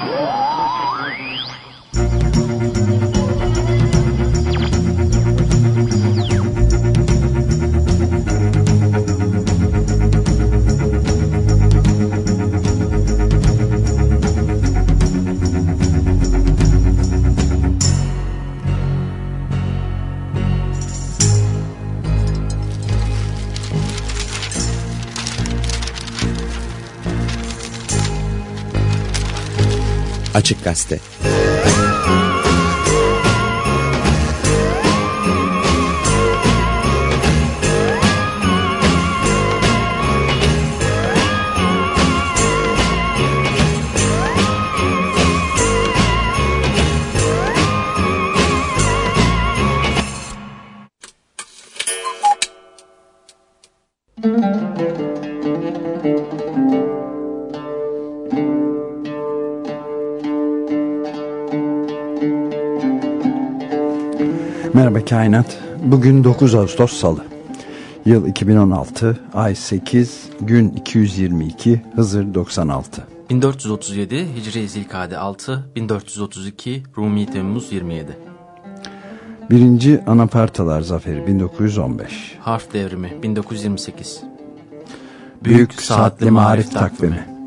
Açık Gazete Kainat. Bugün 9 Ağustos Salı. Yıl 2016, ay 8, gün 222, Hızır 96. 1437 Hicri Zilkade 6, 1432 Rumi Temmuz 27. Birinci Anapartalar Zaferi 1915. Harf Devrimi 1928. Büyük, Büyük Saatli Marif Takvimi. takvimi.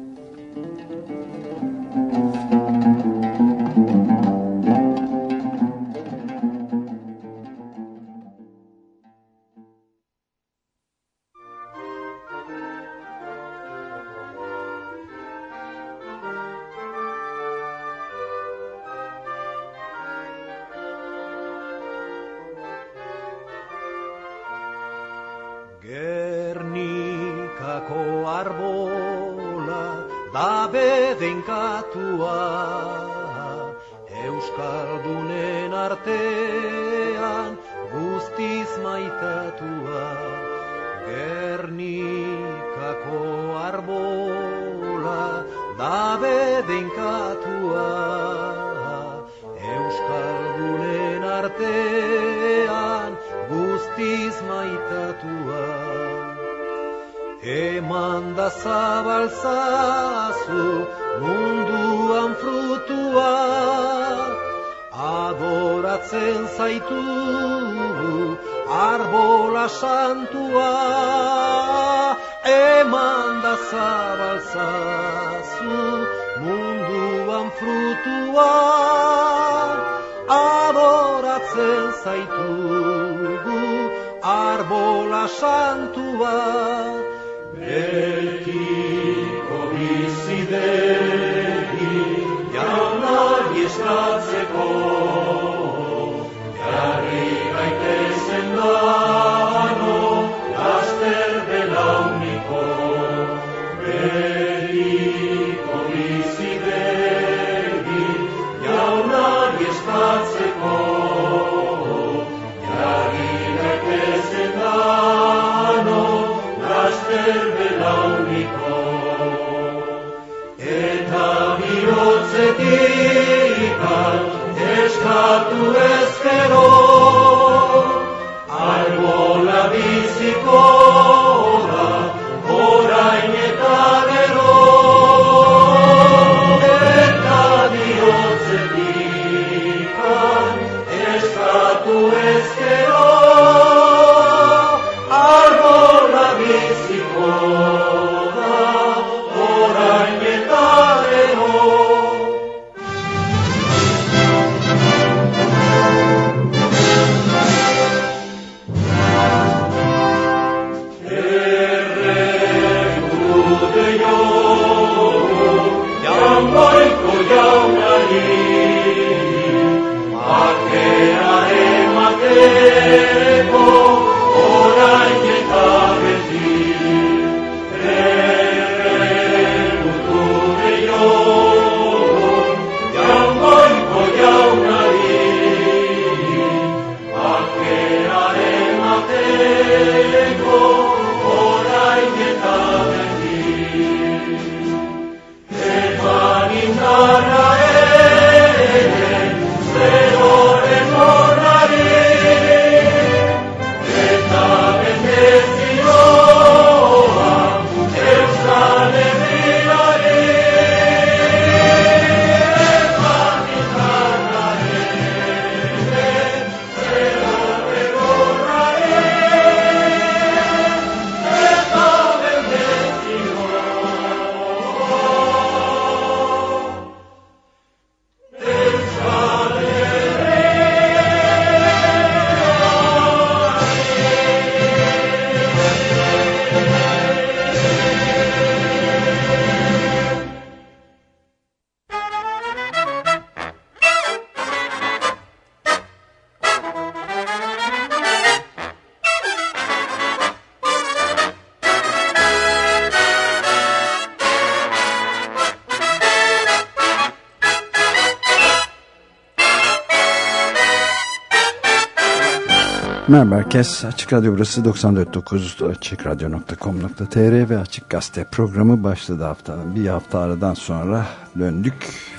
Merhaba herkes. Açık Radyo burası 94.9 açıkradyo.com.tr ve Açık Gazete programı başladı hafta. Bir hafta aradan sonra döndük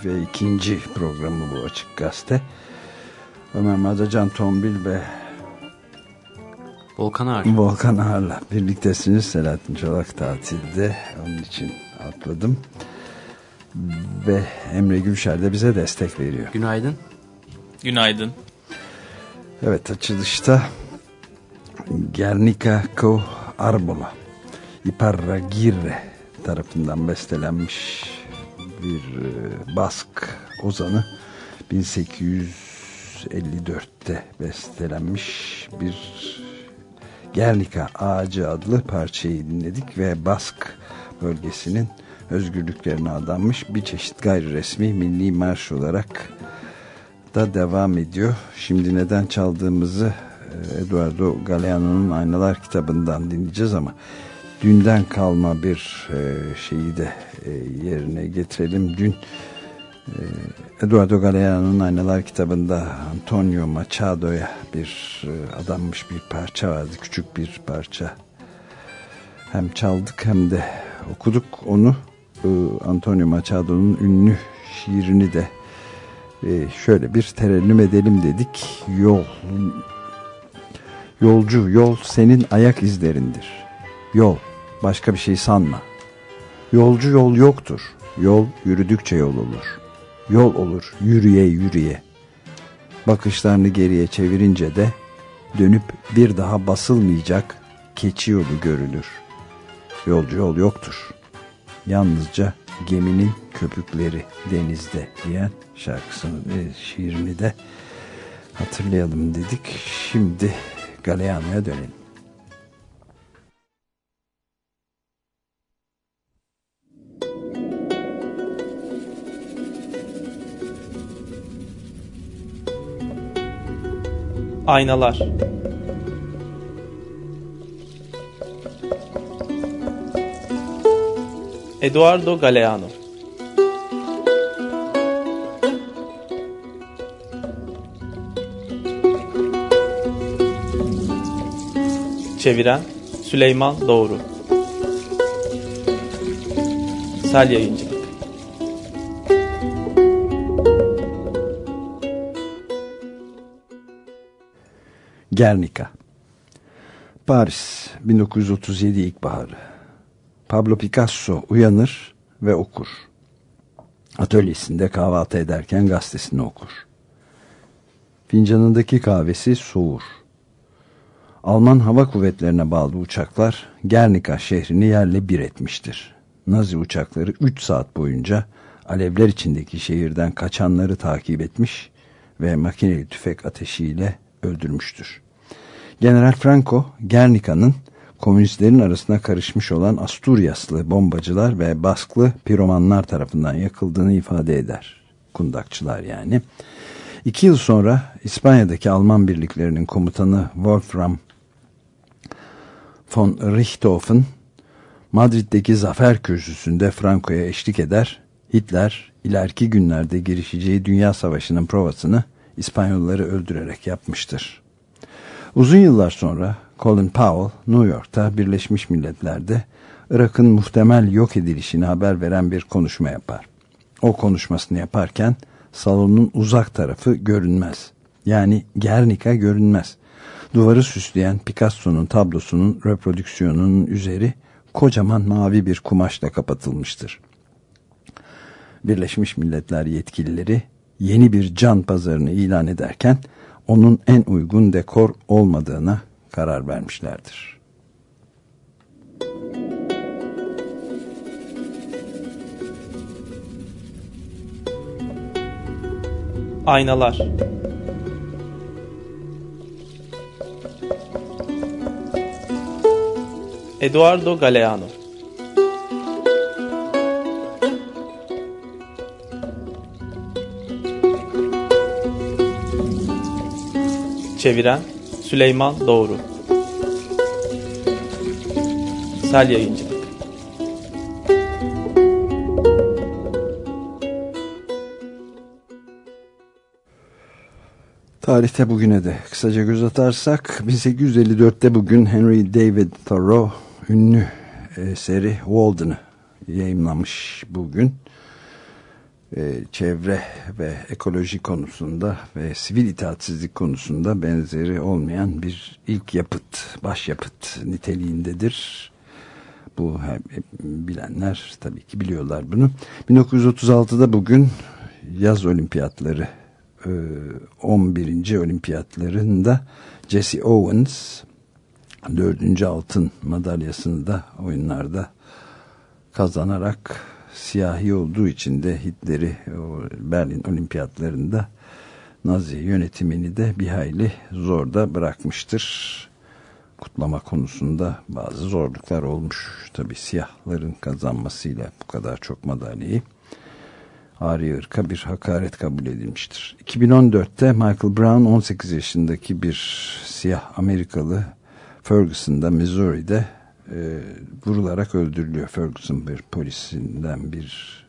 ve ikinci programı bu Açık Gazete. Ömer Madacan Tombil ve Volkan Ağar. Volkan Ağar'la birliktesiniz. Selahattin Çolak tatilde. Onun için atladım. Ve Emre Gülşer de bize destek veriyor. Günaydın. Günaydın. Evet açılışta Guernica Co Arbola Iparragirre tarafından bestelenmiş bir e, Bask ozanı 1854'te bestelenmiş bir Guernica Ağacı adlı parçayı dinledik ve Bask bölgesinin özgürlüklerine adanmış bir çeşit gayri resmi milli marş olarak da devam ediyor. Şimdi neden çaldığımızı Eduardo Galeano'nun Aynalar kitabından dinleyeceğiz ama dünden kalma bir e, şeyi de e, yerine getirelim. Dün Eduardo Galeano'nun Aynalar kitabında Antonio Machado'ya bir adanmış bir parça vardı. Küçük bir parça. Hem çaldık hem de okuduk onu. Antonio Machado'nun ünlü şiirini de e, şöyle bir terennüm edelim dedik. Yol, yolcu, yol senin ayak izlerindir. Yol, başka bir şey sanma. Yolcu yol yoktur. Yol yürüdükçe yol olur. Yol olur yürüye yürüye. Bakışlarını geriye çevirince de dönüp bir daha basılmayacak keçi yolu görülür. Yolcu yol yoktur. Yalnızca geminin köpükleri denizde diyen şarkısını ve şiirini de hatırlayalım dedik. Şimdi Galeano'ya dönelim. Aynalar Eduardo Galeano Çeviren Süleyman Doğru Sel Yayıncılık Guernica Paris 1937 ilkbaharı Pablo Picasso uyanır ve okur. Atölyesinde kahvaltı ederken gazetesini okur. Fincanındaki kahvesi soğur. Alman hava kuvvetlerine bağlı uçaklar Gernika şehrini yerle bir etmiştir. Nazi uçakları 3 saat boyunca alevler içindeki şehirden kaçanları takip etmiş ve makineli tüfek ateşiyle öldürmüştür. General Franco, Gernika'nın komünistlerin arasına karışmış olan Asturyaslı bombacılar ve Basklı piromanlar tarafından yakıldığını ifade eder. Kundakçılar yani. İki yıl sonra İspanya'daki Alman birliklerinin komutanı Wolfram von Richthofen Madrid'deki Zafer Kürsüsü'nde Franco'ya eşlik eder. Hitler ileriki günlerde girişeceği Dünya Savaşı'nın provasını İspanyolları öldürerek yapmıştır. Uzun yıllar sonra Colin Powell New York'ta Birleşmiş Milletler'de Irak'ın muhtemel yok edilişini haber veren bir konuşma yapar. O konuşmasını yaparken salonun uzak tarafı görünmez. Yani Gernika görünmez. Duvarı süsleyen Picasso'nun tablosunun reprodüksiyonunun üzeri kocaman mavi bir kumaşla kapatılmıştır. Birleşmiş Milletler yetkilileri yeni bir can pazarını ilan ederken onun en uygun dekor olmadığına karar vermişlerdir. Aynalar Eduardo Galeano. Çeviren Süleyman Doğru. Sel Yayıncılık. Tarihte bugüne de kısaca göz atarsak 1854'te bugün Henry David Thoreau ünlü eseri Walden'ı yayınlamış bugün. Ee, çevre ve ekoloji konusunda ve sivil itaatsizlik konusunda benzeri olmayan bir ilk yapıt, başyapıt niteliğindedir. Bu bilenler tabii ki biliyorlar bunu. 1936'da bugün yaz olimpiyatları 11. E, olimpiyatlarında Jesse Owens dördüncü altın madalyasını da oyunlarda kazanarak siyahi olduğu için de Hitler'i Berlin olimpiyatlarında Nazi yönetimini de bir hayli zorda bırakmıştır. Kutlama konusunda bazı zorluklar olmuş. Tabi siyahların kazanmasıyla bu kadar çok madalyayı ari ırka bir hakaret kabul edilmiştir. 2014'te Michael Brown 18 yaşındaki bir siyah Amerikalı Ferguson'da Missouri'de e, vurularak öldürülüyor. Ferguson bir polisinden bir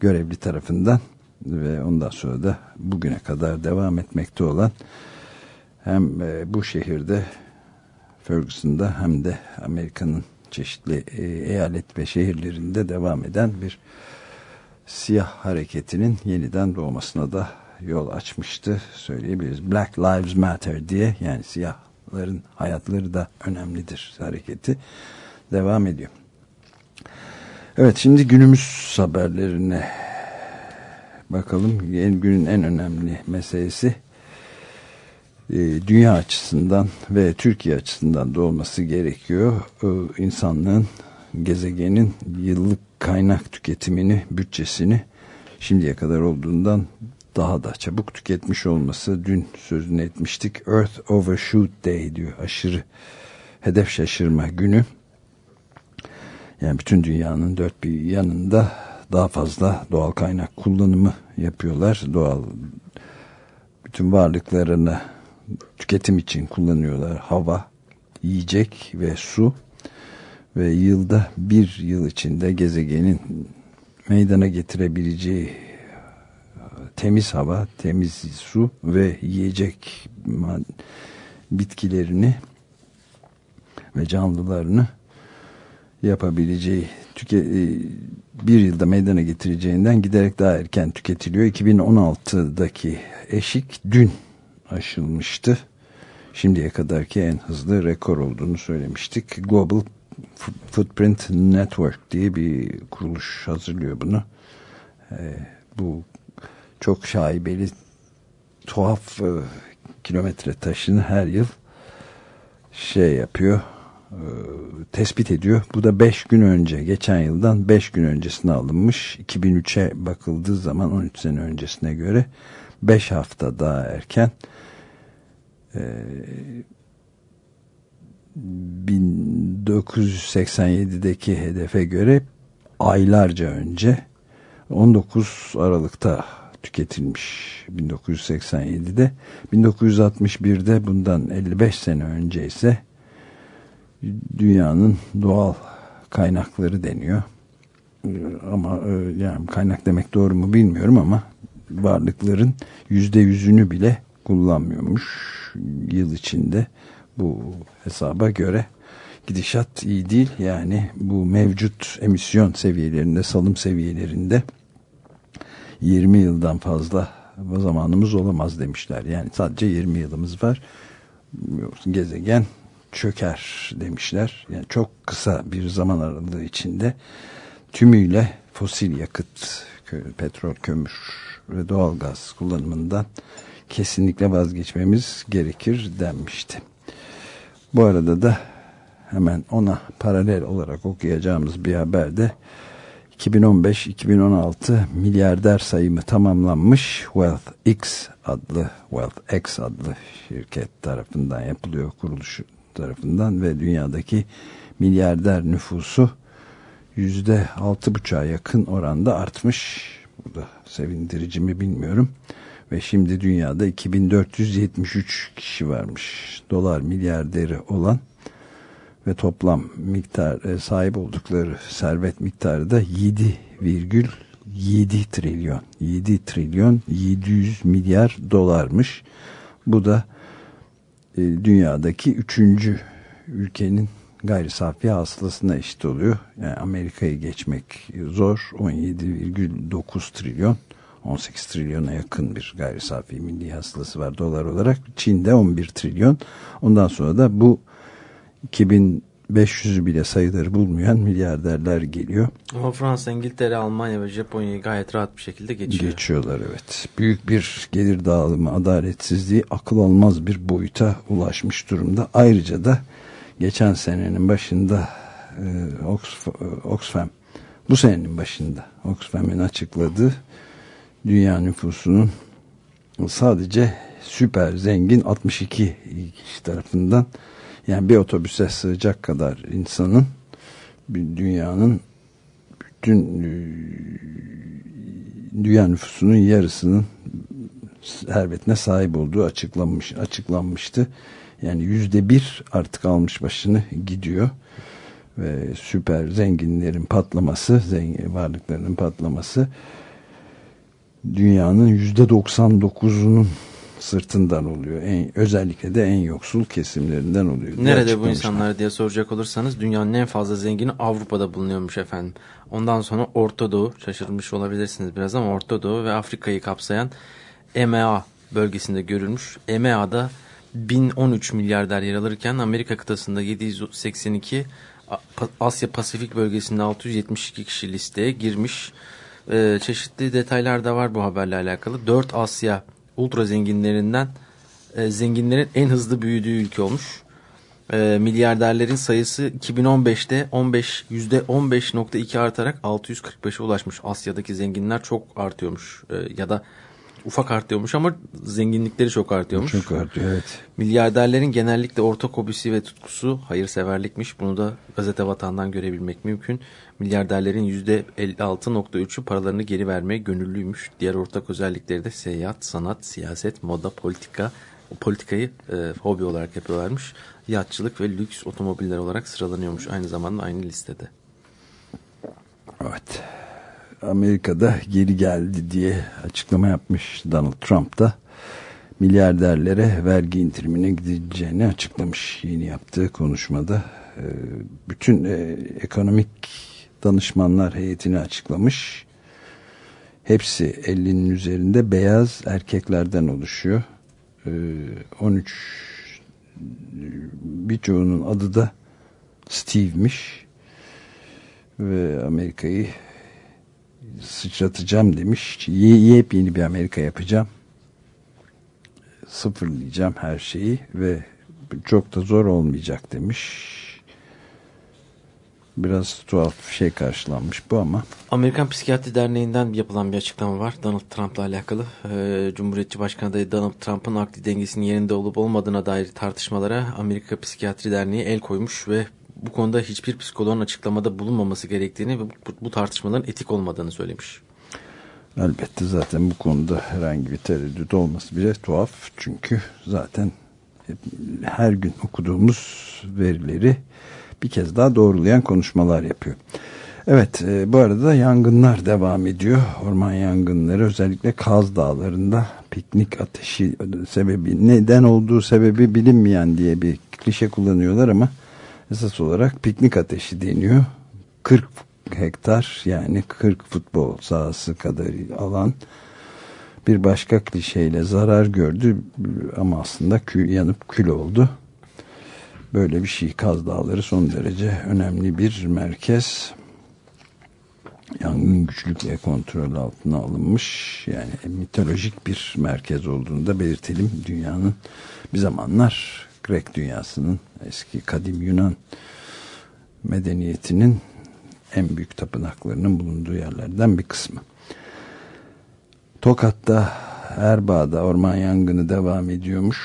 görevli tarafından ve ondan sonra da bugüne kadar devam etmekte olan hem e, bu şehirde Ferguson'da hem de Amerika'nın çeşitli e, eyalet ve şehirlerinde devam eden bir siyah hareketinin yeniden doğmasına da yol açmıştı söyleyebiliriz. Black Lives Matter diye yani siyahların hayatları da önemlidir hareketi devam ediyor. Evet şimdi günümüz haberlerine bakalım. Günün en önemli meselesi e, dünya açısından ve Türkiye açısından da olması gerekiyor. İnsanlığın gezegenin yıllık kaynak tüketimini, bütçesini şimdiye kadar olduğundan daha da çabuk tüketmiş olması. Dün sözünü etmiştik. Earth Overshoot Day diyor. Aşırı hedef şaşırma günü. Yani bütün dünyanın dört bir yanında daha fazla doğal kaynak kullanımı yapıyorlar. Doğal bütün varlıklarını tüketim için kullanıyorlar. Hava, yiyecek ve su ve yılda bir yıl içinde gezegenin meydana getirebileceği temiz hava, temiz su ve yiyecek bitkilerini ve canlılarını yapabileceği tüke, e, bir yılda meydana getireceğinden giderek daha erken tüketiliyor. 2016'daki eşik dün aşılmıştı. Şimdiye kadarki en hızlı rekor olduğunu söylemiştik. Global Footprint Network diye bir kuruluş hazırlıyor bunu. Ee, bu çok şaibeli tuhaf e, kilometre taşını her yıl şey yapıyor e, tespit ediyor. Bu da 5 gün önce geçen yıldan 5 gün öncesine alınmış. 2003'e bakıldığı zaman 13 sene öncesine göre 5 hafta daha erken e, 1987'deki hedefe göre aylarca önce 19 Aralık'ta tüketilmiş 1987'de 1961'de bundan 55 sene önce ise dünyanın doğal kaynakları deniyor ama e, yani kaynak demek doğru mu bilmiyorum ama varlıkların yüzde yüzünü bile kullanmıyormuş yıl içinde bu hesaba göre gidişat iyi değil. Yani bu mevcut emisyon seviyelerinde, salım seviyelerinde 20 yıldan fazla zamanımız olamaz demişler. Yani sadece 20 yılımız var. Gezegen çöker demişler. Yani çok kısa bir zaman aralığı içinde tümüyle fosil yakıt, petrol, kömür ve doğal gaz kullanımından kesinlikle vazgeçmemiz gerekir denmişti. Bu arada da hemen ona paralel olarak okuyacağımız bir haberde 2015-2016 milyarder sayımı tamamlanmış Wealth X adlı Wealth X adlı şirket tarafından yapılıyor kuruluş tarafından ve dünyadaki milyarder nüfusu yüzde altı buçuğa yakın oranda artmış. Bu da sevindirici mi bilmiyorum. Ve şimdi dünyada 2473 kişi varmış. Dolar milyarderi olan ve toplam miktar e, sahip oldukları servet miktarı da 7,4 7 trilyon 7 trilyon 700 milyar dolarmış. Bu da e, dünyadaki üçüncü ülkenin gayri safi hasılasına eşit oluyor. Yani Amerika'yı geçmek zor. 17,9 trilyon 18 trilyona yakın bir gayri safi milli hasılası var dolar olarak. Çin'de 11 trilyon. Ondan sonra da bu 2500'ü bile sayıları bulmayan milyarderler geliyor. Ama Fransa, İngiltere, Almanya ve Japonya'yı gayet rahat bir şekilde geçiyor. Geçiyorlar evet. Büyük bir gelir dağılımı, adaletsizliği akıl almaz bir boyuta ulaşmış durumda. Ayrıca da geçen senenin başında e, Oxfam, bu senenin başında Oxfam'ın açıkladığı dünya nüfusunun sadece süper zengin 62 kişi tarafından yani bir otobüse sığacak kadar insanın dünyanın bütün e, dünya nüfusunun yarısının servetine sahip olduğu açıklanmış açıklanmıştı. Yani yüzde bir artık almış başını gidiyor ve süper zenginlerin patlaması, zengin varlıklarının patlaması dünyanın yüzde 99'unun sırtından oluyor. En, özellikle de en yoksul kesimlerinden oluyor. Nerede bu insanlar diye soracak olursanız dünyanın en fazla zengini Avrupa'da bulunuyormuş efendim. Ondan sonra Orta Doğu şaşırmış olabilirsiniz biraz ama Orta Doğu ve Afrika'yı kapsayan EMEA bölgesinde görülmüş. EMEA'da 1013 milyarder yer alırken Amerika kıtasında 782 Asya Pasifik bölgesinde 672 kişi listeye girmiş. Ee, çeşitli detaylar da var bu haberle alakalı. 4 Asya ultra zenginlerinden e, zenginlerin en hızlı büyüdüğü ülke olmuş. E, milyarderlerin sayısı 2015'te 15 %15.2 artarak 645'e ulaşmış. Asya'daki zenginler çok artıyormuş e, ya da ufak artıyormuş ama zenginlikleri çok artıyormuş. Çok artıyor evet. Milyarderlerin genellikle ortak hobisi ve tutkusu hayırseverlikmiş. Bunu da gazete vatandan görebilmek mümkün. Milyarderlerin %56.3'ü paralarını geri vermeye gönüllüymüş. Diğer ortak özellikleri de seyahat, sanat, siyaset, moda, politika. Politikayı e, hobi olarak yapıyorlarmış. Yatçılık ve lüks otomobiller olarak sıralanıyormuş aynı zamanda aynı listede. Evet. Amerika'da geri geldi diye açıklama yapmış Donald Trump da milyarderlere vergi indirimine gideceğini açıklamış yeni yaptığı konuşmada. Ee, bütün e, ekonomik danışmanlar heyetini açıklamış. Hepsi 50'nin üzerinde beyaz erkeklerden oluşuyor. 13 ee, birçoğunun adı da Steve'miş ve Amerika'yı sıçratacağım demiş. Yepyeni bir Amerika yapacağım. Sıfırlayacağım her şeyi ve çok da zor olmayacak demiş. Biraz tuhaf bir şey karşılanmış bu ama. Amerikan Psikiyatri Derneği'nden yapılan bir açıklama var Donald Trump'la alakalı. Ee, Cumhuriyetçi Başkanı adayı Donald Trump'ın akli dengesinin yerinde olup olmadığına dair tartışmalara Amerika Psikiyatri Derneği el koymuş ve bu konuda hiçbir psikoloğun açıklamada bulunmaması gerektiğini ve bu, bu tartışmaların etik olmadığını söylemiş. Elbette zaten bu konuda herhangi bir tereddüt olması bile tuhaf. Çünkü zaten her gün okuduğumuz verileri bir kez daha doğrulayan konuşmalar yapıyor. Evet e, bu arada yangınlar devam ediyor. Orman yangınları özellikle Kaz Dağları'nda piknik ateşi sebebi neden olduğu sebebi bilinmeyen diye bir klişe kullanıyorlar ama esas olarak piknik ateşi deniyor. 40 hektar yani 40 futbol sahası kadar alan bir başka klişeyle zarar gördü ama aslında kül, yanıp kül oldu. Böyle bir şey Kaz Dağları son derece önemli bir merkez. Yangın güçlükle kontrol altına alınmış. Yani mitolojik bir merkez olduğunu da belirtelim. Dünyanın bir zamanlar Grek dünyasının eski kadim Yunan medeniyetinin en büyük tapınaklarının bulunduğu yerlerden bir kısmı. Tokat'ta Erbaa'da orman yangını devam ediyormuş.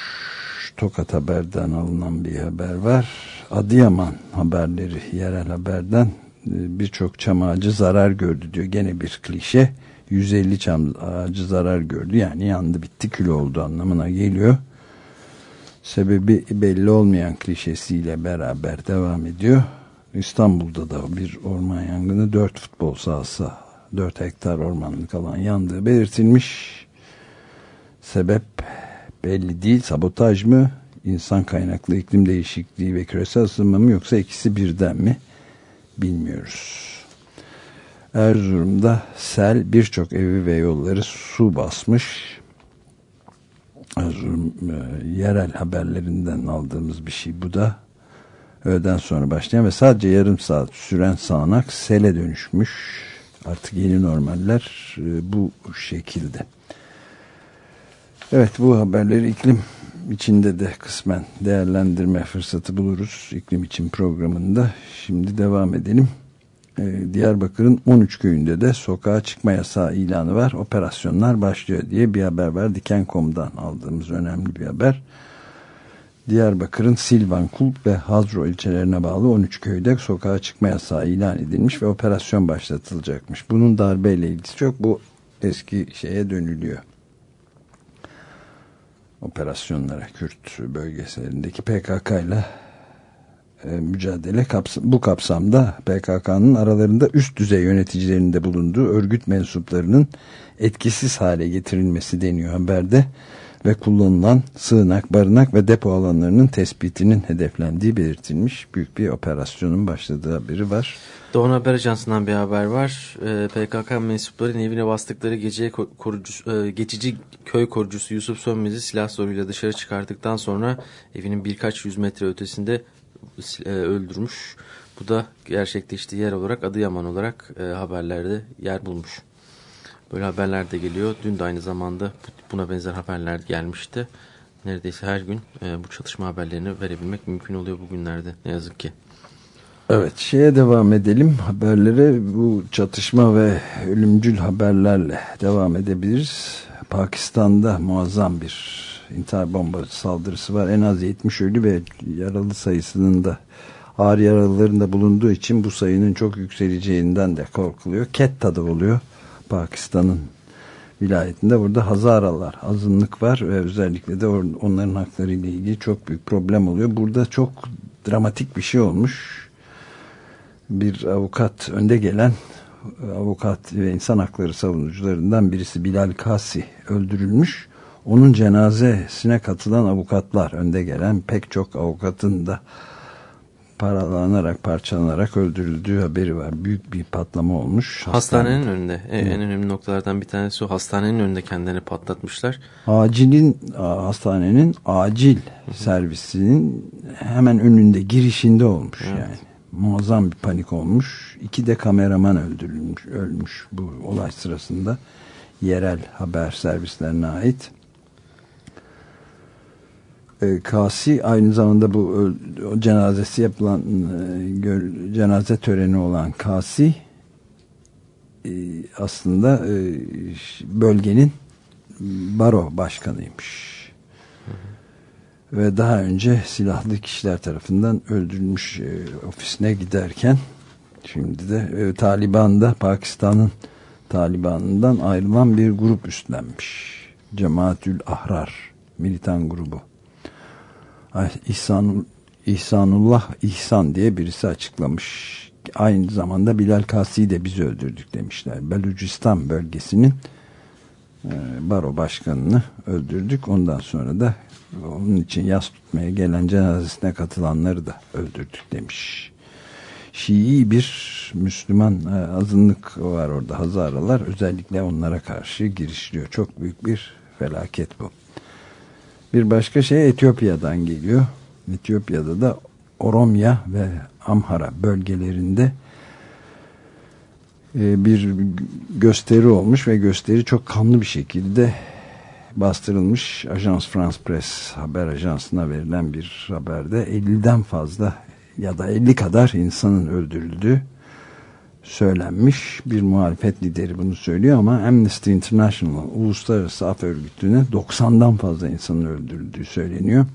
Tokat Haber'den alınan bir haber var. Adıyaman haberleri yerel haberden e, birçok çam ağacı zarar gördü diyor. Gene bir klişe. 150 çam ağacı zarar gördü. Yani yandı bitti kül oldu anlamına geliyor sebebi belli olmayan klişesiyle beraber devam ediyor. İstanbul'da da bir orman yangını dört futbol sahası 4 hektar ormanlık alan yandığı belirtilmiş. Sebep belli değil. Sabotaj mı? insan kaynaklı iklim değişikliği ve küresel ısınma mı yoksa ikisi birden mi? Bilmiyoruz. Erzurum'da sel birçok evi ve yolları su basmış. E, yerel haberlerinden aldığımız bir şey bu da. Öğleden sonra başlayan ve sadece yarım saat süren sağanak sele dönüşmüş. Artık yeni normaller e, bu şekilde. Evet bu haberleri iklim içinde de kısmen değerlendirme fırsatı buluruz iklim için programında. Şimdi devam edelim. Ee, Diyarbakır'ın 13 köyünde de sokağa çıkma yasağı ilanı var. Operasyonlar başlıyor diye bir haber var. Diken.com'dan aldığımız önemli bir haber. Diyarbakır'ın Silvan Kulp ve Hazro ilçelerine bağlı 13 köyde sokağa çıkma yasağı ilan edilmiş ve operasyon başlatılacakmış. Bunun darbeyle ilgisi yok. Bu eski şeye dönülüyor operasyonlara Kürt bölgelerindeki PKK ile mücadele kapsam, bu kapsamda PKK'nın aralarında üst düzey yöneticilerinde bulunduğu örgüt mensuplarının etkisiz hale getirilmesi deniyor haberde ve kullanılan sığınak, barınak ve depo alanlarının tespitinin hedeflendiği belirtilmiş. Büyük bir operasyonun başladığı haberi var. Doğan Haber Ajansı'ndan bir haber var. Ee, PKK mensupları evine bastıkları gece korucusu, e, geçici köy korucusu Yusuf Sönmez'i silah zoruyla dışarı çıkarttıktan sonra evinin birkaç yüz metre ötesinde e, öldürmüş. Bu da gerçekleştiği yer olarak Adıyaman olarak e, haberlerde yer bulmuş. Böyle haberler de geliyor. Dün de aynı zamanda buna benzer haberler gelmişti. Neredeyse her gün e, bu çatışma haberlerini verebilmek mümkün oluyor bugünlerde ne yazık ki. Evet şeye devam edelim haberlere bu çatışma ve ölümcül haberlerle devam edebiliriz. Pakistan'da muazzam bir intihar bomba saldırısı var. En az 70 ölü ve yaralı sayısının da ağır yaralıların bulunduğu için bu sayının çok yükseleceğinden de korkuluyor. Ketta'da oluyor. Pakistan'ın vilayetinde burada Hazaralar azınlık var ve özellikle de onların hakları ile ilgili çok büyük problem oluyor. Burada çok dramatik bir şey olmuş. Bir avukat önde gelen avukat ve insan hakları savunucularından birisi Bilal Kasi öldürülmüş. Onun cenazesine katılan avukatlar önde gelen pek çok avukatın da paralanarak parçalanarak öldürüldüğü haberi var. Büyük bir patlama olmuş. Hastanenin Hastane. önünde. E, en önemli noktalardan bir tanesi o. Hastanenin önünde kendilerini patlatmışlar. Acilin hastanenin acil servisinin hemen önünde girişinde olmuş evet. yani. Muazzam bir panik olmuş. İki de kameraman öldürülmüş, ölmüş bu olay sırasında. Yerel haber servislerine ait e, Kasi aynı zamanda bu o cenazesi yapılan e, gör, cenaze töreni olan Kasi e, aslında e, bölgenin baro başkanıymış. Hı hı. Ve daha önce silahlı kişiler tarafından öldürülmüş e, ofisine giderken şimdi de e, Taliban da Pakistan'ın Taliban'ından ayrılan bir grup üstlenmiş. Cemaatül Ahrar militan grubu. İhsan, İhsanullah İhsan diye birisi açıklamış. Aynı zamanda Bilal Kasi'yi de biz öldürdük demişler. Belucistan bölgesinin e, baro başkanını öldürdük. Ondan sonra da onun için yas tutmaya gelen cenazesine katılanları da öldürdük demiş. Şii bir Müslüman e, azınlık var orada Hazaralar özellikle onlara karşı girişliyor. Çok büyük bir felaket bu. Bir başka şey Etiyopya'dan geliyor. Etiyopya'da da Oromya ve Amhara bölgelerinde e, bir gösteri olmuş ve gösteri çok kanlı bir şekilde bastırılmış. Ajans France Press haber ajansına verilen bir haberde 50'den fazla ya da 50 kadar insanın öldürüldüğü söylenmiş. Bir muhalefet lideri bunu söylüyor ama Amnesty International Uluslararası Af Örgütü'ne 90'dan fazla insanın öldürüldüğü söyleniyor.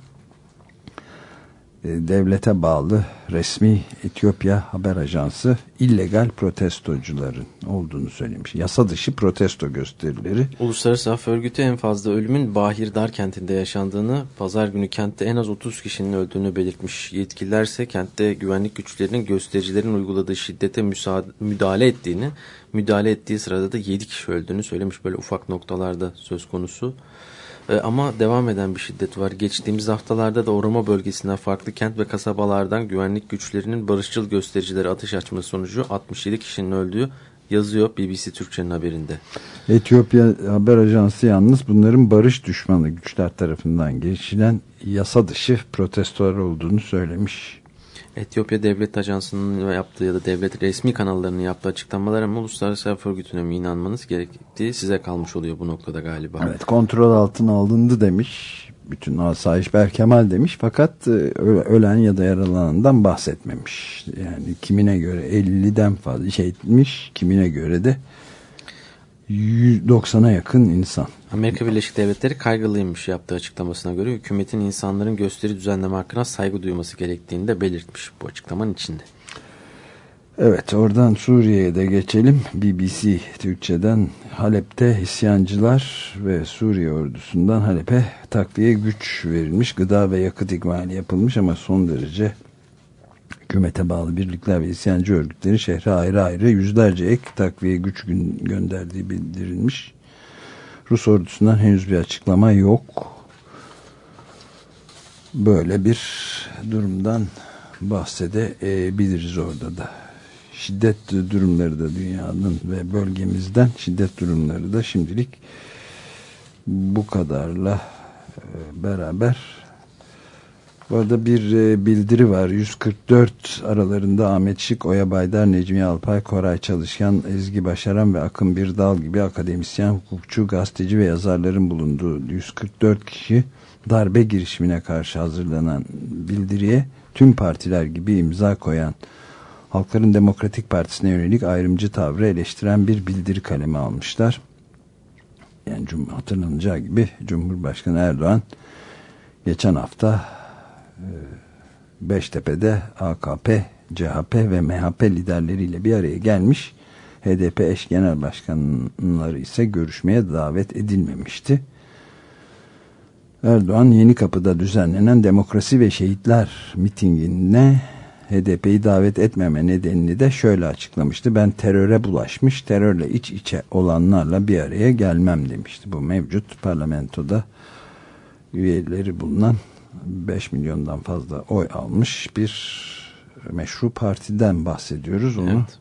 E, devlete bağlı resmi Etiyopya haber ajansı illegal protestocuların olduğunu söylemiş. Yasa dışı protesto gösterileri. Uluslararası Af Örgütü en fazla ölümün Bahir Dar kentinde yaşandığını, pazar günü kentte en az 30 kişinin öldüğünü belirtmiş. Yetkililer ise kentte güvenlik güçlerinin göstericilerin uyguladığı şiddete müdahale ettiğini, müdahale ettiği sırada da 7 kişi öldüğünü söylemiş. Böyle ufak noktalarda söz konusu. E, ama devam eden bir şiddet var. Geçtiğimiz haftalarda da Oroma bölgesinden farklı kent ve kasabalardan güvenlik güçlerinin barışçıl göstericilere atış açması sonucu 67 kişinin öldüğü yazıyor BBC Türkçe'nin haberinde. Etiyopya Haber Ajansı yalnız bunların barış düşmanı güçler tarafından geçilen yasa dışı protestolar olduğunu söylemiş. Etiyopya Devlet Ajansı'nın yaptığı ya da devlet resmi kanallarının yaptığı açıklamalar ama Uluslararası Örgütü'ne mi inanmanız gerektiği size kalmış oluyor bu noktada galiba. Evet kontrol altına alındı demiş. Bütün asayiş Berkemal demiş fakat e, ölen ya da yaralanandan bahsetmemiş. Yani kimine göre 50'den fazla şey etmiş kimine göre de 190'a yakın insan. Amerika Birleşik Devletleri kaygılıymış yaptığı açıklamasına göre hükümetin insanların gösteri düzenleme hakkına saygı duyması gerektiğini de belirtmiş bu açıklamanın içinde. Evet oradan Suriye'ye de geçelim. BBC Türkçe'den Halep'te isyancılar ve Suriye ordusundan Halep'e takviye güç verilmiş. Gıda ve yakıt ikmali yapılmış ama son derece hükümete bağlı birlikler ve isyancı örgütleri şehre ayrı ayrı yüzlerce ek takviye güç gönderdiği bildirilmiş. Rus ordusundan henüz bir açıklama yok. Böyle bir durumdan bahsedebiliriz orada da. Şiddet durumları da dünyanın ve bölgemizden şiddet durumları da şimdilik bu kadarla e, beraber bu arada bir e, bildiri var. 144 aralarında Ahmet Şık, Oya Baydar, Necmi Alpay, Koray Çalışkan, Ezgi Başaran ve Akın Birdal gibi akademisyen, hukukçu, gazeteci ve yazarların bulunduğu 144 kişi darbe girişimine karşı hazırlanan bildiriye tüm partiler gibi imza koyan Halkların Demokratik Partisi'ne yönelik ayrımcı tavrı eleştiren bir bildiri kalemi almışlar. Yani hatırlanacağı gibi Cumhurbaşkanı Erdoğan geçen hafta Beştepe'de AKP, CHP ve MHP liderleriyle bir araya gelmiş. HDP eş genel başkanları ise görüşmeye davet edilmemişti. Erdoğan Yeni Kapı'da düzenlenen Demokrasi ve Şehitler mitingine HDP'yi davet etmeme nedenini de şöyle açıklamıştı. Ben teröre bulaşmış, terörle iç içe olanlarla bir araya gelmem demişti. Bu mevcut parlamentoda üyeleri bulunan 5 milyondan fazla oy almış bir meşru partiden bahsediyoruz. Onu evet.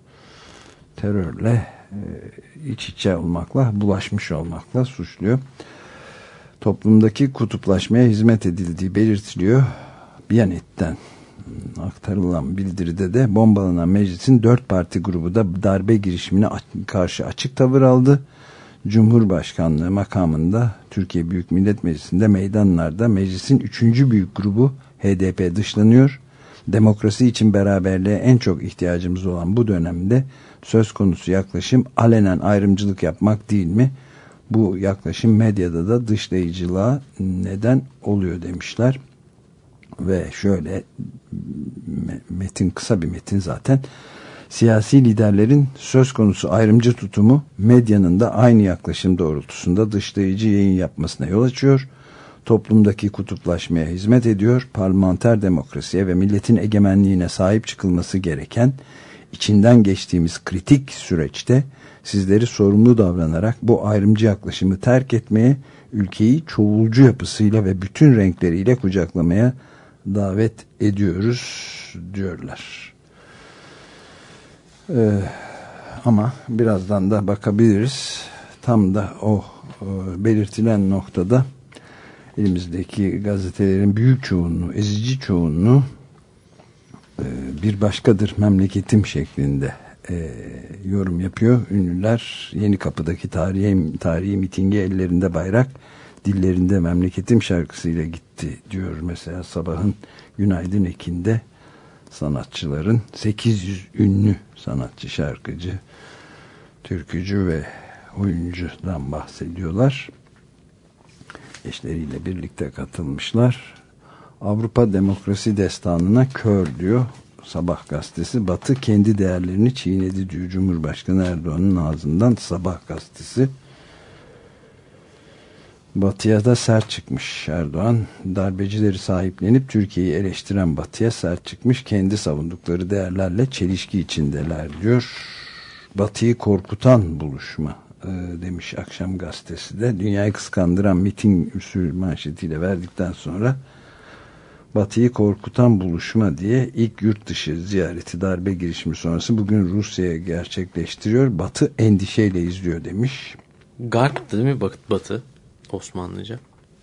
terörle e, iç içe olmakla, bulaşmış olmakla suçluyor. Toplumdaki kutuplaşmaya hizmet edildiği belirtiliyor. Biyanet'ten aktarılan bildiride de bombalanan meclisin dört parti grubu da darbe girişimine karşı açık tavır aldı. Cumhurbaşkanlığı makamında Türkiye Büyük Millet Meclisi'nde meydanlarda meclisin üçüncü büyük grubu HDP dışlanıyor. Demokrasi için beraberliğe en çok ihtiyacımız olan bu dönemde söz konusu yaklaşım alenen ayrımcılık yapmak değil mi? Bu yaklaşım medyada da dışlayıcılığa neden oluyor demişler. Ve şöyle metin kısa bir metin zaten siyasi liderlerin söz konusu ayrımcı tutumu medyanın da aynı yaklaşım doğrultusunda dışlayıcı yayın yapmasına yol açıyor. Toplumdaki kutuplaşmaya hizmet ediyor. Parlamenter demokrasiye ve milletin egemenliğine sahip çıkılması gereken içinden geçtiğimiz kritik süreçte sizleri sorumlu davranarak bu ayrımcı yaklaşımı terk etmeye, ülkeyi çoğulcu yapısıyla ve bütün renkleriyle kucaklamaya davet ediyoruz diyorlar. Ee, ama birazdan da bakabiliriz. Tam da o, o belirtilen noktada elimizdeki gazetelerin büyük çoğunluğu, ezici çoğunluğu e, bir başkadır memleketim şeklinde e, yorum yapıyor. Ünlüler Yeni Kapı'daki tarihi, tarihi mitinge ellerinde bayrak dillerinde memleketim şarkısıyla gitti diyor mesela sabahın Günaydın Ekin'de sanatçıların 800 ünlü sanatçı, şarkıcı, türkücü ve oyuncudan bahsediyorlar. Eşleriyle birlikte katılmışlar. Avrupa demokrasi destanına kör diyor Sabah gazetesi. Batı kendi değerlerini çiğnedi diyor Cumhurbaşkanı Erdoğan'ın ağzından Sabah gazetesi. Batı'ya da sert çıkmış Erdoğan. Darbecileri sahiplenip Türkiye'yi eleştiren Batı'ya sert çıkmış. Kendi savundukları değerlerle çelişki içindeler diyor. Batı'yı korkutan buluşma e, demiş akşam gazetesi de. Dünyayı kıskandıran miting usul manşetiyle verdikten sonra Batı'yı korkutan buluşma diye ilk yurt dışı ziyareti darbe girişimi sonrası bugün Rusya'ya gerçekleştiriyor. Batı endişeyle izliyor demiş. Garp değil mi Bat- Batı? Osmanlıca.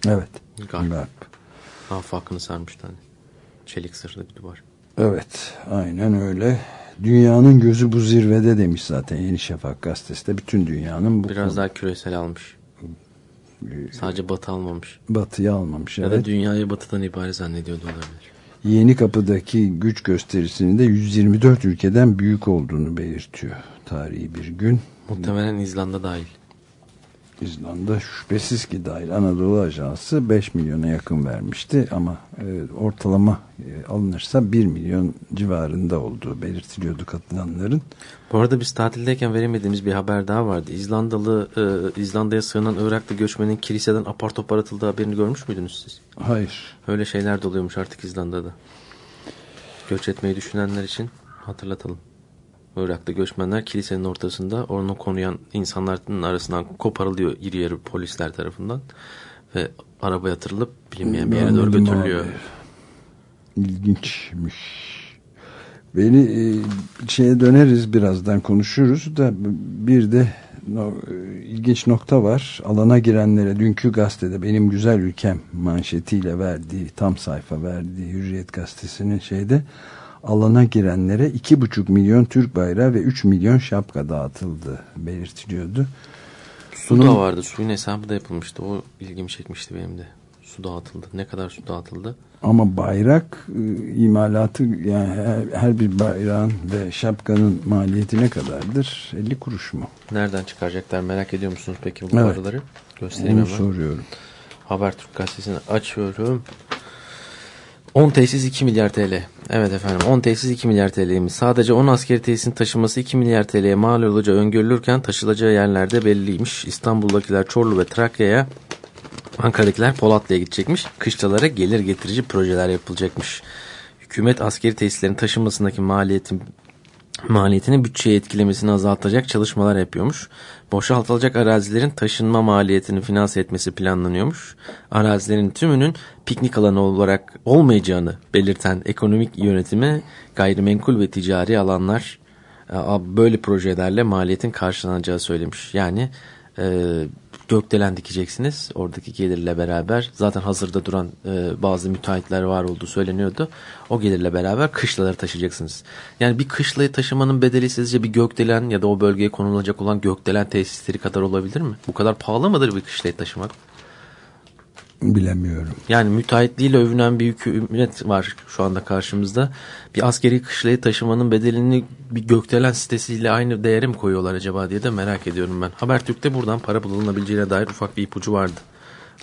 Evet. Garp. Garp. Afakını sarmıştı hani. Çelik zırhlı bir duvar. Evet aynen öyle. Dünyanın gözü bu zirvede demiş zaten Yeni Şafak gazetesi de. Bütün dünyanın bu Biraz konu- daha küresel almış. Sadece Batı almamış. batıyı almamış. Ya Evet. da dünyayı Batı'dan ibaret zannediyordu olabilir. Yeni kapıdaki güç gösterisinin de 124 ülkeden büyük olduğunu belirtiyor. Tarihi bir gün. Muhtemelen İzlanda dahil. İzlanda şüphesiz ki dahil Anadolu Ajansı 5 milyona yakın vermişti ama e, ortalama e, alınırsa 1 milyon civarında olduğu belirtiliyordu katılanların. Bu arada biz tatildeyken veremediğimiz bir haber daha vardı. İzlandalı, e, İzlanda'ya sığınan Iraklı göçmenin kiliseden apar topar atıldığı haberini görmüş müydünüz siz? Hayır. Öyle şeyler de oluyormuş artık İzlanda'da. Göç etmeyi düşünenler için hatırlatalım. Irak'ta göçmenler kilisenin ortasında onu konuyan insanların arasından koparılıyor iri yarı polisler tarafından ve arabaya atırılıp bilinmeyen bir yere doğru götürülüyor. abi. İlginçmiş. Beni e, şeye döneriz birazdan konuşuruz da bir de no, e, ilginç nokta var. Alana girenlere dünkü gazetede benim güzel ülkem manşetiyle verdiği tam sayfa verdiği Hürriyet gazetesinin şeyde alana girenlere iki buçuk milyon Türk bayrağı ve 3 milyon şapka dağıtıldı belirtiliyordu. Su Bunun- da vardı. Suyun hesabı da yapılmıştı. O ilgimi çekmişti benim de. Su dağıtıldı. Ne kadar su dağıtıldı? Ama bayrak e, imalatı yani her, her bir bayrağın ve şapkanın maliyeti ne kadardır? 50 kuruş mu? Nereden çıkaracaklar merak ediyor musunuz peki bu Evet. paraları? Göstereyim Onu hemen. soruyorum. Habertürk gazetesini açıyorum. 10 tesis 2 milyar TL. Evet efendim 10 tesis 2 milyar TL'ymiş. Sadece 10 askeri tesisin taşınması 2 milyar TL'ye mal olacağı öngörülürken taşılacağı yerlerde belliymiş. İstanbul'dakiler Çorlu ve Trakya'ya Ankara'dakiler Polatlı'ya gidecekmiş. Kışlalara gelir getirici projeler yapılacakmış. Hükümet askeri tesislerin taşınmasındaki maliyetin maliyetini bütçeye etkilemesini azaltacak çalışmalar yapıyormuş. Boşaltılacak arazilerin taşınma maliyetini finanse etmesi planlanıyormuş. Arazilerin tümünün piknik alanı olarak olmayacağını belirten ekonomik yönetimi gayrimenkul ve ticari alanlar e, böyle projelerle maliyetin karşılanacağı söylemiş. Yani e, gökdelen dikeceksiniz oradaki gelirle beraber zaten hazırda duran e, bazı müteahhitler var olduğu söyleniyordu. O gelirle beraber kışlaları taşıyacaksınız. Yani bir kışlayı taşımanın bedeli sizce bir gökdelen ya da o bölgeye konulacak olan gökdelen tesisleri kadar olabilir mi? Bu kadar pahalı mıdır bir kışlayı taşımak? Bilemiyorum. Yani müteahhitliğiyle övünen bir hükümet var şu anda karşımızda. Bir askeri kışlayı taşımanın bedelini bir gökdelen sitesiyle aynı değere mi koyuyorlar acaba diye de merak ediyorum ben. Habertürk'te buradan para bulunabileceğine dair ufak bir ipucu vardı.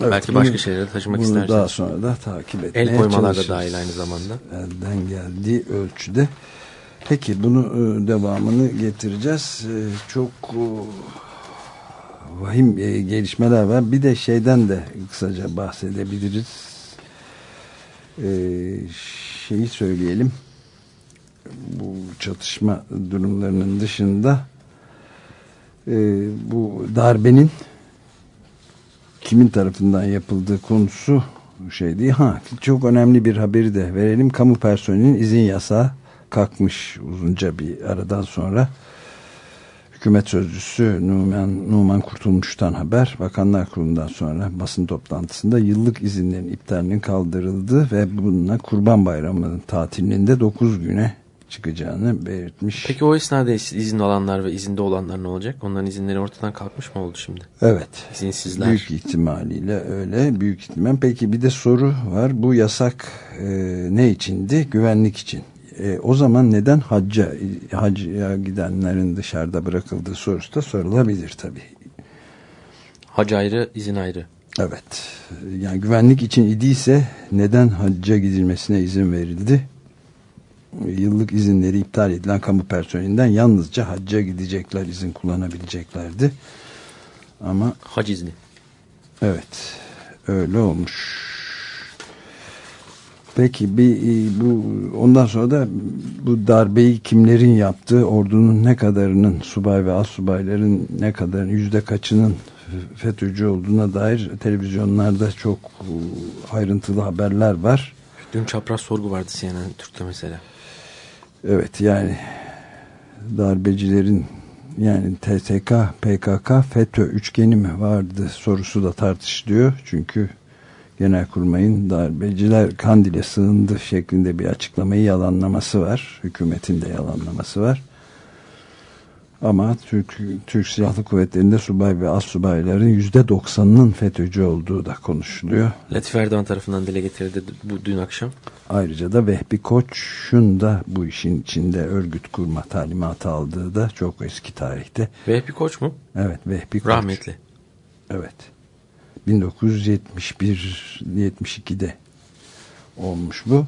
Evet, Belki bunu- başka şeylere taşımak Bunu isterseniz. daha sonra da takip etmeye El koymalar da dahil aynı zamanda. Elden geldiği ölçüde. Peki bunu e, devamını getireceğiz. E, Çok e, vahim e, gelişmeler var. Bir de şeyden de kısaca bahsedebiliriz. E, Şeyi söyleyelim. Bu çatışma durumlarının dışında e, bu darbenin kimin tarafından yapıldığı konusu şey değil. Ha, çok önemli bir haberi de verelim. Kamu personelinin izin yasağı kalkmış uzunca bir aradan sonra. Hükümet sözcüsü Numan, Numan Kurtulmuş'tan haber. Bakanlar Kurulu'ndan sonra basın toplantısında yıllık izinlerin iptalinin kaldırıldı ve bununla Kurban Bayramı'nın tatilinin de 9 güne çıkacağını belirtmiş. Peki o esnada izin alanlar ve izinde olanlar ne olacak? Onların izinleri ortadan kalkmış mı oldu şimdi? Evet. İzinsizler. Büyük ihtimaliyle öyle. Büyük ihtimal. Peki bir de soru var. Bu yasak e, ne içindi? Güvenlik için. E, o zaman neden hacca, hacca gidenlerin dışarıda bırakıldığı sorusu da sorulabilir tabii. Hac ayrı, izin ayrı. Evet. yani güvenlik için idiyse neden hacca gidilmesine izin verildi? Yıllık izinleri iptal edilen kamu personelinden yalnızca hacca gidecekler izin kullanabileceklerdi. Ama Hac izni. evet öyle olmuş. Peki bir bu ondan sonra da bu darbeyi kimlerin yaptığı, ordunun ne kadarının subay ve az subayların ne kadarının yüzde kaçının FETÖ'cü olduğuna dair televizyonlarda çok e, ayrıntılı haberler var. Dün çapraz sorgu vardı CNN Türk'te mesela. Evet yani darbecilerin yani TSK, PKK, FETÖ üçgeni mi vardı sorusu da tartışılıyor. Çünkü Genelkurmay'ın darbeciler Kandil'e sığındı şeklinde bir açıklamayı yalanlaması var. Hükümetin de yalanlaması var. Ama Türk, Türk Silahlı Kuvvetleri'nde subay ve az subayların yüzde doksanının FETÖ'cü olduğu da konuşuluyor. Latif Erdoğan tarafından dile getirildi bu dün akşam. Ayrıca da Vehbi Koç'un da bu işin içinde örgüt kurma talimatı aldığı da çok eski tarihte. Vehbi Koç mu? Evet Vehbi Koç. Rahmetli. Evet. 1971-72'de olmuş bu.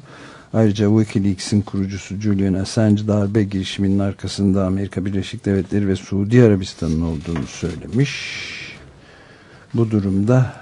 Ayrıca Wikileaks'in kurucusu Julian Assange darbe girişiminin arkasında Amerika Birleşik Devletleri ve Suudi Arabistan'ın olduğunu söylemiş. Bu durumda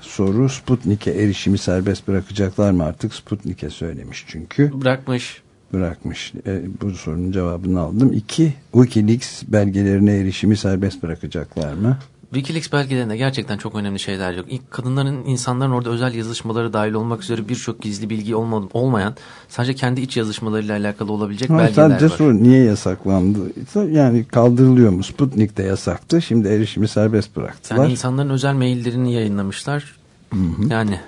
soru Sputnik'e erişimi serbest bırakacaklar mı artık? Sputnik'e söylemiş çünkü. Bırakmış. Bırakmış. E, bu sorunun cevabını aldım. İki, Wikileaks belgelerine erişimi serbest bırakacaklar mı? Wikileaks belgelerinde gerçekten çok önemli şeyler yok. İlk kadınların, insanların orada özel yazışmaları dahil olmak üzere birçok gizli bilgi olma, olmayan, sadece kendi iç yazışmalarıyla alakalı olabilecek Ama belgeler sadece var. soru niye yasaklandı? Yani kaldırılıyor mu? Sputnik'te yasaktı. Şimdi erişimi serbest bıraktılar. Yani insanların özel maillerini yayınlamışlar. Yani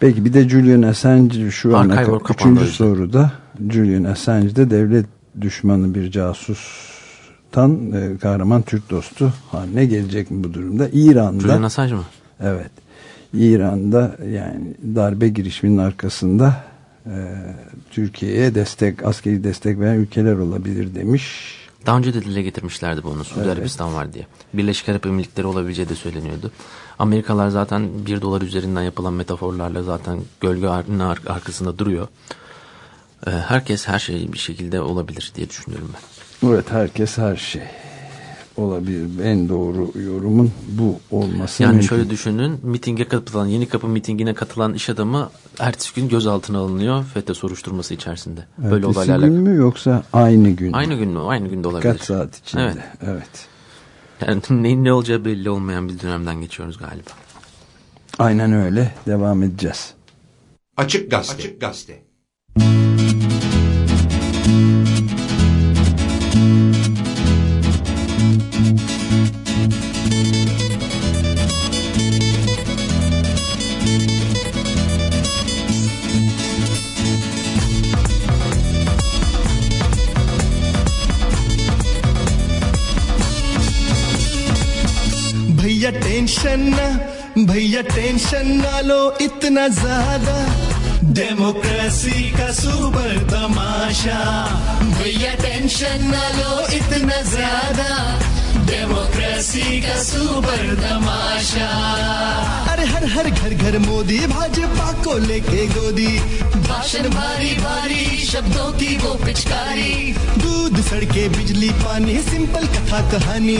Peki bir de Julian Assange şu o üçüncü soruda Julian Assange de devlet düşmanı bir casustan e, kahraman Türk dostu haline gelecek mi bu durumda? İran'da Julian Assange mı? evet İran'da yani darbe girişiminin arkasında e, Türkiye'ye destek askeri destek veren ülkeler olabilir demiş. Daha önce de dile getirmişlerdi bunu. Suudi Evet. Arabistan var diye. Birleşik Arap Emirlikleri olabileceği de söyleniyordu. Amerikalılar zaten 1 dolar üzerinden yapılan metaforlarla zaten gölge ar- ar- arkasında duruyor. Ee, herkes her şey bir şekilde olabilir diye düşünüyorum ben. Evet herkes her şey olabilir. En doğru yorumun bu olması Yani mümkün. şöyle düşünün. Mitinge katılan, Yeni Kapı mitingine katılan iş adamı ertesi gün gözaltına alınıyor. FETÖ soruşturması içerisinde. Böyle Ertesi olaylarla. gün mü yoksa aynı gün mü? Aynı gün mü? Aynı günde olabilir. Kaç saat içinde? Evet. evet. Yani neyin ne olacağı belli olmayan bir dönemden geçiyoruz galiba. Aynen öyle. Devam edeceğiz. Açık Gazete. Açık Gazete. भैया tension न, भैया tension ना लो इतना ज़्यादा। Democracy का super तमाशा। भैया tension ना लो इतना ज़्यादा। डेमोक्रेसी का सुपर तमाशा। अरे हर हर घर घर मोदी, भाजपा को लेके गोदी। भाषण भारी भारी। शब्दों की वो पिचकारी। दूध सड़के बिजली पानी सिंपल कथा कहानी।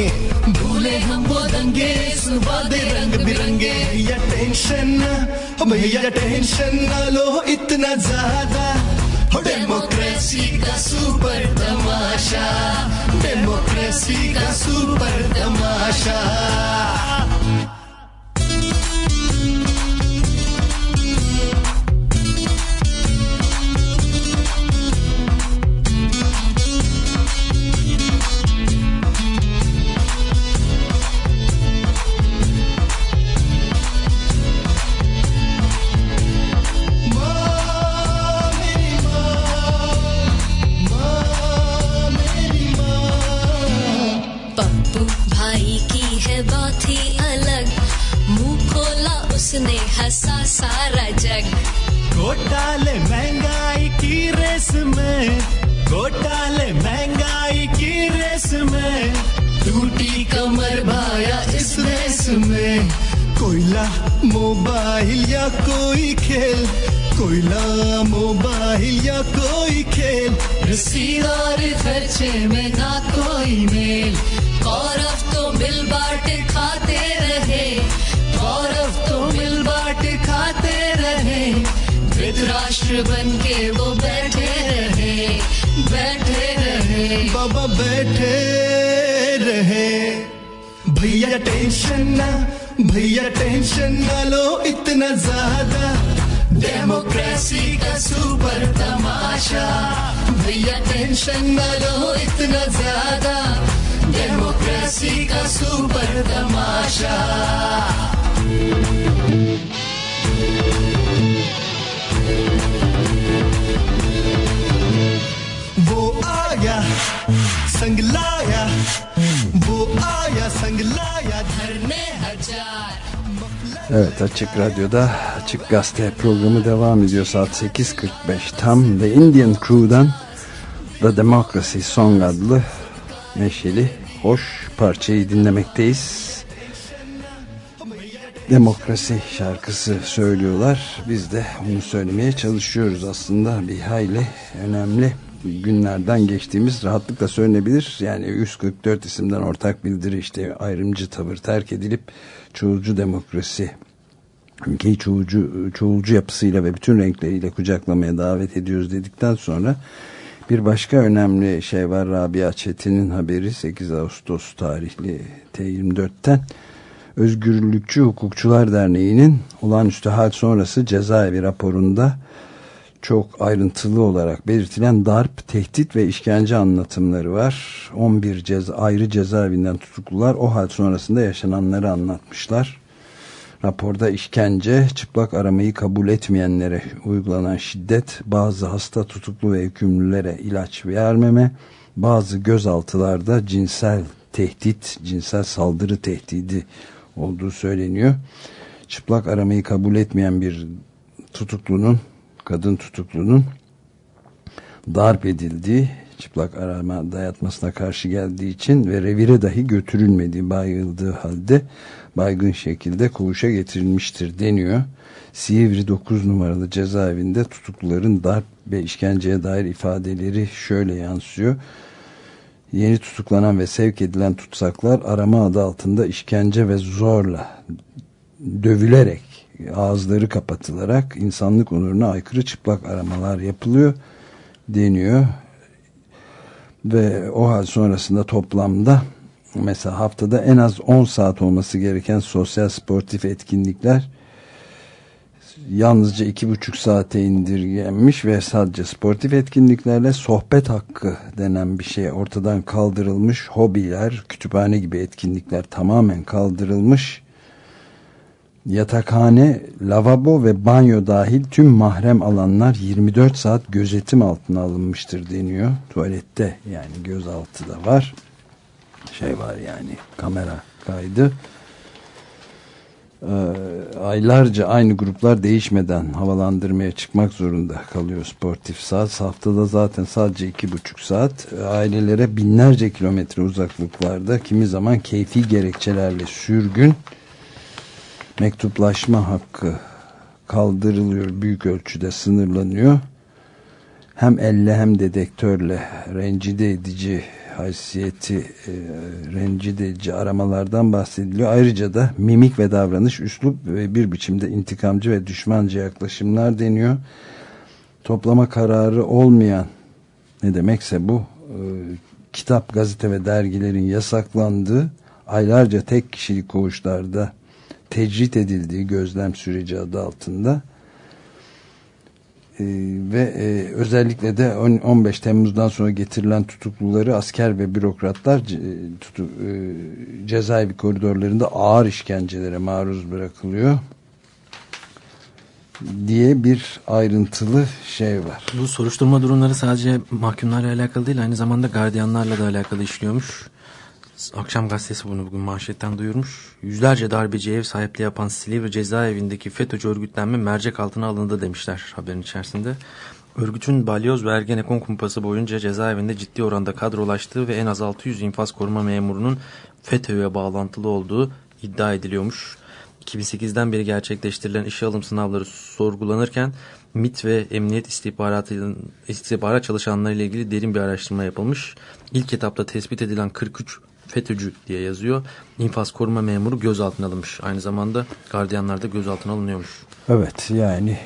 भूले हम वो दंगे सुबह दे रंग बिरंगे। भैया टेंशन भैया टेंशन न लो इतना ज़्यादा। डेमोक्रेसी का सुपर तमाशा। डेमोक्रेसी का सुपर तमाशा। उसने सारा जग। घोटाले महँगाई की रेस में घोटाले महँगाई की रेस में टूटी कमर भाया इस रेस में। कोयला मोबाइल या कोई खेल कोयला मोबाइल या कोई खेल। रसीद और खर्चे में ना कोई मेल। गौरव तो मिल बाट खाते रहे गौरव तो धृतराष्ट्र बन के वो बैठे रहे बैठे रहे। बाबा बैठे रहे। भैया टेंशन ना भैया टेंशन ना लो इतना ज़्यादा। डेमोक्रेसी का सुपर तमाशा। भैया टेंशन ना लो इतना ज़्यादा। डेमोक्रेसी का सुपर तमाशा। आया संग लाया वो आया संग लाया धरने हजार Evet Açık Radyo'da Açık Gazete programı devam ediyor saat 8.45 tam The Indian Crew'dan The Democracy Song adlı neşeli hoş parçayı dinlemekteyiz. Demokrasi şarkısı söylüyorlar. Biz de onu söylemeye çalışıyoruz aslında bir hayli önemli günlerden geçtiğimiz rahatlıkla söylenebilir. Yani 144 isimden ortak bildiri işte ayrımcı tavır terk edilip çoğulcu demokrasi ülkeyi çoğulcu, çoğulcu yapısıyla ve bütün renkleriyle kucaklamaya davet ediyoruz dedikten sonra bir başka önemli şey var Rabia Çetin'in haberi 8 Ağustos tarihli T24'ten Özgürlükçü Hukukçular Derneği'nin olağanüstü hal sonrası cezaevi raporunda çok ayrıntılı olarak belirtilen darp, tehdit ve işkence anlatımları var. 11 ceza, ayrı cezaevinden tutuklular o hal sonrasında yaşananları anlatmışlar. Raporda işkence, çıplak aramayı kabul etmeyenlere uygulanan şiddet, bazı hasta tutuklu ve hükümlülere ilaç vermeme, bazı gözaltılarda cinsel tehdit, cinsel saldırı tehdidi olduğu söyleniyor. Çıplak aramayı kabul etmeyen bir tutuklunun, kadın tutuklunun darp edildiği, çıplak arama dayatmasına karşı geldiği için ve revire dahi götürülmediği bayıldığı halde baygın şekilde koğuşa getirilmiştir deniyor. Sivri 9 numaralı cezaevinde tutukluların darp ve işkenceye dair ifadeleri şöyle yansıyor. Yeni tutuklanan ve sevk edilen tutsaklar arama adı altında işkence ve zorla dövülerek ağızları kapatılarak insanlık onuruna aykırı çıplak aramalar yapılıyor deniyor. Ve o hal sonrasında toplamda mesela haftada en az 10 saat olması gereken sosyal sportif etkinlikler yalnızca iki buçuk saate indirgenmiş ve sadece sportif etkinliklerle sohbet hakkı denen bir şey ortadan kaldırılmış. Hobiler, kütüphane gibi etkinlikler tamamen kaldırılmış. Yatakhane, lavabo ve banyo dahil tüm mahrem alanlar 24 saat gözetim altına alınmıştır deniyor. Tuvalette yani gözaltı da var. Şey var yani kamera kaydı. Ee, aylarca aynı gruplar değişmeden havalandırmaya çıkmak zorunda kalıyor sportif saat. Haftada zaten sadece iki buçuk saat. Ailelere binlerce kilometre uzaklıklarda kimi zaman keyfi gerekçelerle sürgün mektuplaşma hakkı kaldırılıyor. Büyük ölçüde sınırlanıyor. Hem elle hem dedektörle rencide edici haysiyeti e, rencide edici aramalardan bahsediliyor. Ayrıca da mimik ve davranış, üslup ve bir biçimde intikamcı ve düşmanca yaklaşımlar deniyor. Toplama kararı olmayan ne demekse bu e, kitap, gazete ve dergilerin yasaklandığı aylarca tek kişilik koğuşlarda tecrit edildiği gözlem süreci adı altında ee, ve e, özellikle de 15 Temmuz'dan sonra getirilen tutukluları asker ve bürokratlar ce, tutu, e, cezaevi koridorlarında ağır işkencelere maruz bırakılıyor diye bir ayrıntılı şey var. Bu soruşturma durumları sadece mahkumlarla alakalı değil aynı zamanda gardiyanlarla da alakalı işliyormuş. Akşam gazetesi bunu bugün manşetten duyurmuş. Yüzlerce darbeci ev sahipliği yapan Silivri cezaevindeki FETÖ'cü örgütlenme mercek altına alındı demişler haberin içerisinde. Örgütün balyoz ve ergenekon kumpası boyunca cezaevinde ciddi oranda kadrolaştığı ve en az 600 infaz koruma memurunun FETÖ'ye bağlantılı olduğu iddia ediliyormuş. 2008'den beri gerçekleştirilen işe alım sınavları sorgulanırken MIT ve Emniyet istihbaratı, istihbarat çalışanları ile ilgili derin bir araştırma yapılmış. İlk etapta tespit edilen 43 FETÖ'cü diye yazıyor. İnfaz koruma memuru gözaltına alınmış. Aynı zamanda gardiyanlar da gözaltına alınıyormuş. Evet yani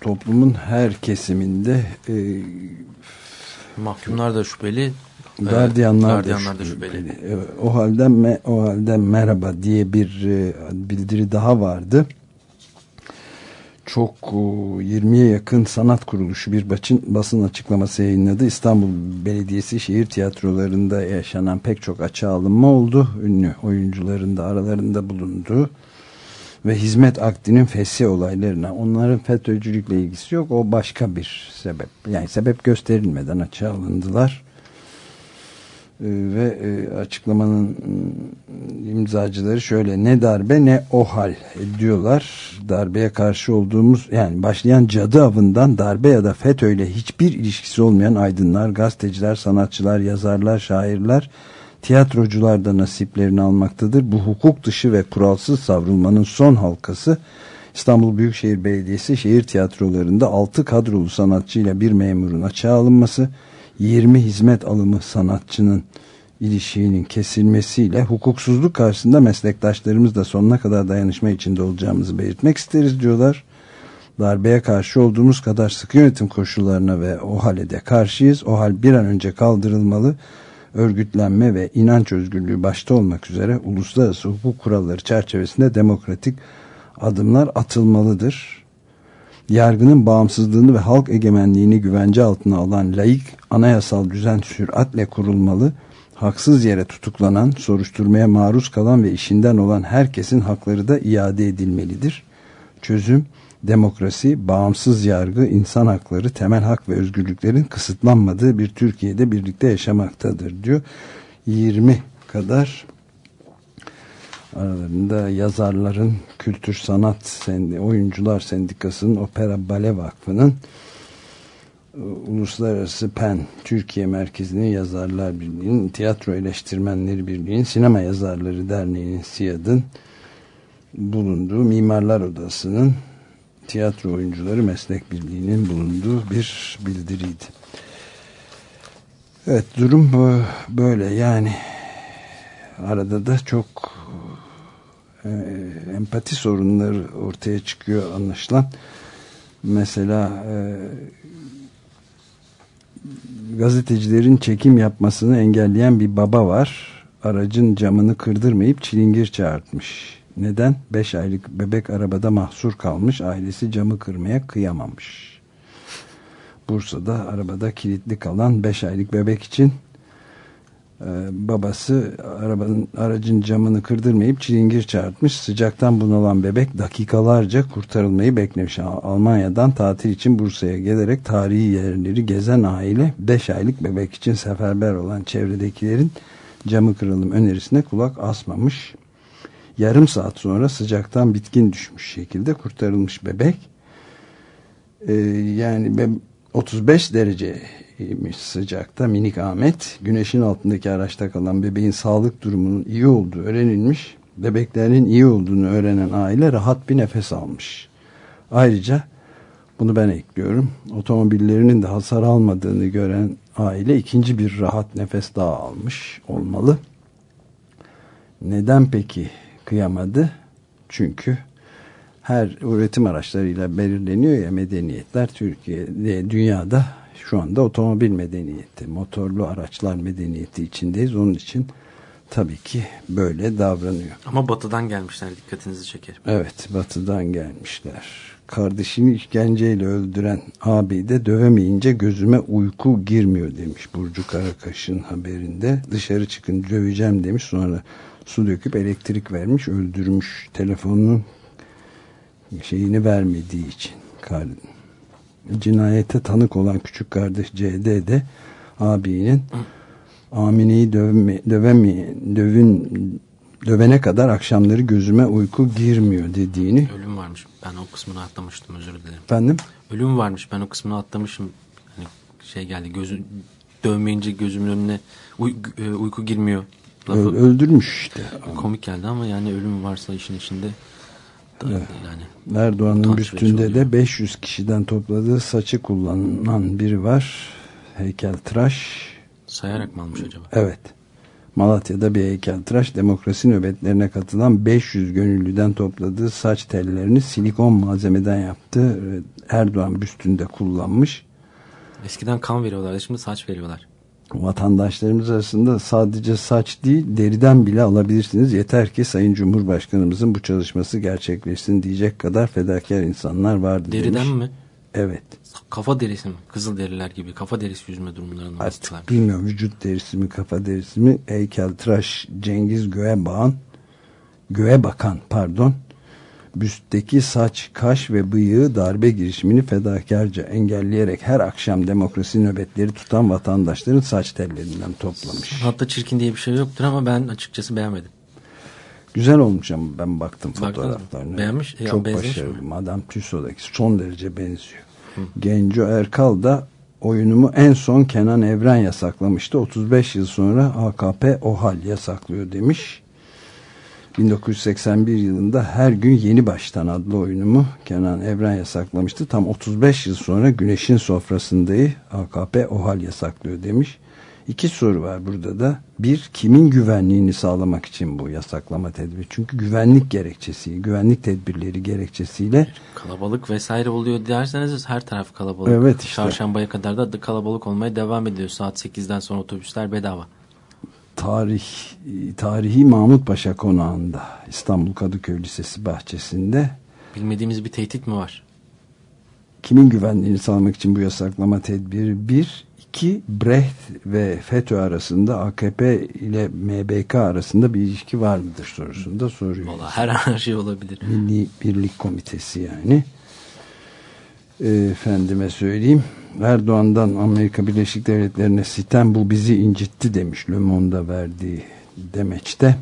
toplumun her kesiminde e, Mahkumlar da şüpheli. gardiyanlar, e, gardiyanlar da şüpheli. Evet, o halde me, o halde merhaba diye bir e, bildiri daha vardı. Çok e, 20'ye yakın sanat kuruluşu bir basın, açıklaması yayınladı. İstanbul Belediyesi şehir tiyatrolarında yaşanan pek çok açığa alınma oldu. Ünlü oyuncuların da aralarında bulunduğu ve hizmet akdinin fesih olaylarına onların FETÖ'cülükle ilgisi yok o başka bir sebep yani sebep gösterilmeden açığa alındılar ve e, açıklamanın mm, imzacıları şöyle ne darbe ne o hal diyorlar darbeye karşı olduğumuz yani başlayan cadı avından darbe ya da FETÖ ile hiçbir ilişkisi olmayan aydınlar gazeteciler sanatçılar yazarlar şairler tiyatrocular da nasiplerini almaktadır. Bu hukuk dışı ve kuralsız savrulmanın son halkası İstanbul Büyükşehir Belediyesi şehir tiyatrolarında 6 kadrolu sanatçıyla bir memurun açığa alınması, 20 hizmet alımı sanatçının ilişiğinin kesilmesiyle hukuksuzluk karşısında meslektaşlarımız da sonuna kadar dayanışma içinde olacağımızı belirtmek isteriz diyorlar. Darbeye karşı olduğumuz kadar sıkı yönetim koşullarına ve o hale karşıyız. O hal bir an önce kaldırılmalı örgütlenme ve inanç özgürlüğü başta olmak üzere uluslararası hukuk kuralları çerçevesinde demokratik adımlar atılmalıdır. Yargının bağımsızlığını ve halk egemenliğini güvence altına alan laik anayasal düzen süratle kurulmalı. Haksız yere tutuklanan, soruşturmaya maruz kalan ve işinden olan herkesin hakları da iade edilmelidir. Çözüm demokrasi, bağımsız yargı, insan hakları, temel hak ve özgürlüklerin kısıtlanmadığı bir Türkiye'de birlikte yaşamaktadır diyor. 20 kadar aralarında yazarların Kültür Sanat Sendi Oyuncular Sendikası'nın Opera Bale Vakfı'nın Uluslararası PEN Türkiye Merkezi'nin Yazarlar Birliği'nin Tiyatro Eleştirmenleri Birliği'nin Sinema Yazarları Derneği'nin SİAD'ın bulunduğu Mimarlar Odası'nın Tiyatro Oyuncuları Meslek Birliği'nin bulunduğu bir bildiriydi. Evet durum böyle yani arada da çok e, empati sorunları ortaya çıkıyor anlaşılan. Mesela e, gazetecilerin çekim yapmasını engelleyen bir baba var. Aracın camını kırdırmayıp çilingir çağırtmış. Neden? 5 aylık bebek arabada mahsur kalmış. Ailesi camı kırmaya kıyamamış. Bursa'da arabada kilitli kalan 5 aylık bebek için e, babası arabanın aracın camını kırdırmayıp çilingir çağırtmış. Sıcaktan bunalan bebek dakikalarca kurtarılmayı beklemiş. Almanya'dan tatil için Bursa'ya gelerek tarihi yerleri gezen aile 5 aylık bebek için seferber olan çevredekilerin camı kıralım önerisine kulak asmamış yarım saat sonra sıcaktan bitkin düşmüş şekilde kurtarılmış bebek. Ee, yani 35 sıcakta minik Ahmet güneşin altındaki araçta kalan bebeğin sağlık durumunun iyi olduğu öğrenilmiş. Bebeklerin iyi olduğunu öğrenen aile rahat bir nefes almış. Ayrıca bunu ben ekliyorum. Otomobillerinin de hasar almadığını gören aile ikinci bir rahat nefes daha almış olmalı. Neden peki kıyamadı. Çünkü her üretim araçlarıyla belirleniyor ya medeniyetler Türkiye'de dünyada şu anda otomobil medeniyeti, motorlu araçlar medeniyeti içindeyiz. Onun için tabii ki böyle davranıyor. Ama batıdan gelmişler dikkatinizi çeker. Evet batıdan gelmişler. Kardeşini işkenceyle öldüren abi de dövemeyince gözüme uyku girmiyor demiş Burcu Karakaş'ın haberinde. Dışarı çıkın döveceğim demiş sonra su döküp elektrik vermiş öldürmüş telefonun şeyini vermediği için cinayete tanık olan küçük kardeş CD de abinin Amine'yi dövme, dövemi, dövün dövene kadar akşamları gözüme uyku girmiyor dediğini. Ölüm varmış. Ben o kısmını atlamıştım özür dilerim. Efendim? Ölüm varmış ben o kısmını atlamışım. Hani şey geldi gözü dövmeyince gözümün önüne uy- e, uyku girmiyor. Lafı öldürmüş işte. komik geldi ama yani ölüm varsa işin içinde yani Erdoğan'ın verici de 500 kişiden topladığı saçı kullanılan biri var. Heykeltıraş. sayarak mı almış acaba? Evet. Malatya'da bir heykeltıraş demokrasi nöbetlerine katılan 500 gönüllüden topladığı saç tellerini silikon malzemeden yaptı. Erdoğan büstünde kullanmış. Eskiden kan veriyorlardı şimdi saç veriyorlar. Vatandaşlarımız arasında sadece saç değil deriden bile alabilirsiniz. Yeter ki Sayın Cumhurbaşkanımızın bu çalışması gerçekleşsin diyecek kadar fedakar insanlar vardı Deriden demiş. mi? Evet. Kafa derisi mi? Kızıl deriler gibi kafa derisi yüzme durumlarında. Artık bilmiyorum vücut derisi mi kafa derisi mi heykeltıraş Cengiz Göğebakan Göğebakan pardon büstteki saç, kaş ve bıyığı darbe girişimini fedakarca engelleyerek her akşam demokrasi nöbetleri tutan vatandaşların saç tellerinden toplamış. Hatta çirkin diye bir şey yoktur ama ben açıkçası beğenmedim. Güzel olmuş ama ben baktım Baktınız mı? fotoğraflarına. Beğenmiş, ya Çok başarılı. mi? Madame Tussauds'daki son derece benziyor. Genco Erkal da oyunumu en son Kenan Evren yasaklamıştı. 35 yıl sonra AKP OHAL yasaklıyor demiş. 1981 yılında her gün yeni baştan adlı oyunumu Kenan Evren yasaklamıştı. Tam 35 yıl sonra Güneşin Sofrasındayı AKP OHAL yasaklıyor demiş. İki soru var burada da. Bir, kimin güvenliğini sağlamak için bu yasaklama tedbiri? Çünkü güvenlik gerekçesi, güvenlik tedbirleri gerekçesiyle Kalabalık vesaire oluyor derseniz her taraf kalabalık. Evet işte. Çarşambaya kadar da kalabalık olmaya devam ediyor. Saat 8'den sonra otobüsler bedava. Tarih tarihi Mahmut Paşa konağında İstanbul Kadıköy Lisesi bahçesinde Bilmediğimiz bir tehdit mi var? kimin güvenliğini sağlamak için bu yasaklama tedbiri bir iki Brecht ve FETÖ arasında AKP ile MBK arasında bir ilişki var mıdır sorusunu da soruyor. Valla her her şey olabilir. Milli Birlik Komitesi yani. Ee, Efendime söyleyeyim. Erdoğan'dan Amerika Birleşik Devletleri'ne sitem bu bizi incitti demiş Le Monde'a verdiği demeçte.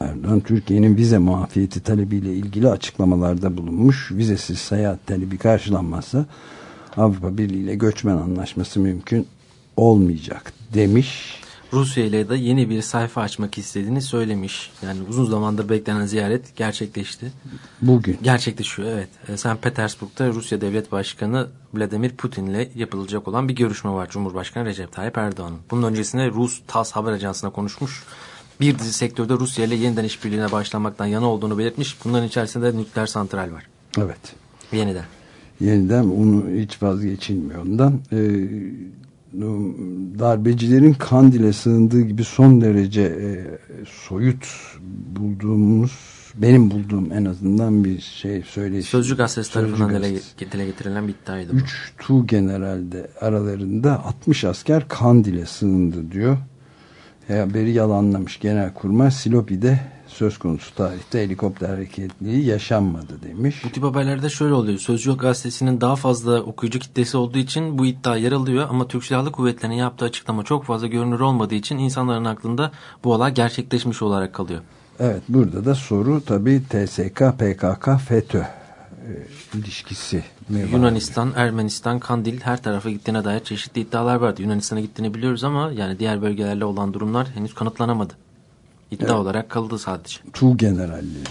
Erdoğan Türkiye'nin vize muafiyeti talebiyle ilgili açıklamalarda bulunmuş. Vizesiz seyahat talebi karşılanmazsa Avrupa Birliği ile göçmen anlaşması mümkün olmayacak demiş. Rusya ile de yeni bir sayfa açmak istediğini söylemiş. Yani uzun zamandır beklenen ziyaret gerçekleşti. Bugün Gerçekleşiyor evet. E, St. Petersburg'da Rusya Devlet Başkanı Vladimir Putin ile yapılacak olan bir görüşme var Cumhurbaşkanı Recep Tayyip Erdoğan'ın. Bunun öncesinde Rus TASS haber ajansına konuşmuş. Bir dizi sektörde Rusya ile yeniden işbirliğine başlamaktan yana olduğunu belirtmiş. Bunların içerisinde nükleer santral var. evet Yeniden. yeniden onu hiç vazgeçilmiyor ondan. O darbecilerin Kandil'e sığındığı gibi son derece e, soyut bulduğumuz benim bulduğum en azından bir şey söyleşi. Sözcü gazetesi Sözcü tarafından gazetesi. dile getirilen bir iddiaydı bu. 3 Tu generalde aralarında 60 asker Kandil'e sığındı diyor. E, haberi yalanlamış Genelkurmay Silopi'de söz konusu tarihte helikopter hareketliği yaşanmadı demiş. Bu tip haberlerde şöyle oluyor. Sözcü gazetesinin daha fazla okuyucu kitlesi olduğu için bu iddia yer alıyor ama Türk Silahlı Kuvvetleri'nin yaptığı açıklama çok fazla görünür olmadığı için insanların aklında bu olay gerçekleşmiş olarak kalıyor. Evet burada da soru tabii TSK, PKK, FETÖ e, ilişkisi mi var? Yunanistan, Ermenistan, Kandil her tarafa gittiğine dair çeşitli iddialar vardı. Yunanistan'a gittiğini biliyoruz ama yani diğer bölgelerle olan durumlar henüz kanıtlanamadı. İddia olarak kaldı sadece. Tu generalleri.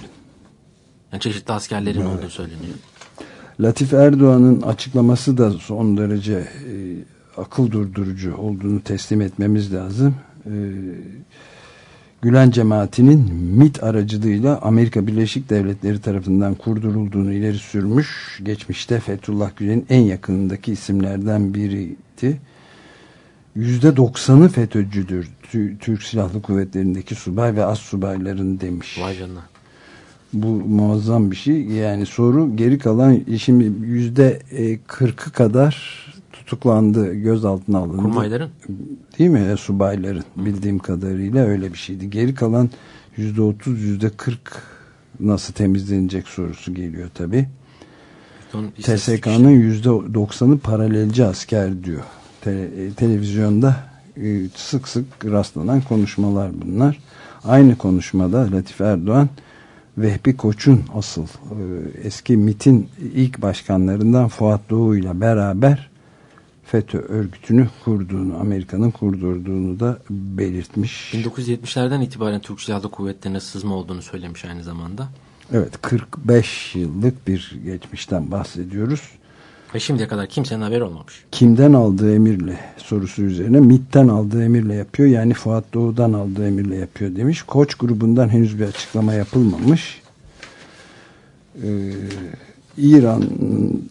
Yani çeşitli askerlerin olduğu söyleniyor. Latif Erdoğan'ın açıklaması da son derece e, akıl durdurucu olduğunu teslim etmemiz lazım. E, Gülen cemaatinin MIT aracılığıyla Amerika Birleşik Devletleri tarafından kurdurulduğunu ileri sürmüş. Geçmişte Fethullah Gülen'in en yakınındaki isimlerden biriydi. %90'ı FETÖ'cüdür. Tü- Türk Silahlı Kuvvetleri'ndeki subay ve az subayların demiş. Vay canına. Bu muazzam bir şey. Yani soru geri kalan şimdi yüzde e, kırkı kadar tutuklandı, gözaltına alındı. Kurmayların Değil mi? E, subayların bildiğim kadarıyla öyle bir şeydi. Geri kalan yüzde otuz, yüzde kırk nasıl temizlenecek sorusu geliyor tabi. TSK'nın yüzde doksanı paralelci asker diyor. Te- e, televizyonda sık sık rastlanan konuşmalar bunlar. Aynı konuşmada Latif Erdoğan Vehbi Koç'un asıl e, eski MIT'in ilk başkanlarından Fuat Doğu ile beraber FETÖ örgütünü kurduğunu, Amerika'nın kurdurduğunu da belirtmiş. 1970'lerden itibaren Türk Silahlı Kuvvetleri'ne sızma olduğunu söylemiş aynı zamanda. Evet 45 yıllık bir geçmişten bahsediyoruz. Ve şimdiye kadar kimsenin haberi olmamış. Kimden aldığı emirle sorusu üzerine MIT'ten aldığı emirle yapıyor. Yani Fuat Doğu'dan aldığı emirle yapıyor demiş. Koç grubundan henüz bir açıklama yapılmamış. Ee, İran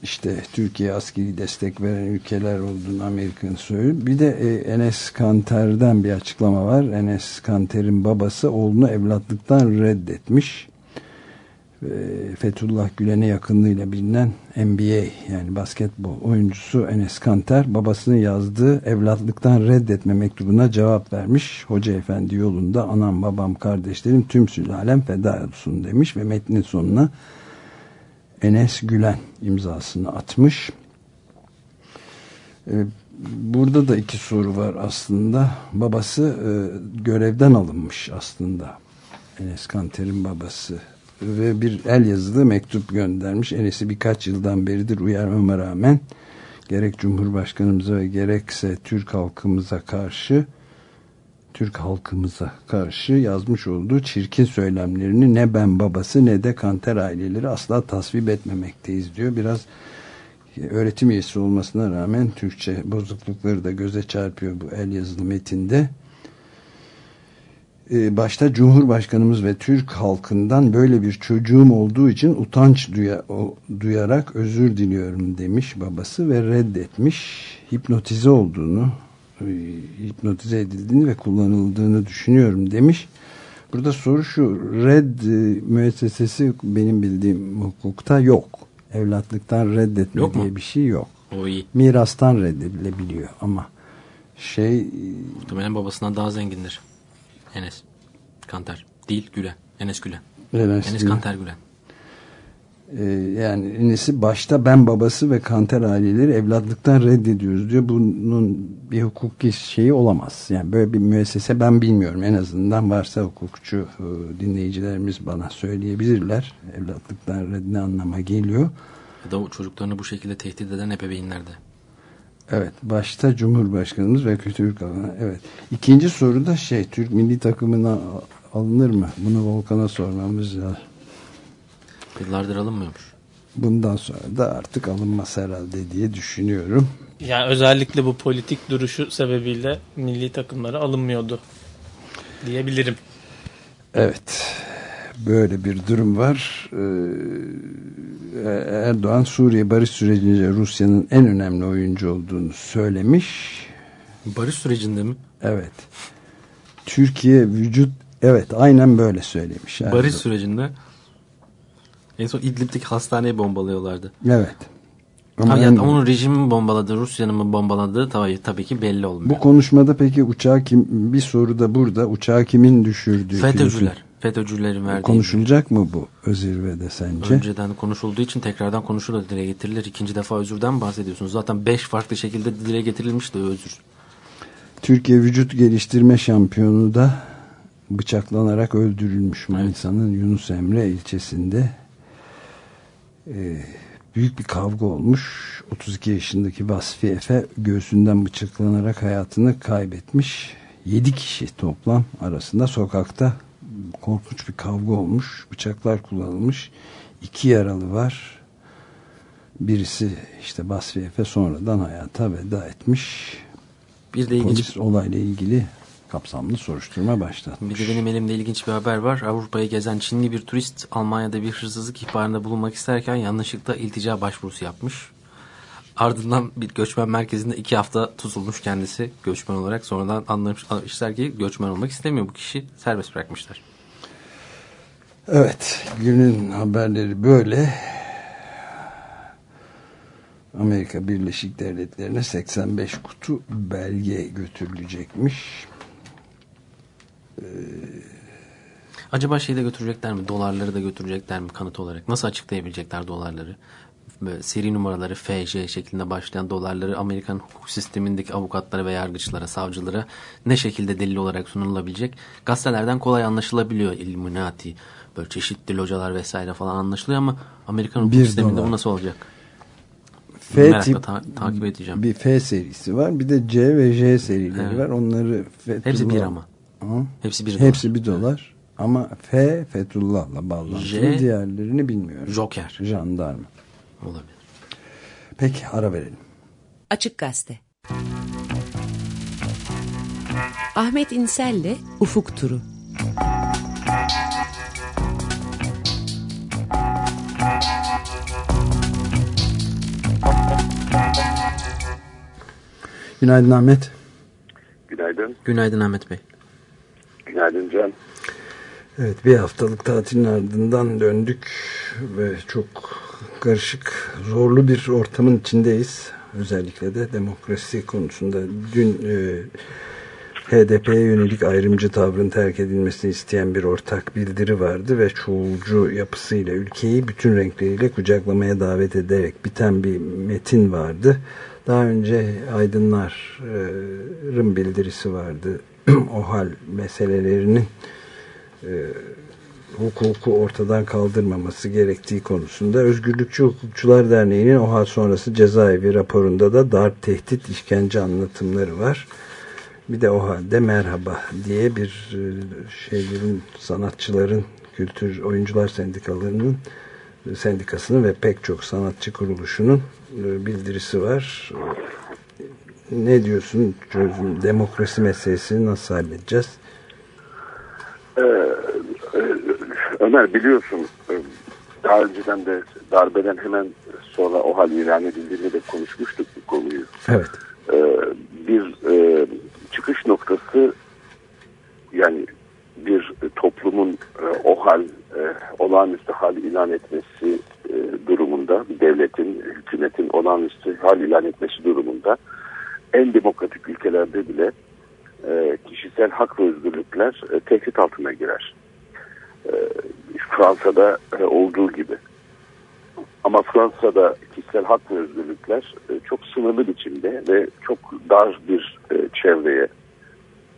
işte Türkiye askeri destek veren ülkeler olduğunu Amerika'nın söylüyor. Bir de e, Enes Kanter'den bir açıklama var. Enes Kanter'in babası oğlunu evlatlıktan reddetmiş. E, Fethullah Gülen'e yakınlığıyla bilinen NBA yani basketbol oyuncusu Enes Kanter babasının yazdığı evlatlıktan reddetme mektubuna cevap vermiş. Hoca efendi yolunda anam babam kardeşlerim tüm sülalem feda olsun demiş ve metnin sonuna Enes Gülen imzasını atmış. E, burada da iki soru var aslında. Babası e, görevden alınmış aslında. Enes Kanter'in babası ve bir el yazılı mektup göndermiş. Enes'i birkaç yıldan beridir uyarmama rağmen gerek Cumhurbaşkanımıza ve gerekse Türk halkımıza karşı Türk halkımıza karşı yazmış olduğu çirkin söylemlerini ne ben babası ne de kanter aileleri asla tasvip etmemekteyiz diyor. Biraz öğretim üyesi olmasına rağmen Türkçe bozuklukları da göze çarpıyor bu el yazılı metinde. Ee, başta Cumhurbaşkanımız ve Türk halkından böyle bir çocuğum olduğu için utanç duya, o, duyarak özür diliyorum demiş babası ve reddetmiş. Hipnotize olduğunu, e, hipnotize edildiğini ve kullanıldığını düşünüyorum demiş. Burada soru şu, red e, müessesesi benim bildiğim hukukta yok. Evlatlıktan reddetme Yok mu? diye bir şey yok. O iyi. Mirastan reddedilebiliyor ama şey e, Muhtemelen babasından daha zengindir. Enes. Kanter. Değil Gülen. Enes Gülen. Enes Enes Gülen. Kanter Gülen. Ee, yani Enes'i başta ben babası ve kanter aileleri evlatlıktan reddediyoruz diyor. Bunun bir hukuki şeyi olamaz. Yani böyle bir müessese ben bilmiyorum. En azından varsa hukukçu e, dinleyicilerimiz bana söyleyebilirler. Evlatlıktan red ne anlama geliyor. Ya da çocuklarını bu şekilde tehdit eden ebeveynlerde. Evet. Başta Cumhurbaşkanımız ve Türk Evet. İkinci soru da şey Türk milli takımına alınır mı? Bunu Volkan'a sormamız lazım. Yıllardır alınmıyormuş. Bundan sonra da artık alınmaz herhalde diye düşünüyorum. Yani özellikle bu politik duruşu sebebiyle milli takımlara alınmıyordu diyebilirim. Evet. Böyle bir durum var. Ee, Erdoğan Suriye barış sürecince Rusya'nın en önemli oyuncu olduğunu söylemiş. Barış sürecinde mi? Evet. Türkiye vücut evet aynen böyle söylemiş. Erdoğan. Barış sürecinde en son İdlib'deki hastaneyi bombalıyorlardı. Evet. Ama Tabii en- ya, onun rejimi mi bombaladı, Rusya'nın mı bombaladığı tabii, tabii ki belli olmuyor. bu konuşmada peki uçağı kim bir soru da burada uçağı kimin düşürdüğü FETÖ'cüler. FETÖ'cülerin verdiği. konuşulacak mı bu o zirvede sence? Önceden konuşulduğu için tekrardan konuşulur dile getirilir. İkinci defa özürden bahsediyorsunuz. Zaten beş farklı şekilde dile getirilmişti özür. Türkiye vücut geliştirme şampiyonu da bıçaklanarak öldürülmüş Manisa'nın Yunus Emre ilçesinde. Ee, büyük bir kavga olmuş. 32 yaşındaki Vasfi Efe göğsünden bıçaklanarak hayatını kaybetmiş. 7 kişi toplam arasında sokakta korkunç bir kavga olmuş. Bıçaklar kullanılmış. İki yaralı var. Birisi işte Vasfi Efe sonradan hayata veda etmiş. Bir de ilginç Polis olayla ilgili kapsamlı soruşturma Bir başlatmış. de benim elimde ilginç bir haber var. Avrupa'yı gezen Çinli bir turist Almanya'da bir hırsızlık ihbarında bulunmak isterken yanlışlıkla iltica başvurusu yapmış. Ardından bir göçmen merkezinde iki hafta tutulmuş kendisi göçmen olarak. Sonradan anlamışlar ki göçmen olmak istemiyor bu kişi. Serbest bırakmışlar. Evet, günün haberleri böyle. Amerika Birleşik Devletleri'ne 85 kutu belge götürülecekmiş. Acaba şeyi de götürecekler mi? Dolarları da götürecekler mi kanıt olarak? Nasıl açıklayabilecekler dolarları? böyle seri numaraları FJ şeklinde başlayan dolarları Amerikan hukuk sistemindeki avukatlara ve yargıçlara, savcılara ne şekilde delil olarak sunulabilecek gazetelerden kolay anlaşılabiliyor Illuminati böyle çeşitli localar vesaire falan anlaşılıyor ama Amerikan hukuk Bir sisteminde dolar. bu nasıl olacak? F Merakla tip ta- takip edeceğim. bir F serisi var. Bir de C ve J serileri Evet. var. Onları Fethullah, Hepsi bir ama. Hı? Hepsi bir Hepsi bir dolar. Ama F Fethullah'la bağlantılı. J- Diğerlerini bilmiyorum. Joker Jandarma. olabilir. Peki ara verelim. Açık Gazete Ahmet İnsel'le Ufuk Turu Günaydın Ahmet. Günaydın. Günaydın Ahmet Bey. Günaydın Can. Evet bir haftalık tatilin ardından döndük ve çok karışık zorlu bir ortamın içindeyiz. Özellikle de demokrasi konusunda dün e, HDP'ye yönelik ayrımcı tavrın terk edilmesini isteyen bir ortak bildiri vardı ve çoğulcu yapısıyla ülkeyi bütün renkleriyle kucaklamaya davet ederek biten bir metin vardı. Daha önce aydınların bildirisi vardı. o meselelerinin e, hukuku ortadan kaldırmaması gerektiği konusunda Özgürlükçü Hukukçular Derneği'nin OHA sonrası cezaevi raporunda da darp, tehdit, işkence anlatımları var. Bir de o halde merhaba diye bir e, şeylerin sanatçıların kültür oyuncular sendikalarının sendikasının ve pek çok sanatçı kuruluşunun e, bildirisi var. Ne diyorsun çözüm demokrasi meselesini nasıl halledeceğiz? Ömer biliyorsun e, daha önceden de darbeden hemen sonra o hal ilan edildiğinde de konuşmuştuk bu konuyu. Evet. Ee, bir e, çıkış noktası yani bir toplumun e, o hal e, olağanüstü hal ilan etmesi e, durumunda devletin, hükümetin hal ilan etmesi durumunda en demokratik ülkelerde bile e, kişisel hak ve özgürlükler e, tehdit altına girer. E, Fransa'da e, olduğu gibi. Ama Fransa'da kişisel hak ve özgürlükler e, çok sınırlı biçimde ve çok dar bir e, çevreye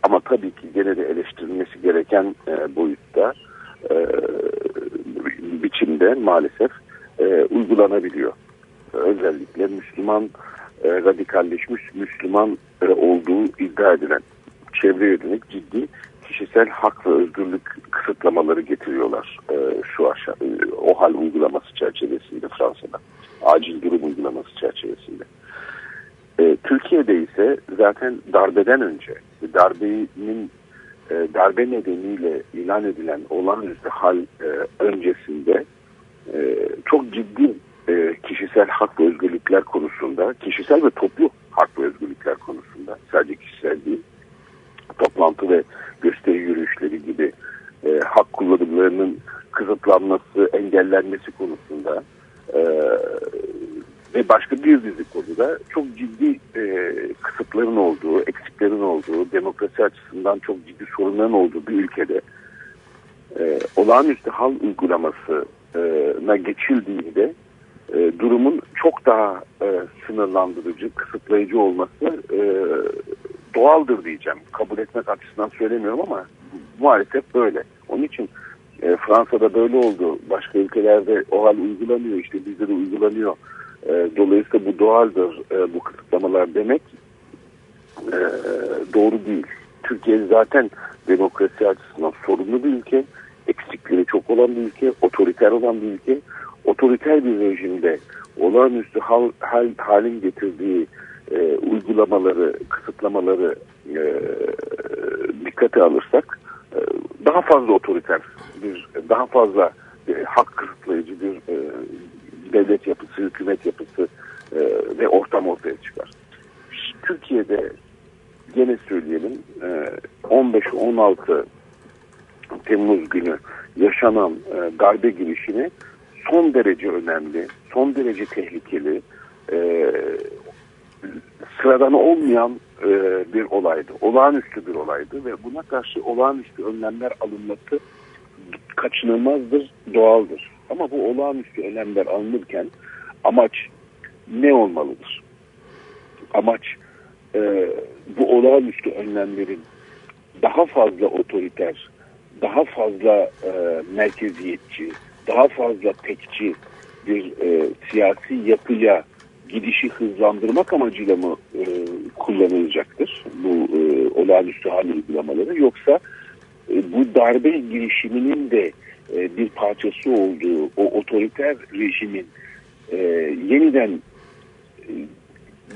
ama tabii ki gene de eleştirilmesi gereken e, boyutta e, biçimde maalesef e, uygulanabiliyor. Özellikle Müslüman e, radikalleşmiş Müslüman e, olduğu iddia edilen çevreye yönelik ciddi kişisel hak ve özgürlük kısıtlamaları getiriyorlar e, şu aşağı e, o hal uygulaması çerçevesinde Fransa'da. Acil durum uygulaması çerçevesinde. E, Türkiye'de ise zaten darbeden önce darbenin e, darbe nedeniyle ilan edilen olağanüstü hal e, öncesinde e, çok ciddi e, kişisel hak ve özgürlükler konusunda, kişisel ve toplu hak ve özgürlükler konusunda sadece kişisel değil, toplantı ve gösteri yürüyüşleri gibi e, hak kullanımlarının kısıtlanması, engellenmesi konusunda e, ve başka bir dizi konuda çok ciddi e, kısıtların olduğu, eksiklerin olduğu, demokrasi açısından çok ciddi sorunların olduğu bir ülkede e, olağanüstü hal uygulamasına geçildiğinde e, durumun çok daha e, sınırlandırıcı, kısıtlayıcı olması e, doğaldır diyeceğim. Kabul etmek açısından söylemiyorum ama maalesef böyle. Onun için Fransa'da böyle oldu. Başka ülkelerde o hal uygulanıyor. işte bizde de uygulanıyor. Dolayısıyla bu doğaldır bu kısıtlamalar demek doğru değil. Türkiye zaten demokrasi açısından sorunlu bir ülke. Eksikleri çok olan bir ülke. Otoriter olan bir ülke. Otoriter bir rejimde olağanüstü hal, hal, halin getirdiği e, uygulamaları, kısıtlamaları e, dikkate alırsak e, daha fazla otoriter, bir daha fazla e, hak kısıtlayıcı bir e, devlet yapısı, hükümet yapısı e, ve ortam ortaya çıkar. Türkiye'de gene söyleyelim e, 15-16 Temmuz günü yaşanan e, darbe girişimi son derece önemli, son derece tehlikeli, e, sıradan olmayan e, bir olaydı. Olağanüstü bir olaydı ve buna karşı olağanüstü önlemler alınması kaçınılmazdır, doğaldır. Ama bu olağanüstü önlemler alınırken amaç ne olmalıdır? Amaç e, bu olağanüstü önlemlerin daha fazla otoriter, daha fazla e, merkeziyetçi, daha fazla tekçi bir e, siyasi yapıya gidişi hızlandırmak amacıyla mı e, kullanılacaktır bu e, olağanüstü hal uygulamaları? Yoksa e, bu darbe girişiminin de e, bir parçası olduğu o otoriter rejimin e, yeniden e,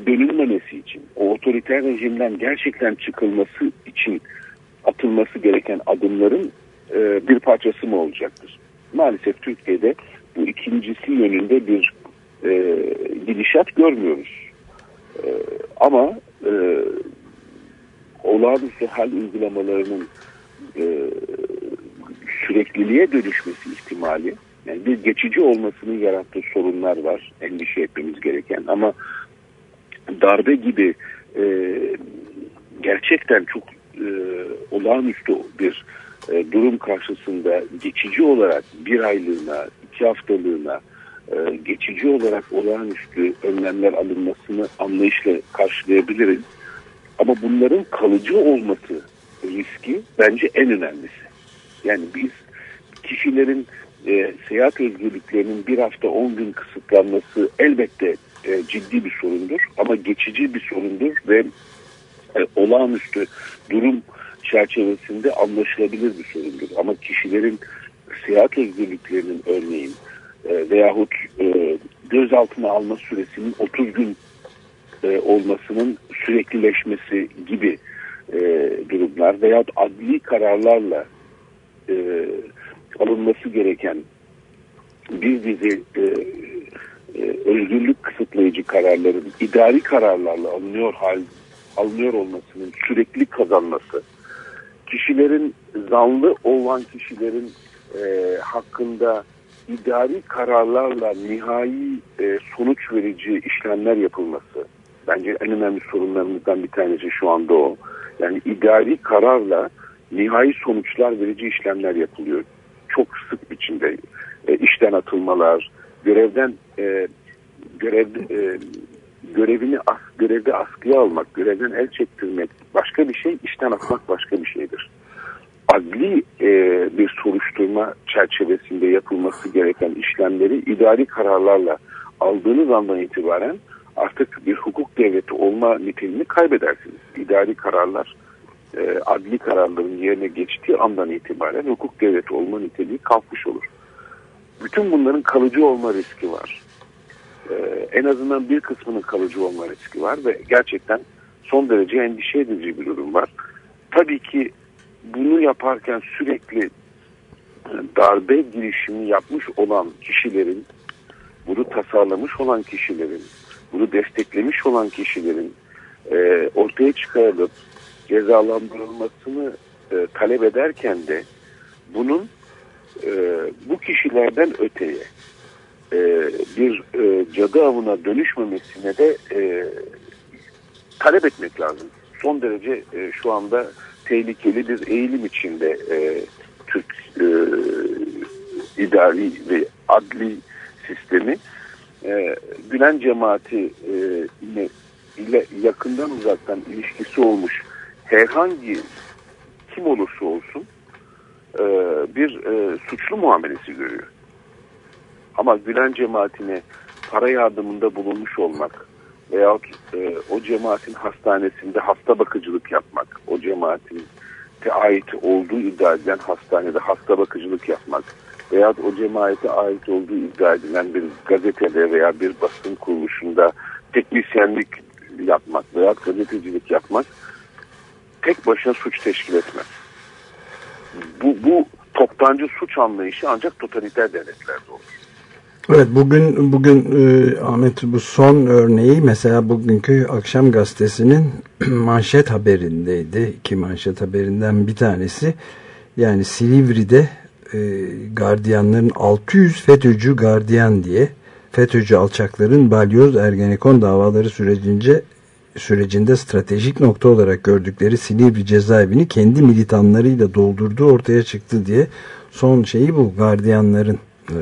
dönülmemesi için, o otoriter rejimden gerçekten çıkılması için atılması gereken adımların e, bir parçası mı olacaktır? Maalesef Türkiye'de bu ikincisi yönünde bir e, gidişat görmüyoruz. E, ama e, olağanüstü hal uygulamalarının e, sürekliliğe dönüşmesi ihtimali yani bir geçici olmasının yarattığı sorunlar var endişe etmemiz gereken ama darbe gibi e, gerçekten çok e, olağanüstü bir e, durum karşısında geçici olarak bir aylığına, iki haftalığına e, geçici olarak olağanüstü önlemler alınmasını anlayışla karşılayabiliriz. Ama bunların kalıcı olması riski bence en önemlisi. Yani biz kişilerin e, seyahat özgürlüklerinin bir hafta on gün kısıtlanması elbette e, ciddi bir sorundur ama geçici bir sorundur ve e, olağanüstü durum çerçevesinde anlaşılabilir bir sorundur. Ama kişilerin seyahat özgürlüklerinin örneğin e, veyahut e, gözaltına alma süresinin 30 gün e, olmasının süreklileşmesi gibi e, durumlar veyahut adli kararlarla e, alınması gereken bir dizi e, e, özgürlük kısıtlayıcı kararların idari kararlarla alınıyor hal alınıyor olmasının sürekli kazanması, kişilerin zanlı olan kişilerin e, hakkında idari kararlarla nihai e, sonuç verici işlemler yapılması bence en önemli sorunlarımızdan bir tanesi şu anda o. Yani idari kararla nihai sonuçlar verici işlemler yapılıyor. Çok sık biçimde e, işten atılmalar, görevden e, görev e, görevini as, görevde askıya almak, görevden el çektirmek başka bir şey, işten atmak başka bir şeydir. Adli e, bir soruşturma çerçevesinde yapılması gereken işlemleri idari kararlarla aldığınız andan itibaren artık bir hukuk devleti olma niteliğini kaybedersiniz. İdari kararlar e, adli kararların yerine geçtiği andan itibaren hukuk devleti olma niteliği kalkmış olur. Bütün bunların kalıcı olma riski var. Ee, en azından bir kısmının kalıcı olma riski var ve gerçekten son derece endişe edici bir durum var. Tabii ki bunu yaparken sürekli e, darbe girişimi yapmış olan kişilerin, bunu tasarlamış olan kişilerin, bunu desteklemiş olan kişilerin e, ortaya çıkarılıp cezalandırılmasını e, talep ederken de bunun e, bu kişilerden öteye e, bir e, cadı avına dönüşmemesine de e, talep etmek lazım. Son derece e, şu anda tehlikeli bir eğilim içinde e, Türk e, idari ve adli sistemi. E, Gülen cemaati e, ile, yakından uzaktan ilişkisi olmuş herhangi kim olursa olsun e, bir e, suçlu muamelesi görüyor. Ama Gülen cemaatine para yardımında bulunmuş olmak veyahut e, o cemaatin hastanesinde hasta bakıcılık yapmak, o cemaatin ait olduğu iddia edilen hastanede hasta bakıcılık yapmak veyahut o cemaate ait olduğu iddia edilen bir gazetede veya bir basın kuruluşunda teknisyenlik yapmak veya gazetecilik yapmak tek başına suç teşkil etmez. Bu, bu toptancı suç anlayışı ancak totaliter devletlerde olur. Evet bugün bugün e, Ahmet bu son örneği mesela bugünkü akşam gazetesinin manşet haberindeydi. İki manşet haberinden bir tanesi yani Silivri'de e, gardiyanların 600 FETÖ'cü gardiyan diye FETÖ'cü alçakların balyoz Ergenekon davaları sürecince sürecinde stratejik nokta olarak gördükleri Silivri cezaevini kendi militanlarıyla doldurduğu ortaya çıktı diye son şeyi bu gardiyanların e,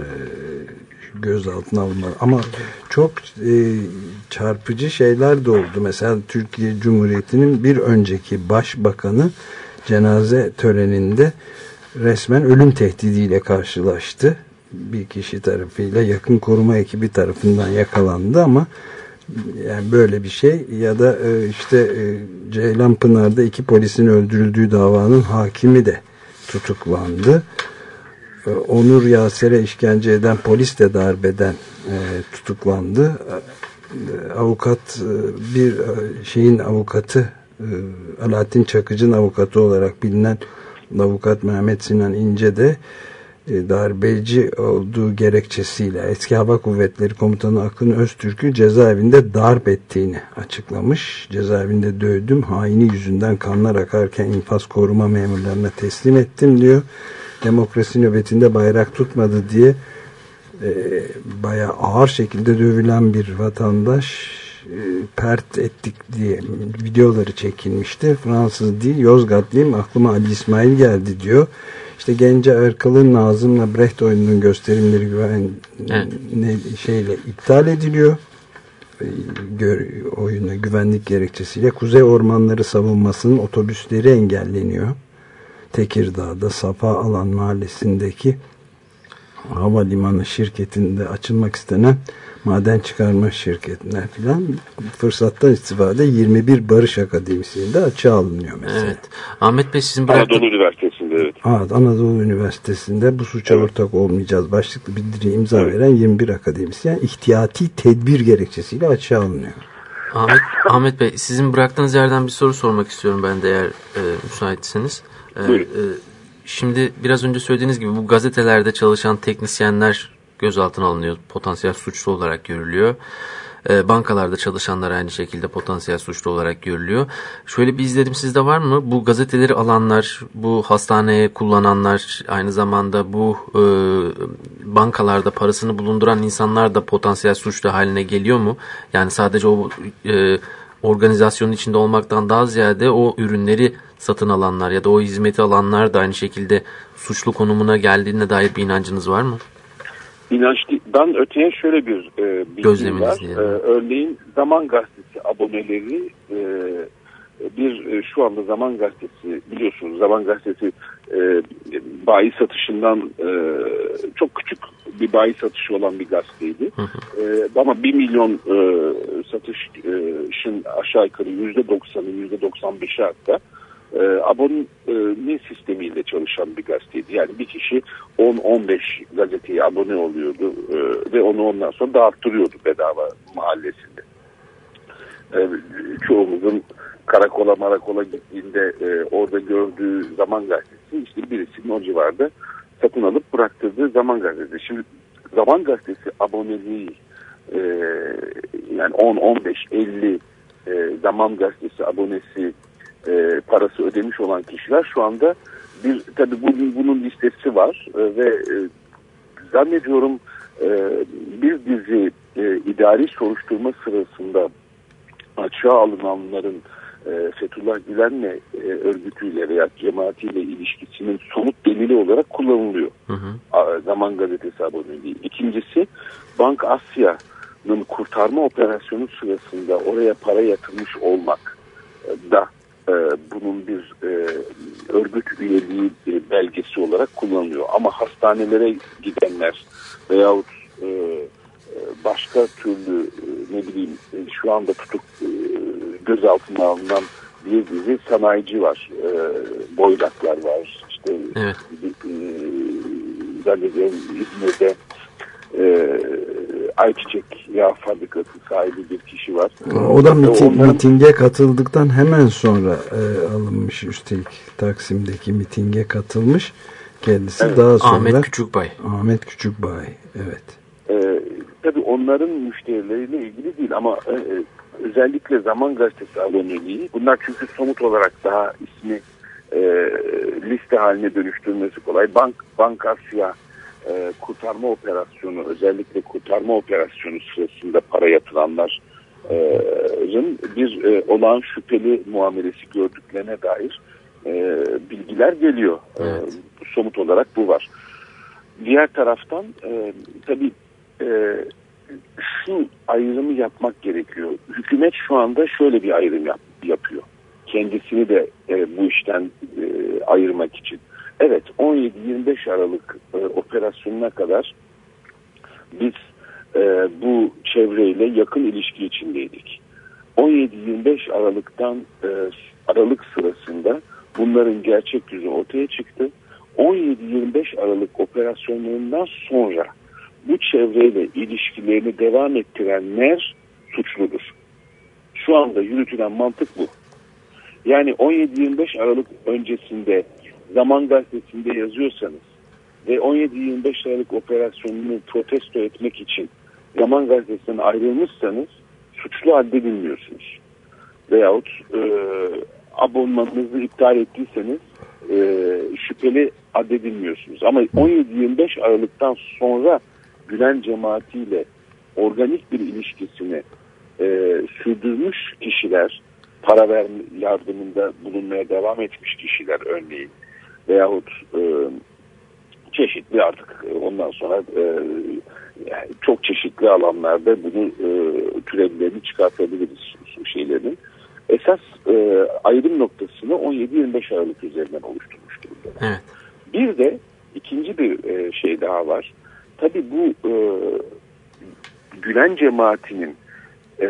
gözaltına alınmalı. Ama çok e, çarpıcı şeyler de oldu. Mesela Türkiye Cumhuriyeti'nin bir önceki başbakanı cenaze töreninde resmen ölüm tehdidiyle karşılaştı. Bir kişi tarafıyla yakın koruma ekibi tarafından yakalandı ama yani böyle bir şey ya da e, işte e, Ceylanpınar'da iki polisin öldürüldüğü davanın hakimi de tutuklandı. Onur Yaser'e işkence eden polis de darbeden e, tutuklandı. E, avukat e, bir e, şeyin avukatı Alaaddin Çakıcı'nın avukatı olarak bilinen avukat Mehmet Sinan İnce de darbeci olduğu gerekçesiyle eski hava kuvvetleri komutanı Akın Öztürk'ü cezaevinde darp ettiğini açıklamış. Cezaevinde dövdüm haini yüzünden kanlar akarken infaz koruma memurlarına teslim ettim diyor. Demokrasi nöbetinde bayrak tutmadı diye e, bayağı ağır şekilde dövülen bir vatandaş e, pert ettik diye videoları çekilmişti. Fransız değil Yozgatlıyım aklıma Ali İsmail geldi diyor. İşte Gence Erkal'ın Nazım'la Brecht oyununun gösterimleri güven Evet. ne, şeyle iptal ediliyor. E, Gör, oyuna güvenlik gerekçesiyle Kuzey Ormanları savunmasının otobüsleri engelleniyor. Tekirdağ'da Safa Alan mahallesindeki havalimanı şirketinde açılmak istenen maden çıkarma şirketine filan fırsattan istifade 21 Barış Akademisi'nde açığa alınıyor mesela. Evet. Ahmet Bey sizin bıraktığınız... Anadolu Üniversitesi'nde evet. Evet, Anadolu Üniversitesi'nde bu suça ortak olmayacağız başlıklı bildiri imza veren 21 akademisyen ihtiyati tedbir gerekçesiyle açığa alınıyor. Ahmet, Ahmet Bey sizin bıraktığınız yerden bir soru sormak istiyorum ben de eğer e, müsaitseniz. E, Buyurun. e, şimdi biraz önce söylediğiniz gibi bu gazetelerde çalışan teknisyenler gözaltına alınıyor. Potansiyel suçlu olarak görülüyor. E, bankalarda çalışanlar aynı şekilde potansiyel suçlu olarak görülüyor. Şöyle bir izledim sizde var mı? Bu gazeteleri alanlar, bu hastaneye kullananlar, aynı zamanda bu e, bankalarda parasını bulunduran insanlar da potansiyel suçlu haline geliyor mu? Yani sadece o e, organizasyonun içinde olmaktan daha ziyade o ürünleri satın alanlar ya da o hizmeti alanlar da aynı şekilde suçlu konumuna geldiğine dair bir inancınız var mı? İnançtan öteye şöyle bir e, bilgi var. diyelim. E, örneğin Zaman Gazetesi aboneleri e, bir e, şu anda Zaman Gazetesi biliyorsunuz Zaman Gazetesi e, bayi satışından e, çok küçük bir bayi satışı olan bir gazeteydi. E, ama 1 milyon e, satışın aşağı yukarı %90'ı %95'i hatta e, abone sistemiyle çalışan bir gazeteydi. Yani bir kişi 10-15 gazeteye abone oluyordu e, ve onu ondan sonra dağıttırıyordu bedava mahallesinde. E, çoğumuzun karakola marakola gittiğinde e, orada gördüğü Zaman Gazetesi işte birisinin o civarda satın alıp bıraktırdığı Zaman Gazetesi. Şimdi Zaman Gazetesi aboneliği e, yani 10, 15, 50 e, Zaman Gazetesi abonesi e, parası ödemiş olan kişiler şu anda bir tabi bunun, bunun listesi var e, ve e, zannediyorum e, bir dizi e, idari soruşturma sırasında açığa alınanların e, Fethullah Gülen'le e, örgütüyle veya cemaatiyle ilişkisinin somut delili olarak kullanılıyor. Hı hı. A- Zaman Gazetesi aboneliği. İkincisi Bank Asya'nın kurtarma operasyonu sırasında oraya para yatırmış olmak da e, bunun bir e, örgüt üyeliği e, belgesi olarak kullanılıyor. Ama hastanelere gidenler veyahut e, e, başka türlü e, ne bileyim e, şu anda tutuk e, gözaltına alınan bir dizi sanayici var. E, boydaklar var. İşte Evet. e, zannediyorum İzmir'de e, ayçiçek yağ fabrikası sahibi bir kişi var. O da miting, Onların- mitinge katıldıktan hemen sonra e, alınmış üstelik Taksim'deki mitinge katılmış. Kendisi Evet. daha sonra Ahmet Küçükbay. Ahmet Küçükbay evet. Ee, tabii onların müşterileriyle ilgili değil ama e, e, özellikle Zaman Gazetesi aboneliği bunlar çünkü somut olarak daha ismi e, liste haline dönüştürmesi kolay. Bank Bank Asya e, kurtarma operasyonu özellikle kurtarma operasyonu sırasında para yatıranların bir e, olağan şüpheli muamelesi gördüklerine dair e, bilgiler geliyor. E, Evet. somut olarak bu var. Diğer taraftan e, tabii e, şu ayrımı yapmak gerekiyor. Hükümet şu anda şöyle bir ayrım yap, yapıyor. Kendisini de e, bu işten e, ayırmak için. Evet 17-25 Aralık e, operasyonuna kadar biz e, bu çevreyle yakın ilişki içindeydik. 17-25 Aralık'tan e, Aralık sırasında bunların gerçek yüzü ortaya çıktı. 17-25 Aralık operasyonlarından sonra bu çevreyle ilişkilerini devam ettirenler suçludur. Şu anda yürütülen mantık bu. Yani 17-25 Aralık öncesinde Zaman Gazetesi'nde yazıyorsanız ve 17-25 Aralık operasyonunu protesto etmek için Zaman Gazetesi'nden ayrılmışsanız suçlu addedilmiyorsunuz. Veyahut e, abonmanınızı iptal ettiyseniz e, şüpheli addedilmiyorsunuz. Ama 17-25 Aralık'tan sonra Gülen cemaatiyle organik bir ilişkisini e, sürdürmüş kişiler, para verme yardımında bulunmaya devam etmiş kişiler örneğin veyahut e, çeşitli artık e, ondan sonra e, yani çok çeşitli alanlarda bunu e, türevlerini çıkartabiliriz şeylerin. Esas e, ayrım noktasını 17-25 Aralık üzerinden oluşturmuş durumda. Evet. Bir de ikinci bir e, şey daha var. Tabii bu e, Gülen cemaatinin e,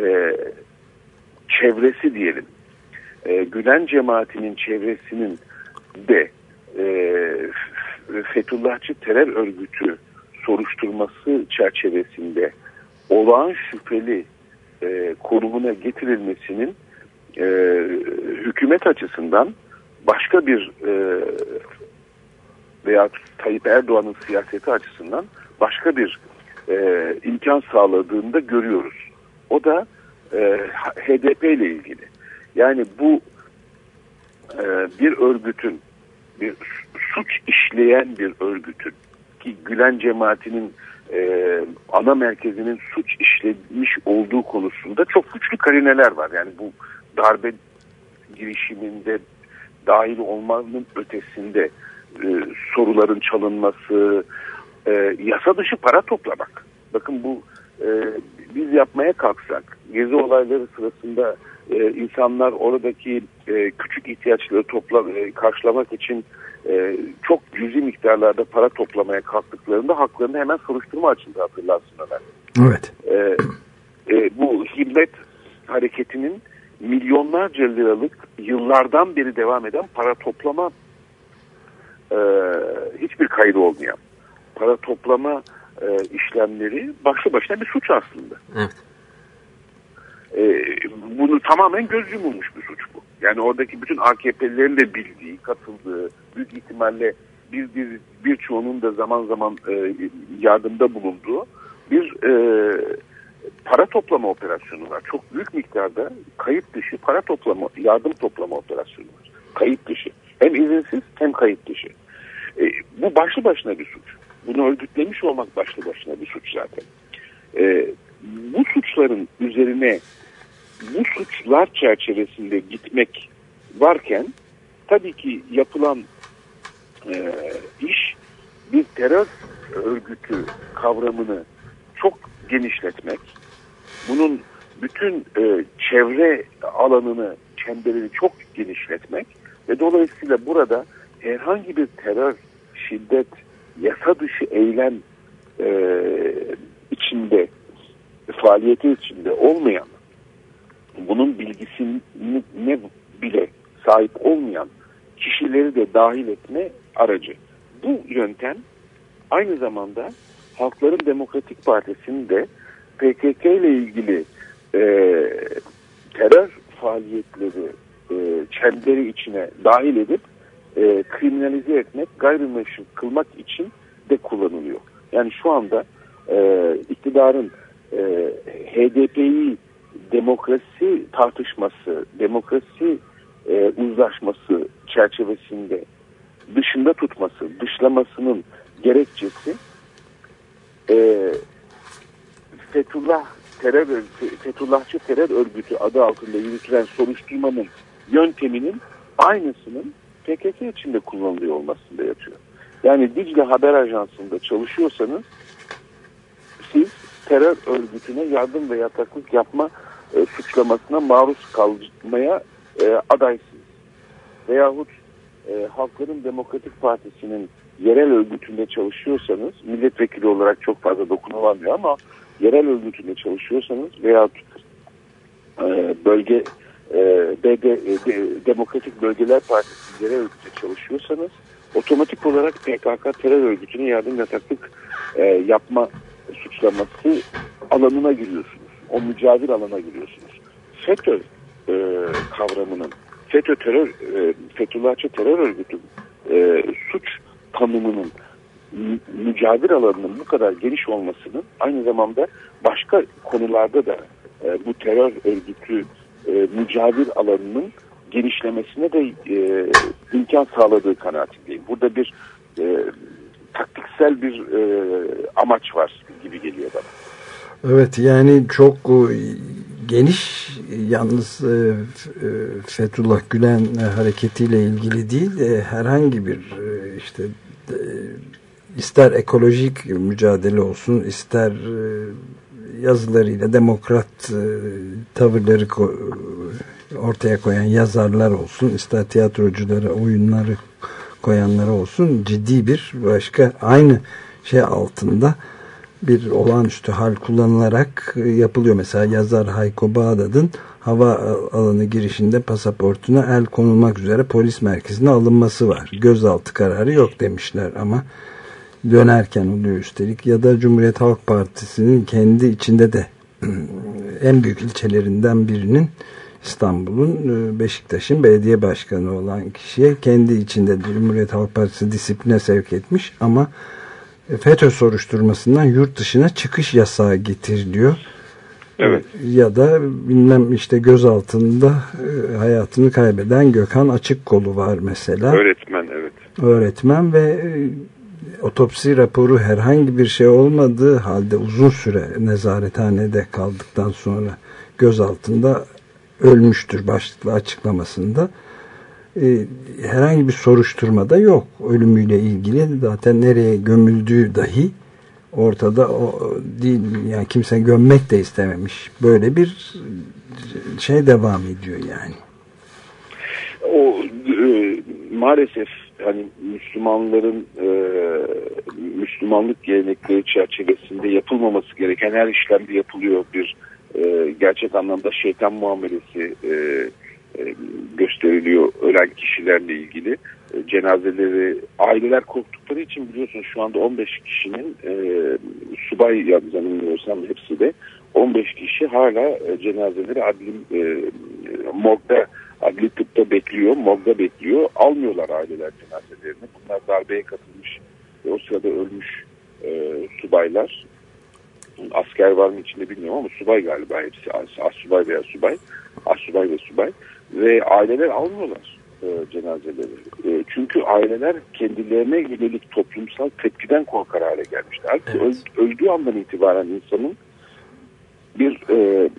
çevresi diyelim. E, Gülen cemaatinin çevresinin de e, Fethullahçı terör örgütü soruşturması çerçevesinde olağan şüpheli e, konumuna getirilmesinin e, hükümet açısından başka bir e, veya Tayyip Erdoğan'ın siyaseti açısından başka bir e, imkan sağladığını da görüyoruz. O da e, HDP ile ilgili. Yani bu e, bir örgütün bir suç işleyen bir örgütün ki Gülen cemaatinin e, ana merkezinin suç işlemiş olduğu konusunda çok güçlü karineler var. Yani bu darbe girişiminde dahil olmanın ötesinde e, soruların çalınması, e, yasa dışı para toplamak. Bakın bu e, biz yapmaya kalksak, gezi olayları sırasında e, insanlar oradaki e, küçük ihtiyaçları topla, e, karşılamak için e, çok cüzi miktarlarda para toplamaya kalktıklarında haklarını hemen soruşturma açıldı hatırlarsın Ömer. Evet. E, e, bu himmet hareketinin milyonlarca liralık yıllardan beri devam eden para toplama e, hiçbir kaydı olmayan para toplama e, işlemleri başlı başına bir suç aslında. Evet. E, bunu tamamen göz yumulmuş bir suç bu. Yani oradaki bütün AKP'lilerin de bildiği, katıldığı, büyük ihtimalle bir, bir birçoğunun da zaman zaman e, yardımda bulunduğu bir e, para toplama operasyonu var. Çok büyük miktarda kayıt dışı para toplama, yardım toplama operasyonu var. Kayıt dışı. Hem izinsiz hem kayıt dışı. E, bu başlı başına bir suç. Bunu örgütlemiş olmak başlı başına bir suç zaten. E, bu suçların üzerine bu suçlar çerçevesinde gitmek varken tabii ki yapılan e, iş bir terör örgütü kavramını çok genişletmek, bunun bütün e, çevre alanını, çemberini çok genişletmek ve dolayısıyla burada herhangi bir terör, şiddet, yasa dışı eylem e, içinde, faaliyeti içinde olmayan, bunun bilgisine bile sahip olmayan kişileri de dahil etme aracı. Bu yöntem aynı zamanda Halkların Demokratik Partisi'nin de PKK ile ilgili e, terör faaliyetleri e, çemberi içine dahil edip e, kriminalize etmek, gayrimeşru kılmak için de kullanılıyor. Yani şu anda e, iktidarın e, HDP'yi demokrasi tartışması, demokrasi e, uzlaşması çerçevesinde dışında tutması, dışlamasının gerekçesi e, Fethullah terör Fethullahçı terör örgütü adı altında yürütülen soruşturmanın yönteminin aynısının PKK içinde kullanılıyor olmasında yatıyor. Yani Dicle Haber Ajansı'nda çalışıyorsanız siz terör örgütüne yardım ve yataklık yapma e, suçlamasına maruz kalmaya e, adaysınız. Veyahut e, Halkların Demokratik Partisi'nin yerel örgütünde çalışıyorsanız, milletvekili olarak çok fazla dokunulamıyor ama yerel örgütünde çalışıyorsanız veya e, bölge e, BD, e, de- Demokratik Bölgeler Partisi yerel örgütünde çalışıyorsanız otomatik olarak PKK terör örgütüne yardım yataklık e, yapma suçlaması alanına giriyorsunuz. O mücadele alana giriyorsunuz. FETÖ e, kavramının FETÖ terör e, Fethullahçı terör örgütü e, suç tanımının mü- mücadele alanının bu kadar geniş olmasının aynı zamanda başka konularda da e, bu terör örgütü e, mücadele alanının genişlemesine de e, imkan sağladığı kanaatindeyim. Burada bir e, taktiksel bir e, amaç var gibi geliyor bana. Evet yani çok e, geniş yalnız e, e, Fethullah Gülen e, hareketiyle ilgili değil e, herhangi bir e, işte e, ister ekolojik mücadele olsun ister e, yazılarıyla demokrat e, tavırları ko- ortaya koyan yazarlar olsun ister tiyatroculara oyunları koyanlara olsun ciddi bir başka aynı şey altında bir olağanüstü hal kullanılarak e, yapılıyor. Mesela yazar Hayko Bağdat'ın hava alanı girişinde pasaportuna el konulmak üzere polis merkezine alınması var. Gözaltı kararı yok demişler ama dönerken oluyor üstelik ya da Cumhuriyet Halk Partisi'nin kendi içinde de en büyük ilçelerinden birinin İstanbul'un e, Beşiktaş'ın belediye başkanı olan kişiye kendi içinde Cumhuriyet Halk Partisi disipline sevk etmiş ama FETÖ soruşturmasından yurt dışına çıkış yasağı getiriliyor. Evet. Ya da bilmem işte gözaltında e, hayatını kaybeden Gökhan Açıkkolu var mesela. Öğretmen evet. Öğretmen ve e, otopsi raporu herhangi bir şey olmadığı halde uzun süre nezarethanede kaldıktan sonra gözaltında ölmüştür başlıklı açıklamasında. E, herhangi bir soruşturma da yok. Ölümüyle ilgili zaten nereye gömüldüğü dahi ortada o değil. Yani kimse gömmek de istememiş. Böyle bir şey devam ediyor yani. O e, maalesef hani Müslümanların e, Müslümanlık gelenekleri çerçevesinde yapılmaması gereken her işlemde yapılıyor bir e, gerçek anlamda şeytan muamelesi e, e, gösteriliyor ölen kişilerle ilgili E, cenazeleri aileler korktukları için biliyorsunuz şu anda 15 kişinin e, subay yanılmıyorsam hepsi de 15 kişi hala e, cenazeleri adli e, morgda adli tıpta bekliyor, morgda bekliyor. Almıyorlar aileler cenazelerini. Bunlar darbeye katılmış ve o sırada ölmüş e, subaylar. Asker var mı içinde bilmiyorum ama subay galiba hepsi. As, as subay veya subay. As subay ve subay. Ve aileler almıyorlar e, cenazeleri. E, çünkü aileler kendilerine yönelik toplumsal tepkiden korkar hale gelmişler. Evet. öl- öldüğü andan itibaren insanın bir e,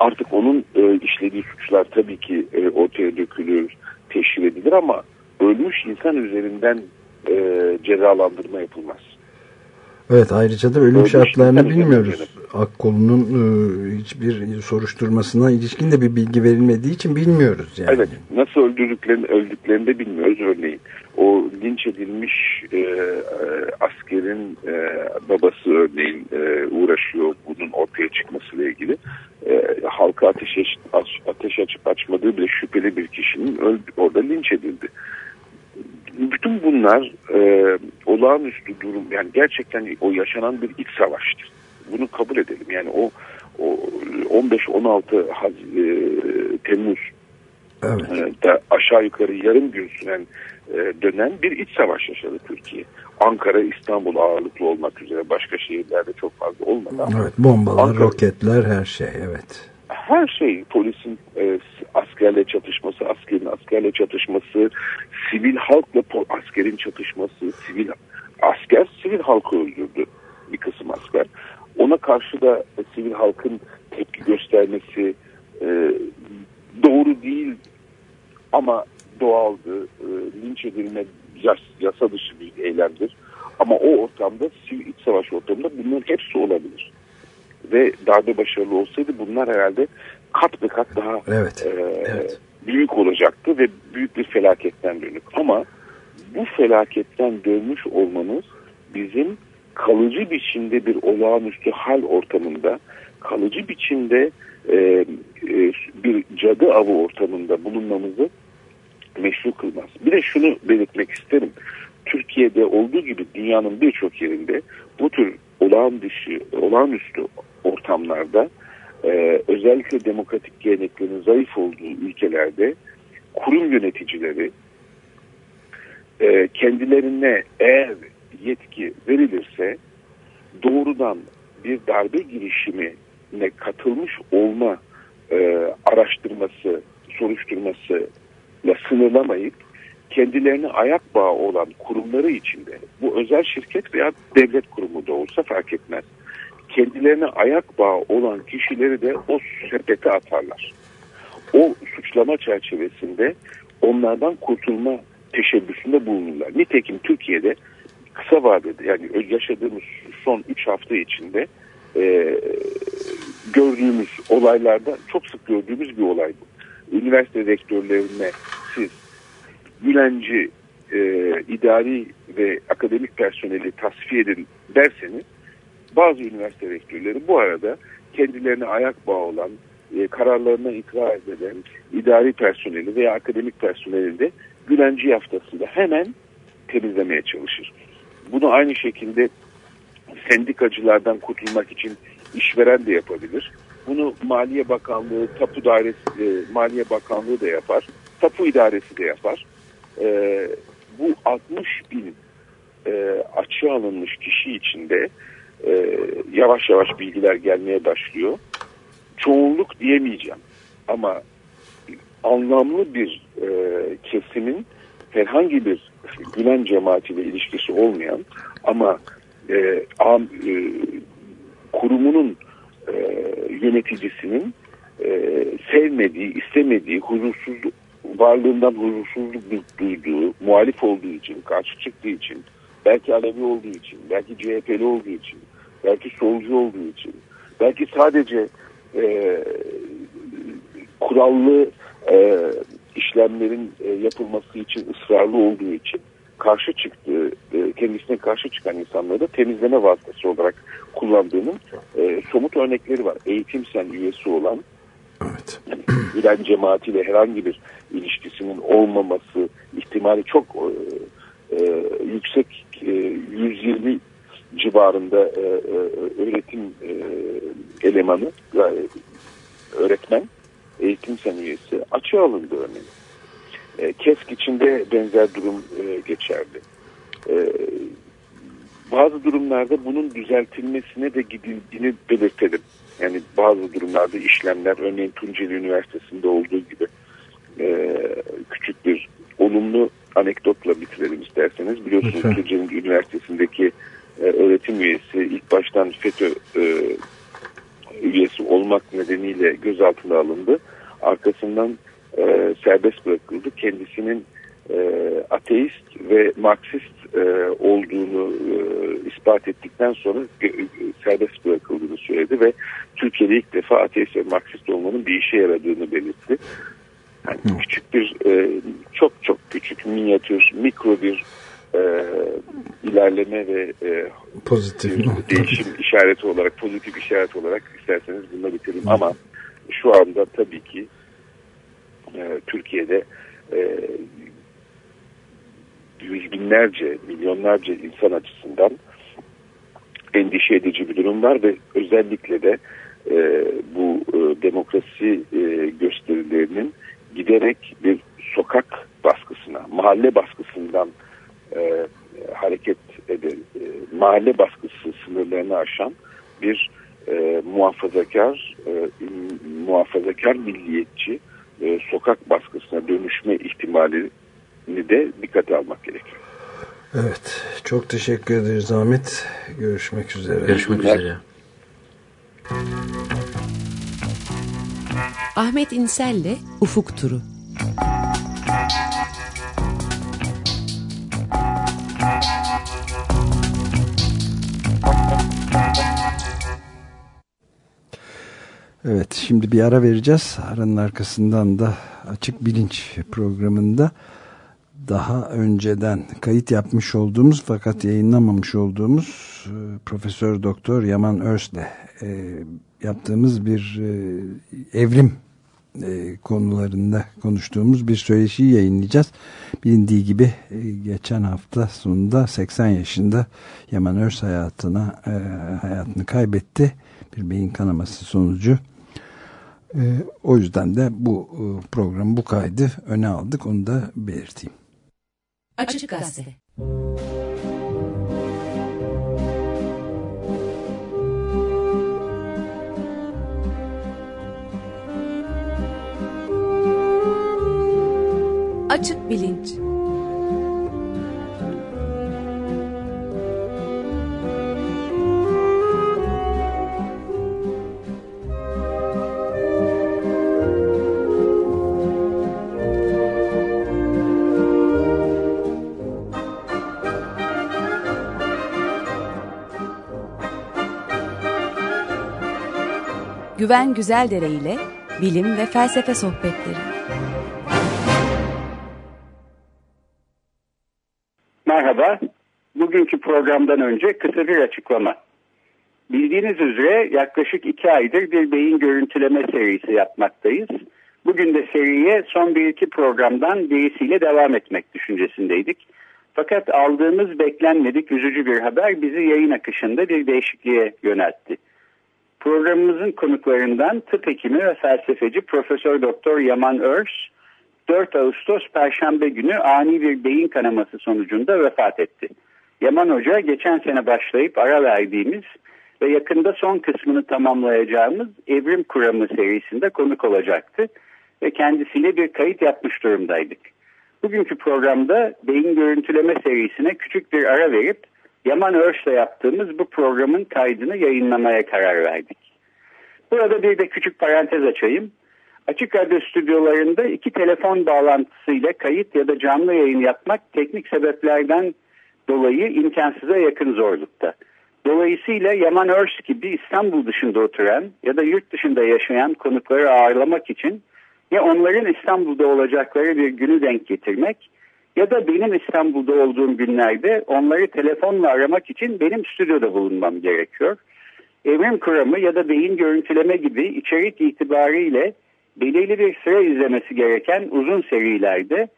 artık onun e, işlediği suçlar tabii ki e, ortaya dökülür, teşhir edilir ama ölmüş insan üzerinden e, cezalandırma yapılmaz. Evet ayrıca da ölüm Ölmüş şartlarını bilmiyoruz. üzerine. Akkolu'nun e, hiçbir soruşturmasına ilişkin de bir bilgi verilmediği için bilmiyoruz yani. Evet, nasıl öldürdüklerini, öldüklerini de bilmiyoruz örneğin. O linç edilmiş e, e, askerin e, babası örneğin e, uğraşıyor bunun ortaya çıkmasıyla ilgili. E, halka ateş, aç- ateş açıp açmadığı bile şüpheli bir kişinin öldü, orada linç edildi. Bütün bunlar e, olağanüstü durum yani gerçekten o yaşanan bir iç savaştır. Bunu kabul edelim. Yani o, o 15-16 Haz- e, Temmuz Evet. e, da aşağı yukarı yarım gün süren e, dönem bir iç savaş yaşadı Türkiye. Ankara, İstanbul ağırlıklı olmak üzere başka şehirlerde çok fazla olmadı ama Evet, bombalar, Ankara- roketler her şey evet. Her şey polisin e, askerle çatışması, askerin askerle çatışması, sivil halkla askerin çatışması, sivil asker sivil halkı öldürdü bir kısım asker. Ona karşı da e, sivil halkın tepki göstermesi e, doğru değil ama doğaldı. E, linç edilme yas, yasa dışı bir eylemdir. Ama o ortamda, sivil iç savaş ortamında bunların hepsi olabilir. Ve darbe başarılı olsaydı bunlar herhalde kat be kat daha Evet. e, Evet. büyük olacaktı ve büyük bir felaketten dönük. Ama bu felaketten dönmüş olmamız bizim kalıcı biçimde bir olağanüstü hal ortamında, kalıcı biçimde e, e, bir cadı avı ortamında bulunmamızı meşru kılmaz. Bir de şunu belirtmek isterim. Türkiye'de olduğu gibi dünyanın birçok yerinde bu tür olağan dışı, olağanüstü ortamlarda e, özellikle demokratik geleneklerin zayıf olduğu ülkelerde kurum yöneticileri e, kendilerine eğer yetki verilirse doğrudan bir darbe girişimine katılmış olma e, araştırması, soruşturmasıyla sınırlamayıp kendilerine ayak bağı olan kurumları içinde bu özel şirket veya devlet kurumu da olsa fark etmez. Kendilerine ayak bağı olan kişileri de o sepete atarlar. O suçlama çerçevesinde onlardan kurtulma teşebbüsünde bulunurlar. Nitekim Türkiye'de kısa vadede yani yaşadığımız son 3 hafta içinde e, gördüğümüz olaylarda çok sık gördüğümüz bir olay bu. Üniversite rektörlerine siz Gülenci e, idari ve akademik personeli tasfiye edin derseniz bazı üniversite rektörleri bu arada kendilerine ayak bağı olan e, kararlarına itiraz eden idari personeli veya akademik personeli de Gülenci yaftasında hemen temizlemeye çalışır. Bunu aynı şekilde sendikacılardan kurtulmak için işveren de yapabilir. Bunu Maliye Bakanlığı, Tapu Dairesi, e, Maliye Bakanlığı da yapar. Tapu İdaresi de yapar. E, bu 60 bin e, açığa alınmış kişi içinde e, yavaş yavaş bilgiler gelmeye başlıyor. Çoğunluk diyemeyeceğim ama anlamlı bir e, kesimin herhangi bir Gülen cemaatiyle ilişkisi olmayan ama e, am, e, kurumunun e, yöneticisinin e, sevmediği, istemediği, huzursuzluk varlığından huzursuzluk duyduğu, muhalif olduğu için, karşı çıktığı için, belki Alevi olduğu için, belki CHP'li olduğu için, belki solcu olduğu için, belki sadece e, kurallı e, işlemlerin e, yapılması için ısrarlı olduğu için karşı çıktığı, e, kendisine karşı çıkan insanları da temizleme vasıtası olarak kullandığının e, somut örnekleri var. Eğitim sen üyesi olan Evet. yani Gülen cemaatiyle herhangi bir ilişkisinin olmaması ihtimali çok e, e, yüksek e, 120 civarında e, e, öğretim e, elemanı e, öğretmen eğitim sen üyesi açığa alındı örneğin. E, KESK içinde benzer durum e, geçerli. E, bazı durumlarda bunun düzeltilmesine de gidildiğini belirtelim. Yani bazı durumlarda işlemler örneğin Tunceli Üniversitesi'nde olduğu gibi e, küçük bir olumlu anekdotla bitirelim isterseniz. Biliyorsunuz. Tunceli Üniversitesi'ndeki e, öğretim üyesi ilk baştan FETÖ e, üyesi olmak nedeniyle gözaltına alındı. Arkasından e, serbest bırakıldı. Kendisinin e, ateist ve Marksist e, olduğunu e, ispat ettikten sonra e, serbest bırakıldığını söyledi ve Türkiye'de ilk defa ateist ve Marksist olmanın bir işe yaradığını belirtti. Yani küçük bir e, çok çok küçük minyatür mikro bir e, ilerleme ve e, Pozitif değişim işareti olarak pozitif işaret olarak isterseniz bununla bitirelim ama şu anda tabii ki e, Türkiye'de e, yüz binlerce milyonlarca insan açısından endişe edici bir durum var ve özellikle de e, bu e, demokrasi e, gösterilerinin giderek bir sokak baskısına, mahalle baskısından e, hareket eden, e, mahalle baskısı sınırlarını aşan bir e, muhafazakar, e, muhafazakar milliyetçi e, sokak baskısına dönüşme ihtimalini de dikkate almak gerekiyor. Evet. Çok teşekkür ederiz Ahmet. Görüşmek üzere. Görüşmek üzere. Ahmet İnsel'le Ufuk Turu. Evet şimdi bir ara vereceğiz. Aranın arkasından da Açık Bilinç programında daha önceden kayıt yapmış olduğumuz fakat yayınlamamış olduğumuz e, Profesör Doktor Yaman Örs'le e, yaptığımız bir e, evrim e, konularında konuştuğumuz bir söyleşiyi yayınlayacağız. Bilindiği gibi e, geçen hafta sonunda 80 yaşında Yaman Örs hayatına e, hayatını kaybetti. Bir beyin kanaması sonucu. E, o yüzden de bu e, program bu kaydı öne aldık. Onu da belirteyim. Açık Gazete Açık Bilinç Güven Güzeldere ile bilim ve felsefe sohbetleri. Merhaba. Bugünkü programdan önce kısa bir açıklama. Bildiğiniz üzere yaklaşık iki aydır bir beyin görüntüleme serisi yapmaktayız. Bugün de seriye son bir iki programdan birisiyle devam etmek düşüncesindeydik. Fakat aldığımız beklenmedik üzücü bir haber bizi yayın akışında bir değişikliğe yöneltti. Programımızın konuklarından tıp hekimi ve felsefeci Profesör Doktor Yaman Örs 4 Ağustos Perşembe günü ani bir beyin kanaması sonucunda vefat etti. Yaman Hoca geçen sene başlayıp ara verdiğimiz ve yakında son kısmını tamamlayacağımız Evrim Kuramı serisinde konuk olacaktı ve kendisiyle bir kayıt yapmış durumdaydık. Bugünkü programda beyin görüntüleme serisine küçük bir ara verip Yaman Örs'le yaptığımız bu programın kaydını yayınlamaya karar verdik. Burada bir de küçük parantez açayım. Açık Radyo stüdyolarında iki telefon bağlantısıyla kayıt ya da canlı yayın yapmak teknik sebeplerden dolayı imkansıza yakın zorlukta. Dolayısıyla Yaman Örs gibi İstanbul dışında oturan ya da yurt dışında yaşayan konukları ağırlamak için ya onların İstanbul'da olacakları bir günü denk getirmek ya da benim İstanbul'da olduğum günlerde onları telefonla aramak için benim stüdyoda bulunmam gerekiyor. Evrim kuramı ya da beyin görüntüleme gibi içerik itibariyle belirli bir süre izlemesi gereken uzun serilerde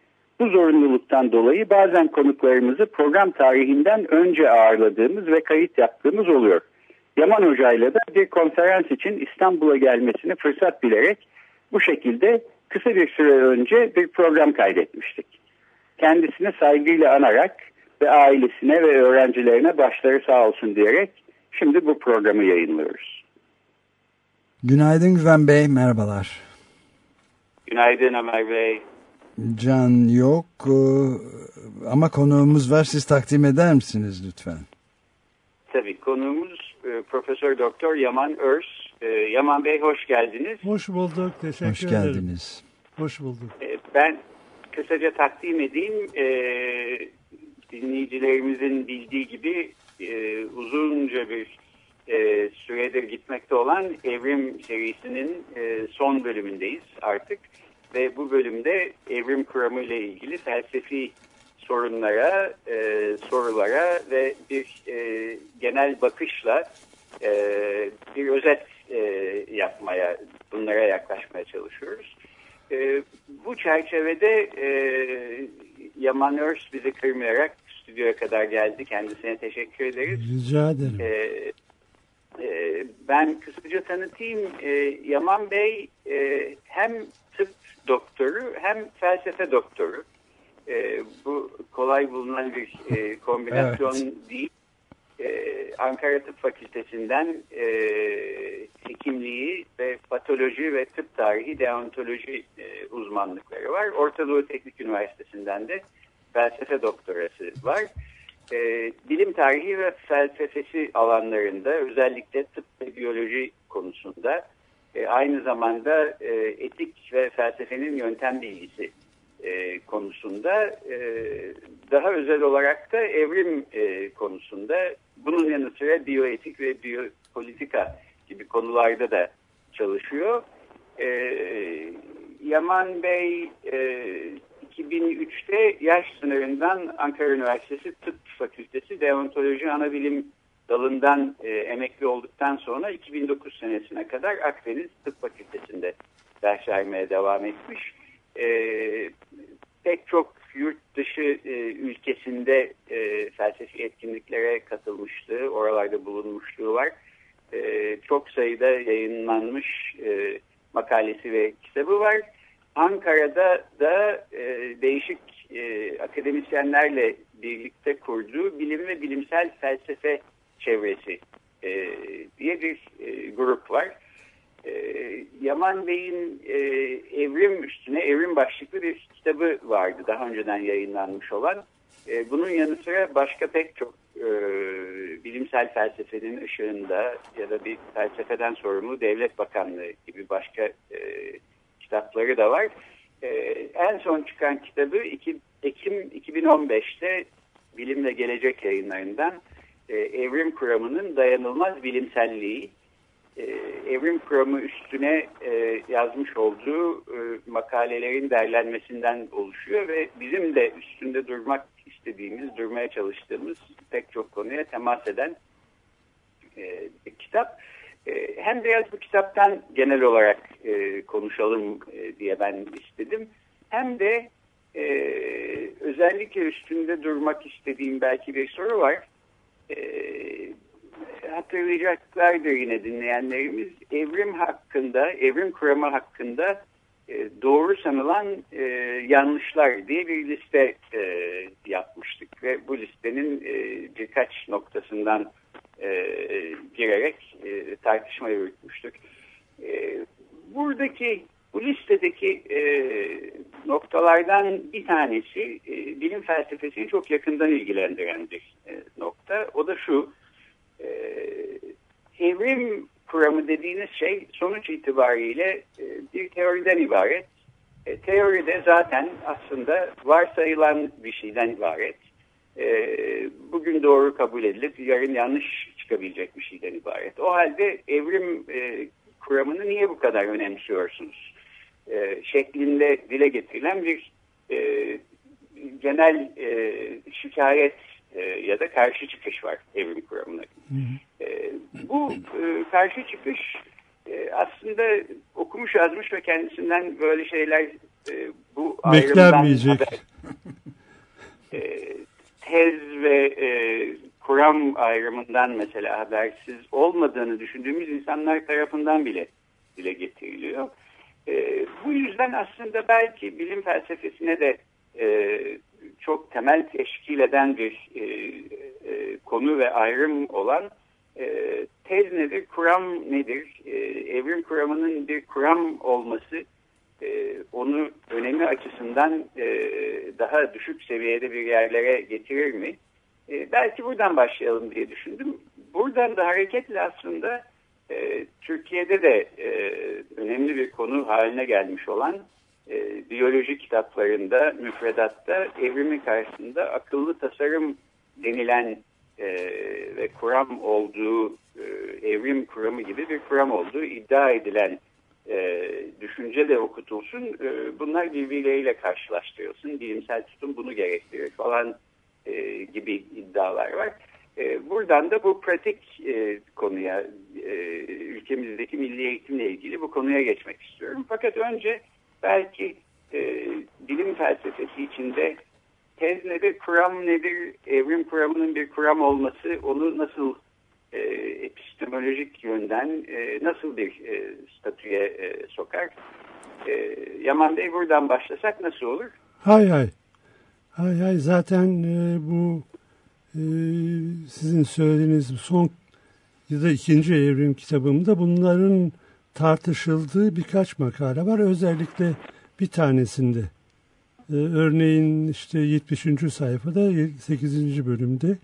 bu zorunluluktan dolayı bazen konuklarımızı program tarihinden önce ağırladığımız ve kayıt yaptığımız oluyor. Yaman Hoca ile de bir konferans için İstanbul'a gelmesini fırsat bilerek bu şekilde kısa bir süre önce bir program kaydetmiştik. Kendisini saygıyla anarak ve ailesine ve öğrencilerine başları sağ olsun diyerek şimdi bu programı yayınlıyoruz. Günaydın Güven Bey, merhabalar. Günaydın Ömer Bey. Can yok e, ama konuğumuz var. Siz takdim eder misiniz lütfen? Tabii konuğumuz e, Profesör Doktor Yaman Örs. E, Yaman Bey hoş geldiniz. Hoş bulduk. Teşekkür Hoş ederim. geldiniz. Hoş bulduk. Ben kısaca takdim edeyim. E, dinleyicilerimizin bildiği gibi e, uzunca bir e, süredir gitmekte olan Evrim serisinin e, son bölümündeyiz artık. Ve bu bölümde evrim kuramı ile ilgili felsefi sorunlara, e, sorulara ve bir e, genel bakışla e, bir özet e, yapmaya, bunlara yaklaşmaya çalışıyoruz. E, bu çerçevede e, Yaman Örs bizi kırmayarak stüdyoya kadar geldi. Kendisine teşekkür ederiz. Rica ederim. E, e, ben kısaca tanıtayım. E, Yaman Bey e, hem tıp doktoru hem felsefe doktoru. E, bu kolay bulunan bir e, kombinasyon değil. E, Ankara Tıp Fakültesinden e, hekimliği ve patoloji ve tıp tarihi deontoloji e, uzmanlıkları var. Orta Doğu Teknik Üniversitesi'nden de felsefe doktorası var. E, bilim tarihi ve felsefesi alanlarında özellikle tıp ve biyoloji konusunda e, aynı zamanda e, etik ve felsefenin yöntem bilgisi e, konusunda e, daha özel olarak da evrim e, konusunda bunun yanı sıra biyoetik ve biyopolitika gibi konularda da çalışıyor. E, Yaman Bey e, 2003'te yaş sınırından Ankara Üniversitesi Tıp Fakültesi Deontoloji Anabilim dalından e, emekli olduktan sonra 2009 senesine kadar Akdeniz Tıp Fakültesi'nde ders vermeye devam etmiş. E, pek çok yurt dışı e, ülkesinde e, felsefi etkinliklere katılmışlığı, oralarda bulunmuşluğu var. E, çok sayıda yayınlanmış e, makalesi ve kitabı var. Ankara'da da e, değişik e, akademisyenlerle birlikte kurduğu bilim ve bilimsel felsefe çevresi e, diye bir e, grup var. E, Yaman Bey'in e, evrim üstüne evrim başlıklı bir kitabı vardı daha önceden yayınlanmış olan. E, bunun yanı sıra başka pek çok e, bilimsel felsefenin ışığında ya da bir felsefeden sorumlu devlet bakanlığı gibi başka e, kitapları da var. E, en son çıkan kitabı 2, Ekim 2015'te Bilimle Gelecek yayınlarından e, Evrim Kuramı'nın Dayanılmaz Bilimselliği. E, evrim Kuramı üstüne e, yazmış olduğu e, makalelerin derlenmesinden oluşuyor ve bizim de üstünde durmak istediğimiz, durmaya çalıştığımız pek çok konuya temas eden e, kitap. E, hem biraz bu kitaptan genel olarak e, konuşalım e, diye ben istedim. Hem de e, özellikle üstünde durmak istediğim belki bir soru var. E, hatırlayacaklardır yine dinleyenlerimiz. Evrim hakkında, evrim kuramı hakkında e, doğru sanılan e, yanlışlar diye bir liste e, yapmıştık. Ve bu listenin e, birkaç noktasından e, girerek e, tartışma yürütmüştük. E, buradaki bu listedeki e, noktalardan bir tanesi e, bilim felsefesini çok yakından ilgilendiren bir e, nokta. O da şu, e, evrim kuramı dediğiniz şey sonuç itibariyle e, bir teoriden ibaret. E, teoride zaten aslında varsayılan bir şeyden ibaret. E, bugün doğru kabul edilip yarın yanlış çıkabilecek bir şeyden ibaret. O halde evrim e, kuramını niye bu kadar önemsiyorsunuz? E, şeklinde dile getirilen bir genel şikayet e, ya da karşı çıkış var evrim kuramına. E, bu e, karşı çıkış e, aslında okumuş yazmış ve kendisinden böyle şeyler e, bu Beklenmeyecek. haber, e, tez ve e, kuram ayrımından mesela habersiz olmadığını düşündüğümüz insanlar tarafından bile dile getiriliyor. E, bu yüzden aslında belki bilim felsefesine de e, çok temel teşkil eden bir e, e, konu ve ayrım olan e, tez nedir, kuram nedir, e, evrim kuramının bir kuram olması e, onu önemi açısından e, daha düşük seviyede bir yerlere getirir mi? E, belki buradan başlayalım diye düşündüm. Buradan da hareketle aslında e, Türkiye'de de e, önemli bir konu haline gelmiş olan e, biyoloji kitaplarında, müfredatta evrimin karşısında akıllı tasarım denilen e, ve kuram olduğu, e, evrim kuramı gibi bir kuram olduğu iddia edilen e, düşünce de okutulsun. E, bunlar birbirleriyle karşılaştırılsın. Bilimsel tutum bunu gerektirir falan e, gibi iddialar var. E, buradan da bu pratik e, konuya, e, ülkemizdeki milli eğitimle ilgili bu konuya geçmek istiyorum. Fakat önce belki e, bilim felsefesi içinde tez nedir, kuram nedir, evrim kuramının bir kuram olması onu nasıl e, epistemolojik yönden e, nasıl bir e, statüye e, sokar? E, Yaman Bey buradan başlasak nasıl olur? Hay hay. Hay hay zaten e, bu e, sizin söylediğiniz son ya da ikinci evrim kitabımda bunların tartışıldığı birkaç makale var. Özellikle bir tanesinde e, örneğin işte 70. sayfada 8. bölümde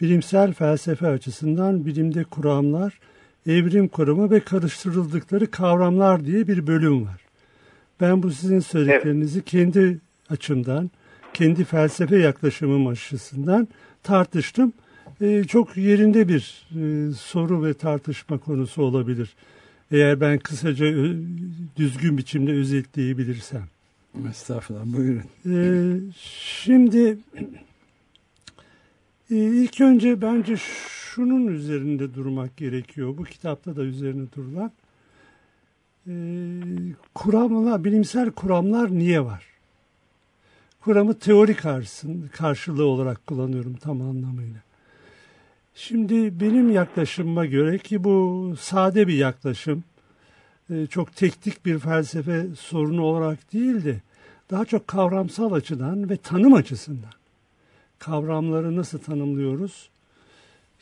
bilimsel felsefe açısından bilimde kuramlar, evrim kuramı ve karıştırıldıkları kavramlar diye bir bölüm var. Ben bu sizin söylediklerinizi evet. kendi açımdan, kendi felsefe yaklaşımım açısından tartıştım. Ee, çok yerinde bir e, soru ve tartışma konusu olabilir. Eğer ben kısaca ö- düzgün biçimde özetleyebilirsem. Estağfurullah buyurun. Ee, şimdi e, ilk önce bence şunun üzerinde durmak gerekiyor. Bu kitapta da üzerine durulan. Ee, kuramlar, bilimsel kuramlar niye var? Kuramı teori karşısın, karşılığı olarak kullanıyorum tam anlamıyla. Şimdi benim yaklaşımıma göre ki bu sade bir yaklaşım, e, çok teknik bir felsefe sorunu olarak değil de daha çok kavramsal açıdan ve tanım açısından. Kavramları nasıl tanımlıyoruz?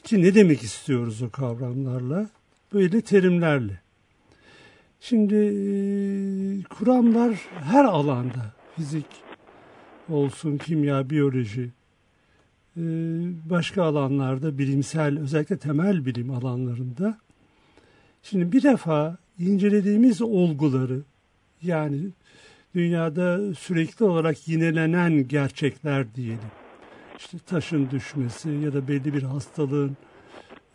Ki ne demek istiyoruz o kavramlarla? Böyle terimlerle. Şimdi e, kuramlar her alanda fizik olsun kimya, biyoloji başka alanlarda bilimsel özellikle temel bilim alanlarında şimdi bir defa incelediğimiz olguları yani dünyada sürekli olarak yinelenen gerçekler diyelim. İşte taşın düşmesi ya da belli bir hastalığın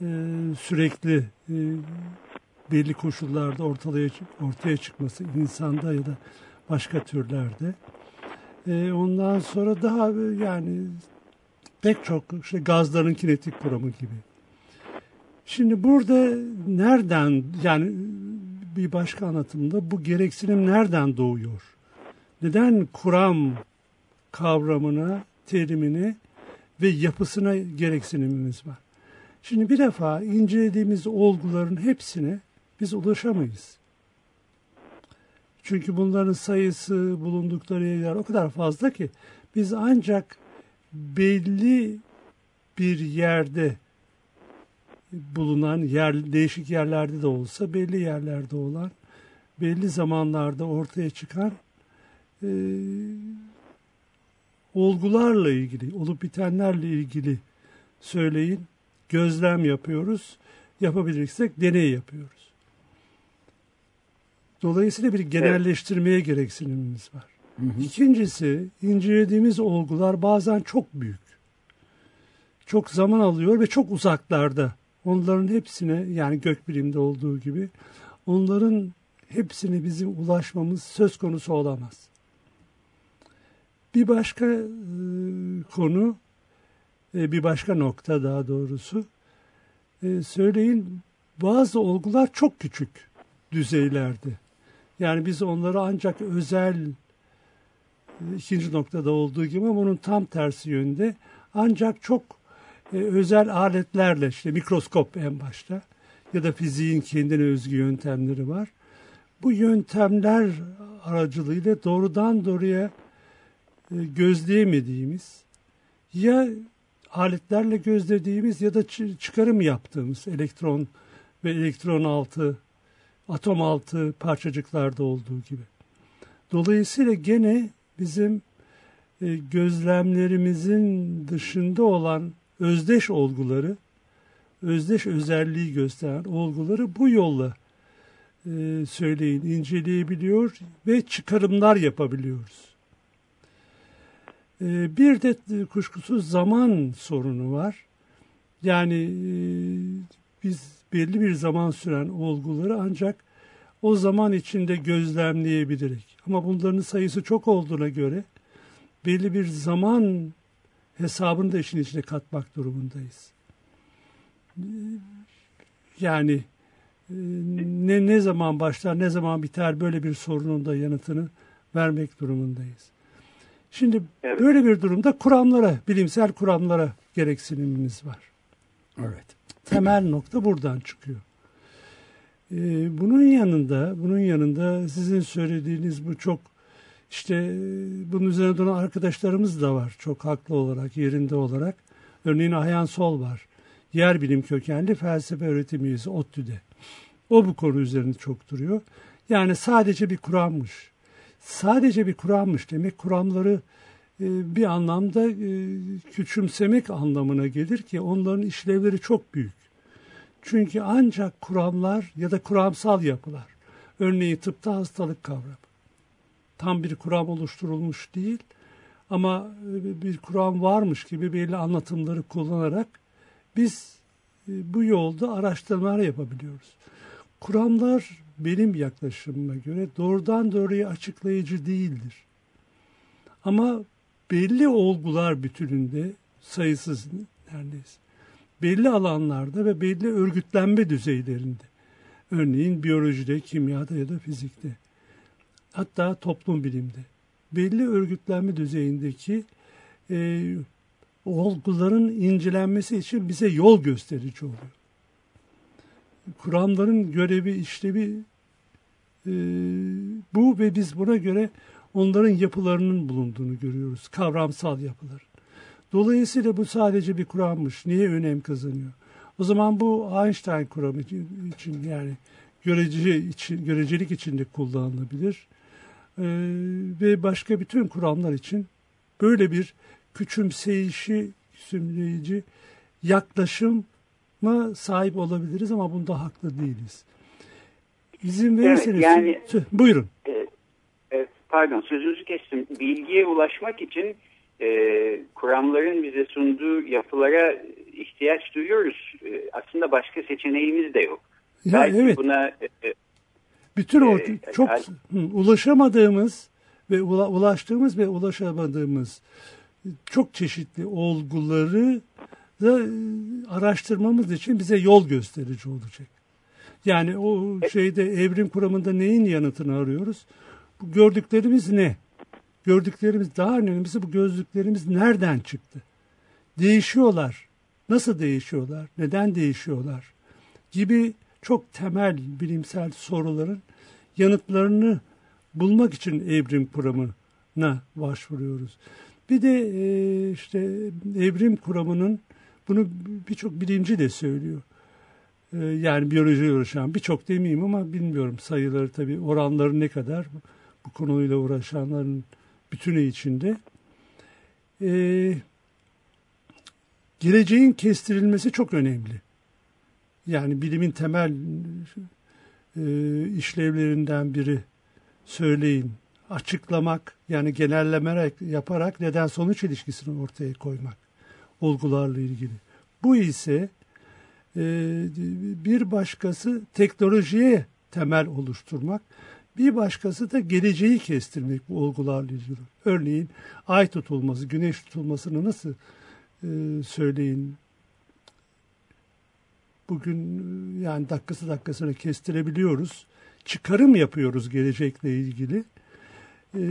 e, sürekli e, belli koşullarda ortaya ortaya çıkması insanda ya da başka türlerde. E, ondan sonra daha yani pek çok işte gazların kinetik kuramı gibi. Şimdi burada nereden yani bir başka anlatımda bu gereksinim nereden doğuyor? Neden kuram kavramına, terimine ve yapısına gereksinimimiz var? Şimdi bir defa incelediğimiz olguların hepsine biz ulaşamayız. Çünkü bunların sayısı, bulundukları yerler o kadar fazla ki biz ancak belli bir yerde bulunan yer değişik yerlerde de olsa belli yerlerde olan belli zamanlarda ortaya çıkan e, olgularla ilgili, olup bitenlerle ilgili söyleyin, gözlem yapıyoruz. Yapabilirsek deney yapıyoruz. Dolayısıyla bir genelleştirmeye gereksinimimiz var. Hı hı. İkincisi, incelediğimiz olgular bazen çok büyük. Çok zaman alıyor ve çok uzaklarda. Onların hepsine yani gökbilimde olduğu gibi onların hepsine bizim ulaşmamız söz konusu olamaz. Bir başka e, konu, e, bir başka nokta daha doğrusu, e, söyleyin bazı olgular çok küçük düzeylerde. Yani biz onları ancak özel ikinci noktada olduğu gibi ama bunun tam tersi yönde ancak çok e, özel aletlerle işte mikroskop en başta ya da fiziğin kendine özgü yöntemleri var. Bu yöntemler aracılığıyla doğrudan doğruya e, gözleyemediğimiz ya aletlerle gözlediğimiz ya da çı- çıkarım yaptığımız elektron ve elektron altı, atom altı parçacıklarda olduğu gibi. Dolayısıyla gene bizim e, gözlemlerimizin dışında olan özdeş olguları, özdeş özelliği gösteren olguları bu yolla e, söyleyin inceleyebiliyor ve çıkarımlar yapabiliyoruz. E, bir de kuşkusuz zaman sorunu var. Yani biz belli bir zaman süren olguları ancak o zaman içinde gözlemleyebiliriz. Ama bunların sayısı çok olduğuna göre belli bir zaman hesabını da işin içine katmak durumundayız. Yani e, ne ne zaman başlar, ne zaman biter böyle bir sorunun da yanıtını vermek durumundayız. Şimdi Evet. böyle bir durumda kuramlara, bilimsel kuramlara gereksinimimiz var. Evet. Temel nokta buradan çıkıyor. Ee, bunun yanında, bunun yanında sizin söylediğiniz bu çok işte bunun üzerine duran arkadaşlarımız da var çok haklı olarak, yerinde olarak. Örneğin Ayhan Sol var. Yer bilim kökenli felsefe öğretim üyesi ODTÜ'de. O bu konu üzerinde çok duruyor. Yani sadece bir kurammış. Sadece bir kurammış demek kuramları e, bir anlamda e, küçümsemek anlamına gelir ki onların işlevleri çok büyük. Çünkü ancak kuramlar ya da kuramsal yapılar, örneğin tıpta hastalık kavramı, tam bir kuram oluşturulmuş değil ama e, bir kuram varmış gibi belli anlatımları kullanarak biz e, bu yolda araştırmalar yapabiliyoruz. Kuramlar benim yaklaşımıma göre doğrudan doğruya açıklayıcı değildir. Ama belli olgular bütününde sayısız neredeyse belli alanlarda ve belli örgütlenme düzeylerinde örneğin biyolojide, kimyada ya da fizikte hatta toplum bilimde belli örgütlenme düzeyindeki e, olguların incelenmesi için bize yol gösterici oluyor. Kuramların görevi, işlevi e, bu ve biz buna göre onların yapılarının bulunduğunu görüyoruz. Kavramsal yapılar. Dolayısıyla bu sadece bir kurammış. Niye önem kazanıyor? O zaman bu Einstein kuramı için yani görece için, görecelik içinde kullanılabilir. Ee, ve başka bütün kuramlar için böyle bir küçümseyişi, küçümleyici yaklaşıma sahip olabiliriz ama bunda haklı değiliz. İzin verirseniz... Evet, yani, buyurun. E, e, pardon sözünüzü kestim. Bilgiye ulaşmak için e, kuramların bize sunduğu yapılara ihtiyaç duyuyoruz. E, aslında başka seçeneğimiz de yok. Ya, Belki evet. buna e, bütün o e, çok hı, ulaşamadığımız ve ula, ulaştığımız ve ulaşamadığımız çok çeşitli olguları da e, araştırmamız için bize yol gösterici olacak. Yani o şeyde evrim kuramında neyin yanıtını arıyoruz? Bu gördüklerimiz ne? Gördüklerimiz daha önemlisi bu gözlüklerimiz nereden çıktı? Değişiyorlar. Nasıl değişiyorlar? Neden değişiyorlar? Gibi çok temel bilimsel soruların yanıtlarını bulmak için evrim kuramına başvuruyoruz. Bir de e, işte evrim kuramının bunu birçok bilimci de söylüyor. E, yani biyolojiyle uğraşan birçok demeyeyim ama bilmiyorum sayıları tabii oranları ne kadar bu konuyla uğraşanların bütünü içinde. Ee, geleceğin kestirilmesi çok önemli. Yani bilimin temel e, işlevlerinden biri söyleyin, açıklamak yani genellemerek yaparak neden sonuç ilişkisini ortaya koymak olgularla ilgili. Bu ise e, bir başkası teknolojiye temel oluşturmak bir başkası da geleceği kestirmek bu olgularla ilgili. Örneğin ay tutulması, güneş tutulmasını nasıl e, söyleyin bugün e, yani dakikası dakikasını kestirebiliyoruz. Çıkarım yapıyoruz gelecekle ilgili. E,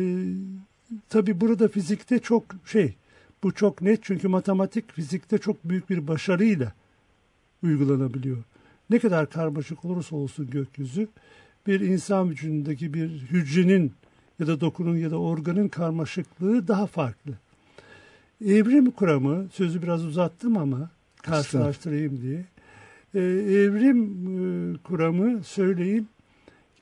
tabii burada fizikte çok şey, bu çok net çünkü matematik fizikte çok büyük bir başarıyla uygulanabiliyor. Ne kadar karmaşık olursa olsun gökyüzü, bir insan vücudundaki bir hücrenin ya da dokunun ya da organın karmaşıklığı daha farklı. Evrim kuramı, sözü biraz uzattım ama karşılaştırayım diye. Ee, evrim e, kuramı söyleyin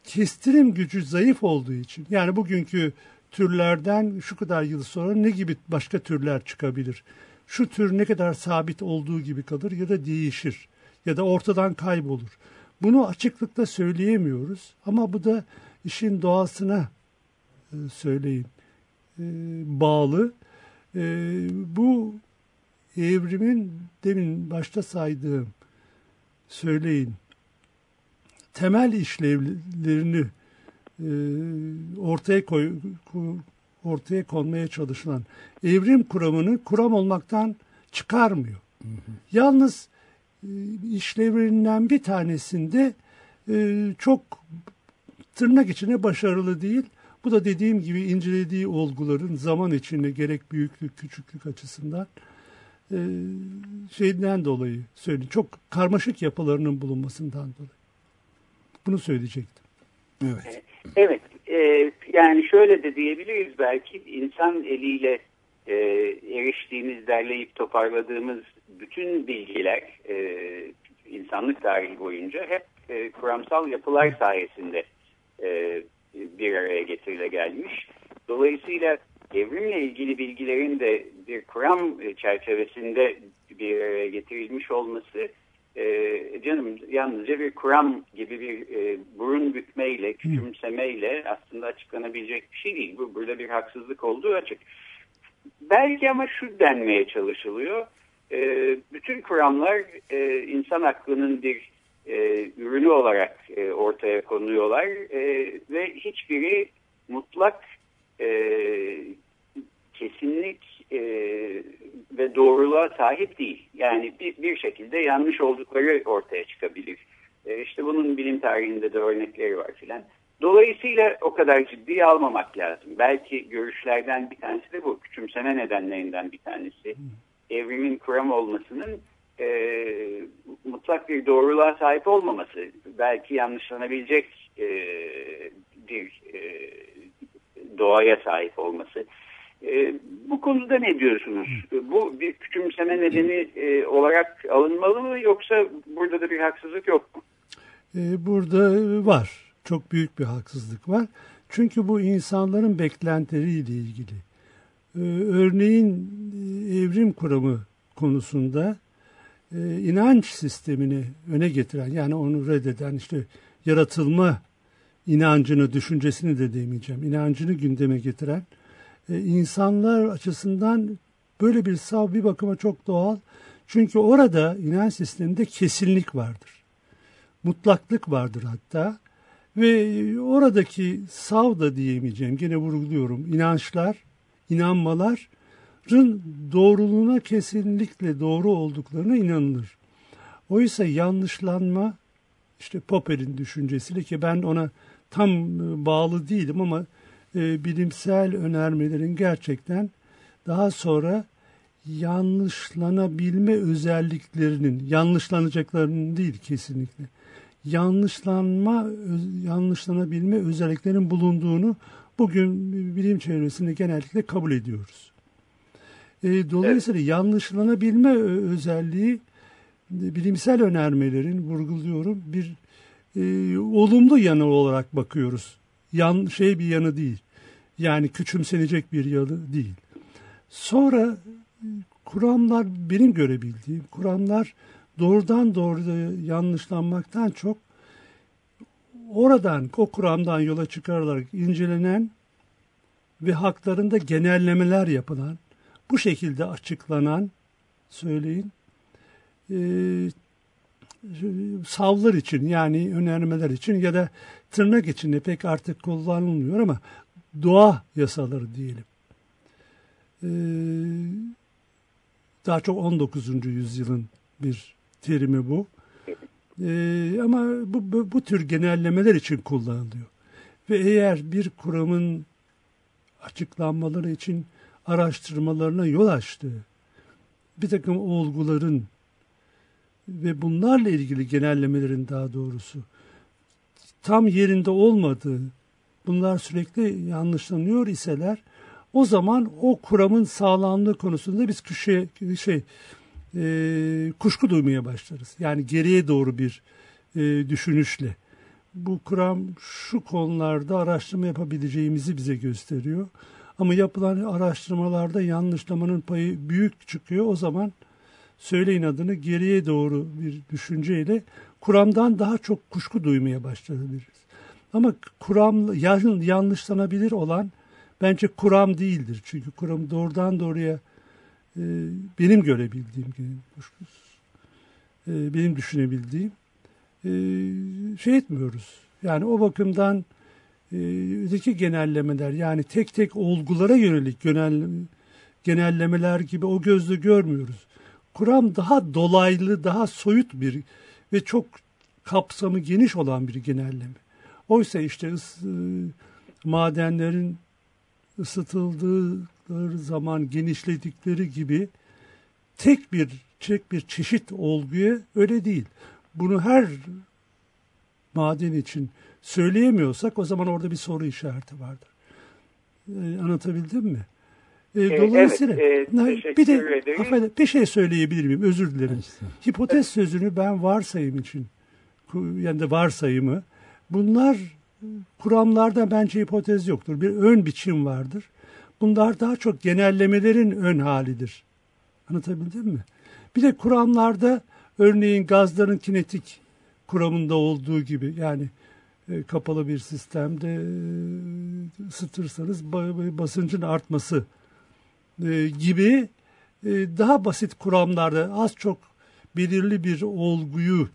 kestirim gücü zayıf olduğu için yani bugünkü türlerden şu kadar yıl sonra ne gibi başka türler çıkabilir? Şu tür ne kadar sabit olduğu gibi kalır ya da değişir ya da ortadan kaybolur. Bunu açıklıkla söyleyemiyoruz ama bu da işin doğasına e, söyleyin e, bağlı. E, bu evrimin demin başta saydığım söyleyin temel işlevlerini ortaya koy, ortaya konmaya çalışılan evrim kuramını kuram olmaktan çıkarmıyor. Hı hı. Yalnız e, işlevlerinden bir tanesinde e, çok tırnak içine başarılı değil. Bu da dediğim gibi incelediği olguların zaman içinde gerek büyüklük küçüklük açısından e, şeyden dolayı söyleyeyim. Çok karmaşık yapılarının bulunmasından dolayı. Bunu söyleyecektim. Evet. Evet. E, yani şöyle de diyebiliriz belki insan eliyle e, eriştiğimiz, derleyip toparladığımız bütün bilgiler e, insanlık tarihi boyunca hep e, kuramsal yapılar sayesinde e, bir araya getirile gelmiş. Dolayısıyla evrimle ilgili bilgilerin de bir kuram çerçevesinde bir araya getirilmiş olması e, canım yalnızca bir kuram gibi bir e, burun bükmeyle, küçümsemeyle aslında açıklanabilecek bir şey değil. Bu burada bir haksızlık olduğu açık. Belki ama şu denmeye çalışılıyor. E, bütün kuramlar e, insan aklının bir e, ürünü olarak e, ortaya konuyorlar e, ve hiçbiri mutlak e, kesinlik e, ve doğruluğa sahip değil. Yani bir, bir şekilde yanlış oldukları ortaya çıkabilir. E, işte bunun bilim tarihinde de örnekleri var filan. Dolayısıyla o kadar ciddiye almamak lazım. Belki görüşlerden bir tanesi de bu. Küçümseme nedenlerinden bir tanesi. Evrimin kuram olmasının e, mutlak bir doğruluğa sahip olmaması. Belki yanlışlanabilecek e, bir e, doğaya sahip olması. E, bu konuda ne diyorsunuz? Bu bir küçümseme nedeni e, olarak alınmalı mı yoksa burada da bir haksızlık yok mu? E, burada var. Çok büyük bir haksızlık var. Çünkü bu insanların beklentileriyle ilgili. E, örneğin e, evrim kuramı konusunda e, inanç sistemini öne getiren yani onu reddeden işte yaratılma inancını, düşüncesini de demeyeceğim, inancını gündeme getiren e, insanlar açısından böyle bir sav bir bakıma çok doğal. Çünkü orada inanç sisteminde kesinlik vardır. Mutlaklık vardır hatta. Ve oradaki sav da diyemeyeceğim, gene vurguluyorum, inançlar, inanmaların doğruluğuna kesinlikle doğru olduklarına inanılır. Oysa yanlışlanma, işte Popper'in düşüncesiyle ki ben ona tam e, bağlı değilim ama e, bilimsel önermelerin gerçekten daha sonra yanlışlanabilme özelliklerinin, yanlışlanacaklarının değil kesinlikle, yanlışlanma, yanlışlanabilme özelliklerinin bulunduğunu bugün bilim çevresinde genellikle kabul ediyoruz. E, dolayısıyla evet. yanlışlanabilme özelliği bilimsel önermelerin vurguluyorum bir e, olumlu yanı olarak bakıyoruz. Yan şey bir yanı değil. Yani küçümsenecek bir yanı değil. Sonra kuramlar benim görebildiğim kuramlar doğrudan doğruya yanlışlanmaktan çok oradan o kuramdan yola çıkarılarak incelenen ve haklarında genellemeler yapılan bu şekilde açıklanan söyleyin e, savlar için yani önermeler için ya da tırnak içinde pek artık kullanılmıyor ama doğa yasaları diyelim. Ee, daha çok 19. yüzyılın bir terimi bu. Ee, ama bu, bu, bu tür genellemeler için kullanılıyor. Ve eğer bir kuramın açıklanmaları için araştırmalarına yol açtığı bir takım olguların ve bunlarla ilgili genellemelerin daha doğrusu tam yerinde olmadığı, bunlar sürekli yanlışlanıyor iseler o zaman o kuramın sağlamlığı konusunda biz kuşe, şey, e, kuşku duymaya başlarız. Yani geriye doğru bir e, düşünüşle. Bu kuram şu konularda araştırma yapabileceğimizi bize gösteriyor. Ama yapılan araştırmalarda yanlışlamanın payı büyük çıkıyor. O zaman söyleyin adını geriye doğru bir düşünceyle kuramdan daha çok kuşku duymaya başlayabiliriz. Ama kuram yanlışlanabilir olan bence kuram değildir. Çünkü kuram doğrudan doğruya e, benim görebildiğim, e, benim düşünebildiğim e, şey etmiyoruz. Yani o bakımdan e, öteki genellemeler yani tek tek olgulara yönelik genel, genellemeler gibi o gözle görmüyoruz. Kuram daha dolaylı, daha soyut bir ve çok kapsamı geniş olan bir genelleme. Oysa işte madenlerin ısıtıldığı zaman genişledikleri gibi tek bir tek bir çeşit olguya öyle değil. Bunu her maden için söyleyemiyorsak o zaman orada bir soru işareti vardır. Ee, anlatabildim mi? E, dolayısıyla evet, e, bir de affedin, bir şey söyleyebilir miyim? Özür dilerim. Hipotez sözünü ben varsayım için yani de varsayımı bunlar kuramlarda bence hipotez yoktur. Bir ön biçim vardır. Bunlar daha çok genellemelerin ön halidir. Anlatabildim mi? Bir de kuramlarda örneğin gazların kinetik kuramında olduğu gibi yani e, kapalı bir sistemde e, ısıtırsanız basıncın artması e, gibi daha basit kuramlarda az çok belirli bir olguyu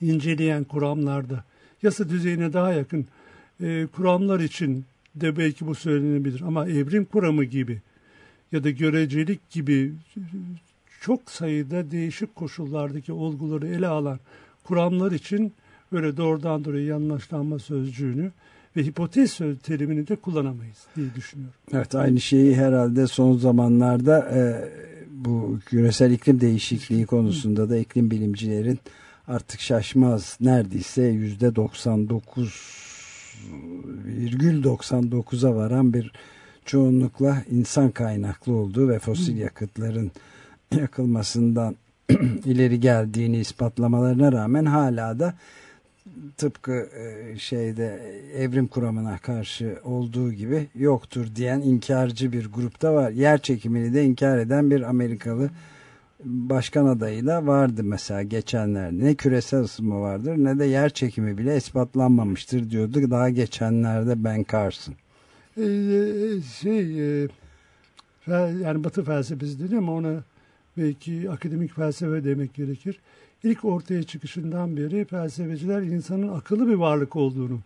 inceleyen kuramlarda yasa düzeyine daha yakın kuramlar için de belki bu söylenebilir. Ama evrim kuramı gibi ya da görecelik gibi çok sayıda değişik koşullardaki olguları ele alan kuramlar için böyle doğrudan doğruya yanlışlanma sözcüğünü ve hipotez söz terimini de kullanamayız diye düşünüyorum. Evet aynı şeyi herhalde son zamanlarda e, bu küresel iklim değişikliği konusunda da iklim bilimcilerin artık şaşmaz neredeyse yüzde 99,99'a varan bir çoğunlukla insan kaynaklı olduğu ve fosil yakıtların yakılmasından ileri geldiğini ispatlamalarına rağmen hala da tıpkı e, şeyde evrim kuramına karşı olduğu gibi yoktur diyen inkarcı bir grupta var. Yer çekimini de inkar eden bir Amerikalı başkan adayı da vardı mesela geçenlerde. Ne küresel ısınma vardır ne de yer çekimi bile ispatlanmamıştır diyordu. Daha geçenlerde Ben Carson. Ee, şey e, yani batı felsefesi dedi ama ona belki akademik felsefe demek gerekir. İlk ortaya çıkışından beri felsefeciler insanın akıllı bir varlık olduğunu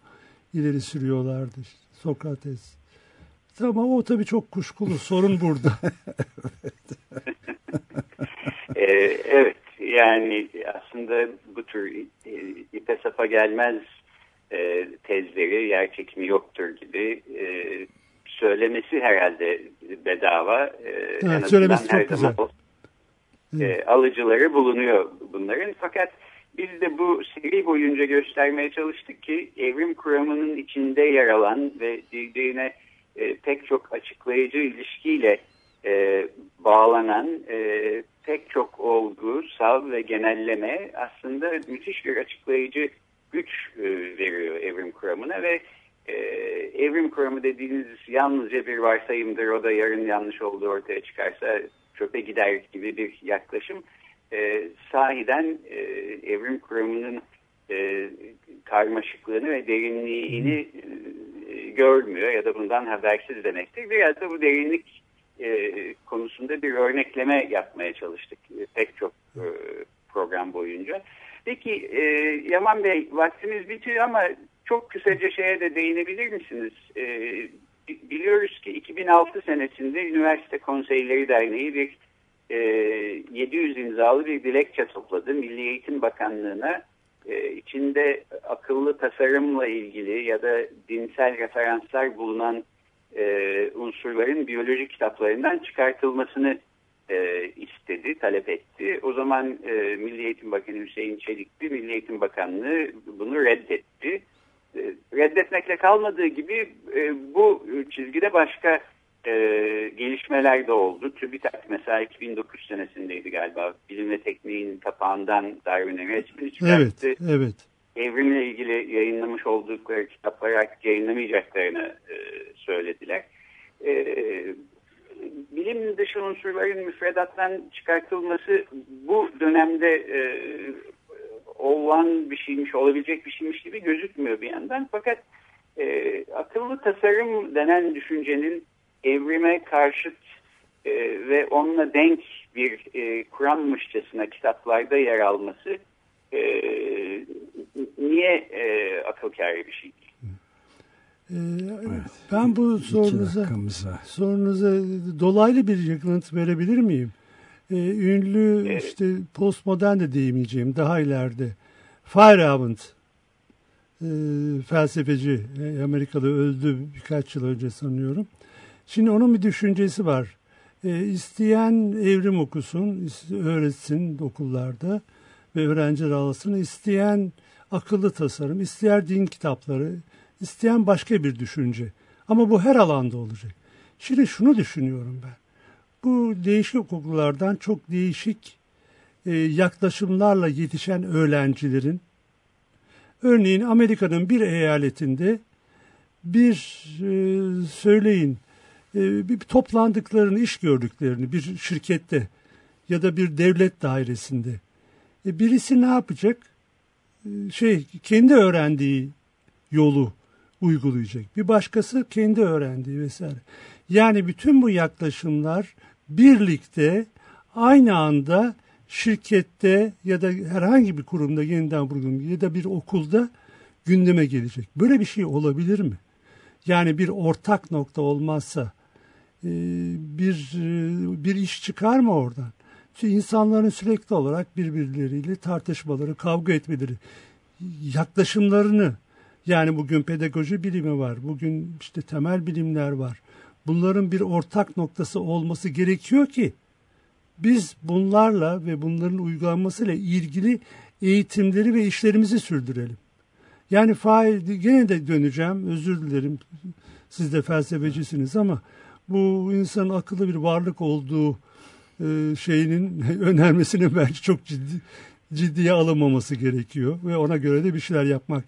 ileri sürüyorlardı. Sokrates. Ama o tabii çok kuşkulu. Sorun burada. ee, evet. Yani aslında bu tür e, ipe sapa gelmez e, tezleri yer çekimi yoktur gibi e, söylemesi herhalde bedava. E, evet, söylemesi çok güzel. O, e, alıcıları bulunuyor bunların. Fakat biz de bu seri boyunca göstermeye çalıştık ki evrim kuramının içinde yer alan ve birbirine e, pek çok açıklayıcı ilişkiyle e, bağlanan e, pek çok olgu, sav ve genelleme aslında müthiş bir açıklayıcı güç e, veriyor evrim kuramına ve e, evrim kuramı dediğiniz yalnızca bir varsayımdır. O da yarın yanlış olduğu ortaya çıkarsa çöpe gider gibi bir yaklaşım e, sahiden e, evrim kuramının e, karmaşıklığını ve derinliğini e, görmüyor ya da bundan habersiz demektir. Biraz da bu derinlik e, konusunda bir örnekleme yapmaya çalıştık e, pek çok e, program boyunca. Peki e, Yaman Bey vaktimiz bitiyor ama çok kısaca şeye de değinebilir misiniz? E, biliyoruz ki 2006 senesinde Üniversite Konseyleri Derneği bir e, 700 imzalı bir dilekçe topladı Milli Eğitim Bakanlığı'na. E, içinde akıllı tasarımla ilgili ya da dinsel referanslar bulunan e, unsurların biyoloji kitaplarından çıkartılmasını e, istedi, talep etti. O zaman e, Milli Eğitim Bakanı Hüseyin Çelikli, Milli Eğitim Bakanlığı bunu reddetti. E, reddetmekle kalmadığı gibi e, bu çizgide başka e, gelişmeler de oldu. TÜBİTAK mesela 2009 senesindeydi galiba. Bilim ve tekniğin kapağından Darwin'e resmini çıkarttı. Evet, evet. Evrimle ilgili yayınlamış oldukları kitapları artık yayınlamayacaklarını e, söylediler. E, bilim dışı unsurların müfredattan çıkartılması bu dönemde e, olan bir şeymiş, olabilecek bir şeymiş gibi gözükmüyor bir yandan. Fakat e, akıllı tasarım denen düşüncenin evrime karşıt e, ve onunla denk bir e, kurammışçasına kitaplarda yer alması e, niye e, akıl kârı bir şey değil? evet. Ben bu sorunuza, sorunuza dolaylı bir yanıt verebilir miyim? Ee, ünlü evet. işte postmodern de diyemeyeceğim daha ileride Feyerabend e, felsefeci e, Amerikalı öldü birkaç yıl önce sanıyorum. Şimdi onun bir düşüncesi var. E, isteyen evrim okusun, öğretsin okullarda ve öğrenciler alsın. İsteyen akıllı tasarım, isteyen din kitapları, isteyen başka bir düşünce. Ama bu her alanda olacak. Şimdi şunu düşünüyorum ben. Bu değişik okullardan çok değişik e, yaklaşımlarla yetişen öğrencilerin örneğin Amerika'nın bir eyaletinde bir e, söyleyin e, bir toplandıklarını, iş gördüklerini bir şirkette ya da bir devlet dairesinde e, birisi ne yapacak? Şey kendi öğrendiği yolu uygulayacak. Bir başkası kendi öğrendiği vesaire. Yani bütün bu yaklaşımlar birlikte aynı anda şirkette ya da herhangi bir kurumda yeniden kurulum ya da bir okulda gündeme gelecek. Böyle bir şey olabilir mi? Yani bir ortak nokta olmazsa e, bir e, bir iş çıkar mı oradan? İnsanların sürekli olarak birbirleriyle tartışmaları, kavga etmeleri, yaklaşımlarını yani bugün pedagoji bilimi var, bugün işte temel bilimler var. Bunların bir ortak noktası olması gerekiyor ki biz bunlarla ve bunların uygulanmasıyla ilgili eğitimleri ve işlerimizi sürdürelim. Yani fail, gene de döneceğim, özür dilerim siz de felsefecisiniz ama bu insanın akıllı bir varlık olduğu e, şeyinin önermesinin bence çok ciddi ciddiye alınmaması gerekiyor ve ona göre de bir şeyler yapmak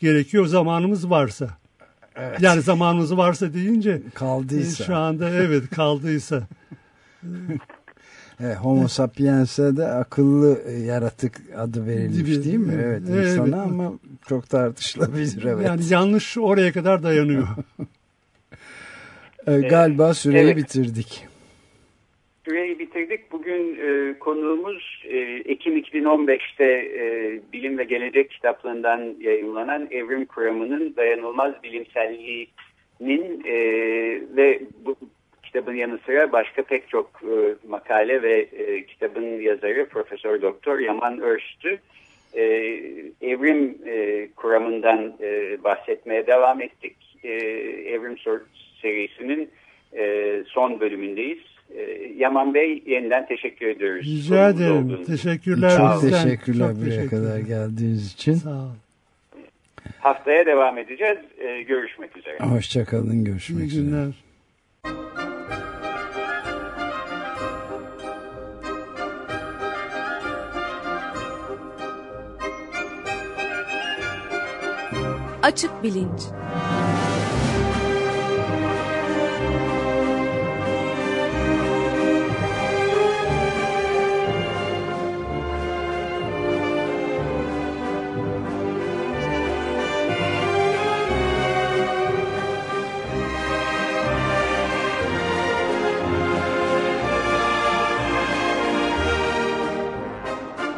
gerekiyor zamanımız varsa. Evet. Yani zamanımız varsa deyince kaldıysa. Şu anda evet kaldıysa. Evet, Homo sapiens'e de akıllı yaratık adı verilmiş değil mi? Evet, evet insana evet. ama çok tartışılabilir evet. Yani yanlış oraya kadar dayanıyor. galiba süreyi evet. bitirdik. Süreyi bitirdik. Bugün e, konuğumuz e, Ekim 2015'te e, Bilim ve Gelecek kitaplarından yayınlanan Evrim Kuramı'nın dayanılmaz bilimselliğinin e, ve bu kitabın yanı sıra başka pek çok e, makale ve e, kitabın yazarı Profesör Doktor Yaman Örstü e, evrim e, kuramından e, bahsetmeye devam ettik. E, evrim serisinin e, son bölümündeyiz. E, Yaman Bey yeniden teşekkür ediyoruz. Rica ederim. Teşekkürler. Çok teşekkürler çok buraya teşekkürler. kadar geldiğiniz için. Sağ olun. Haftaya devam edeceğiz. E, görüşmek üzere. Hoşçakalın. Görüşmek İyi günler. üzere. Açık Bilinç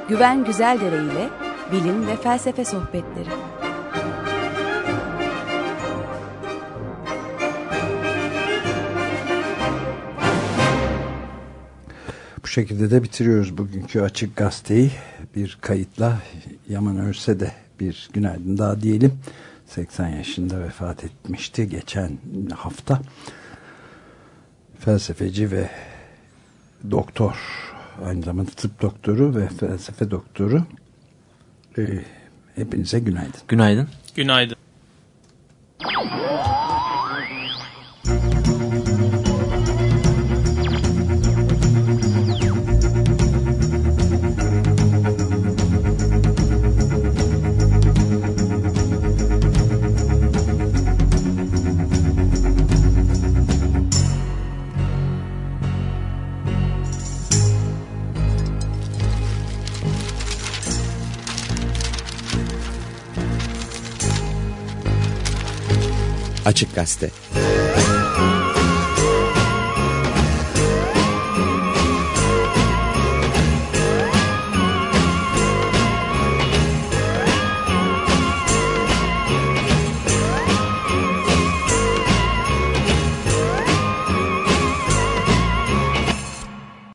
Güven Güzeldere ile bilim ve felsefe sohbetleri. şekilde de bitiriyoruz bugünkü Açık Gazete'yi. Bir kayıtla Yaman Örse de bir günaydın daha diyelim. 80 yaşında vefat etmişti geçen hafta. Felsefeci ve doktor, aynı zamanda tıp doktoru ve felsefe doktoru. Ee, hepinize günaydın. Günaydın. Günaydın. Açık Gazete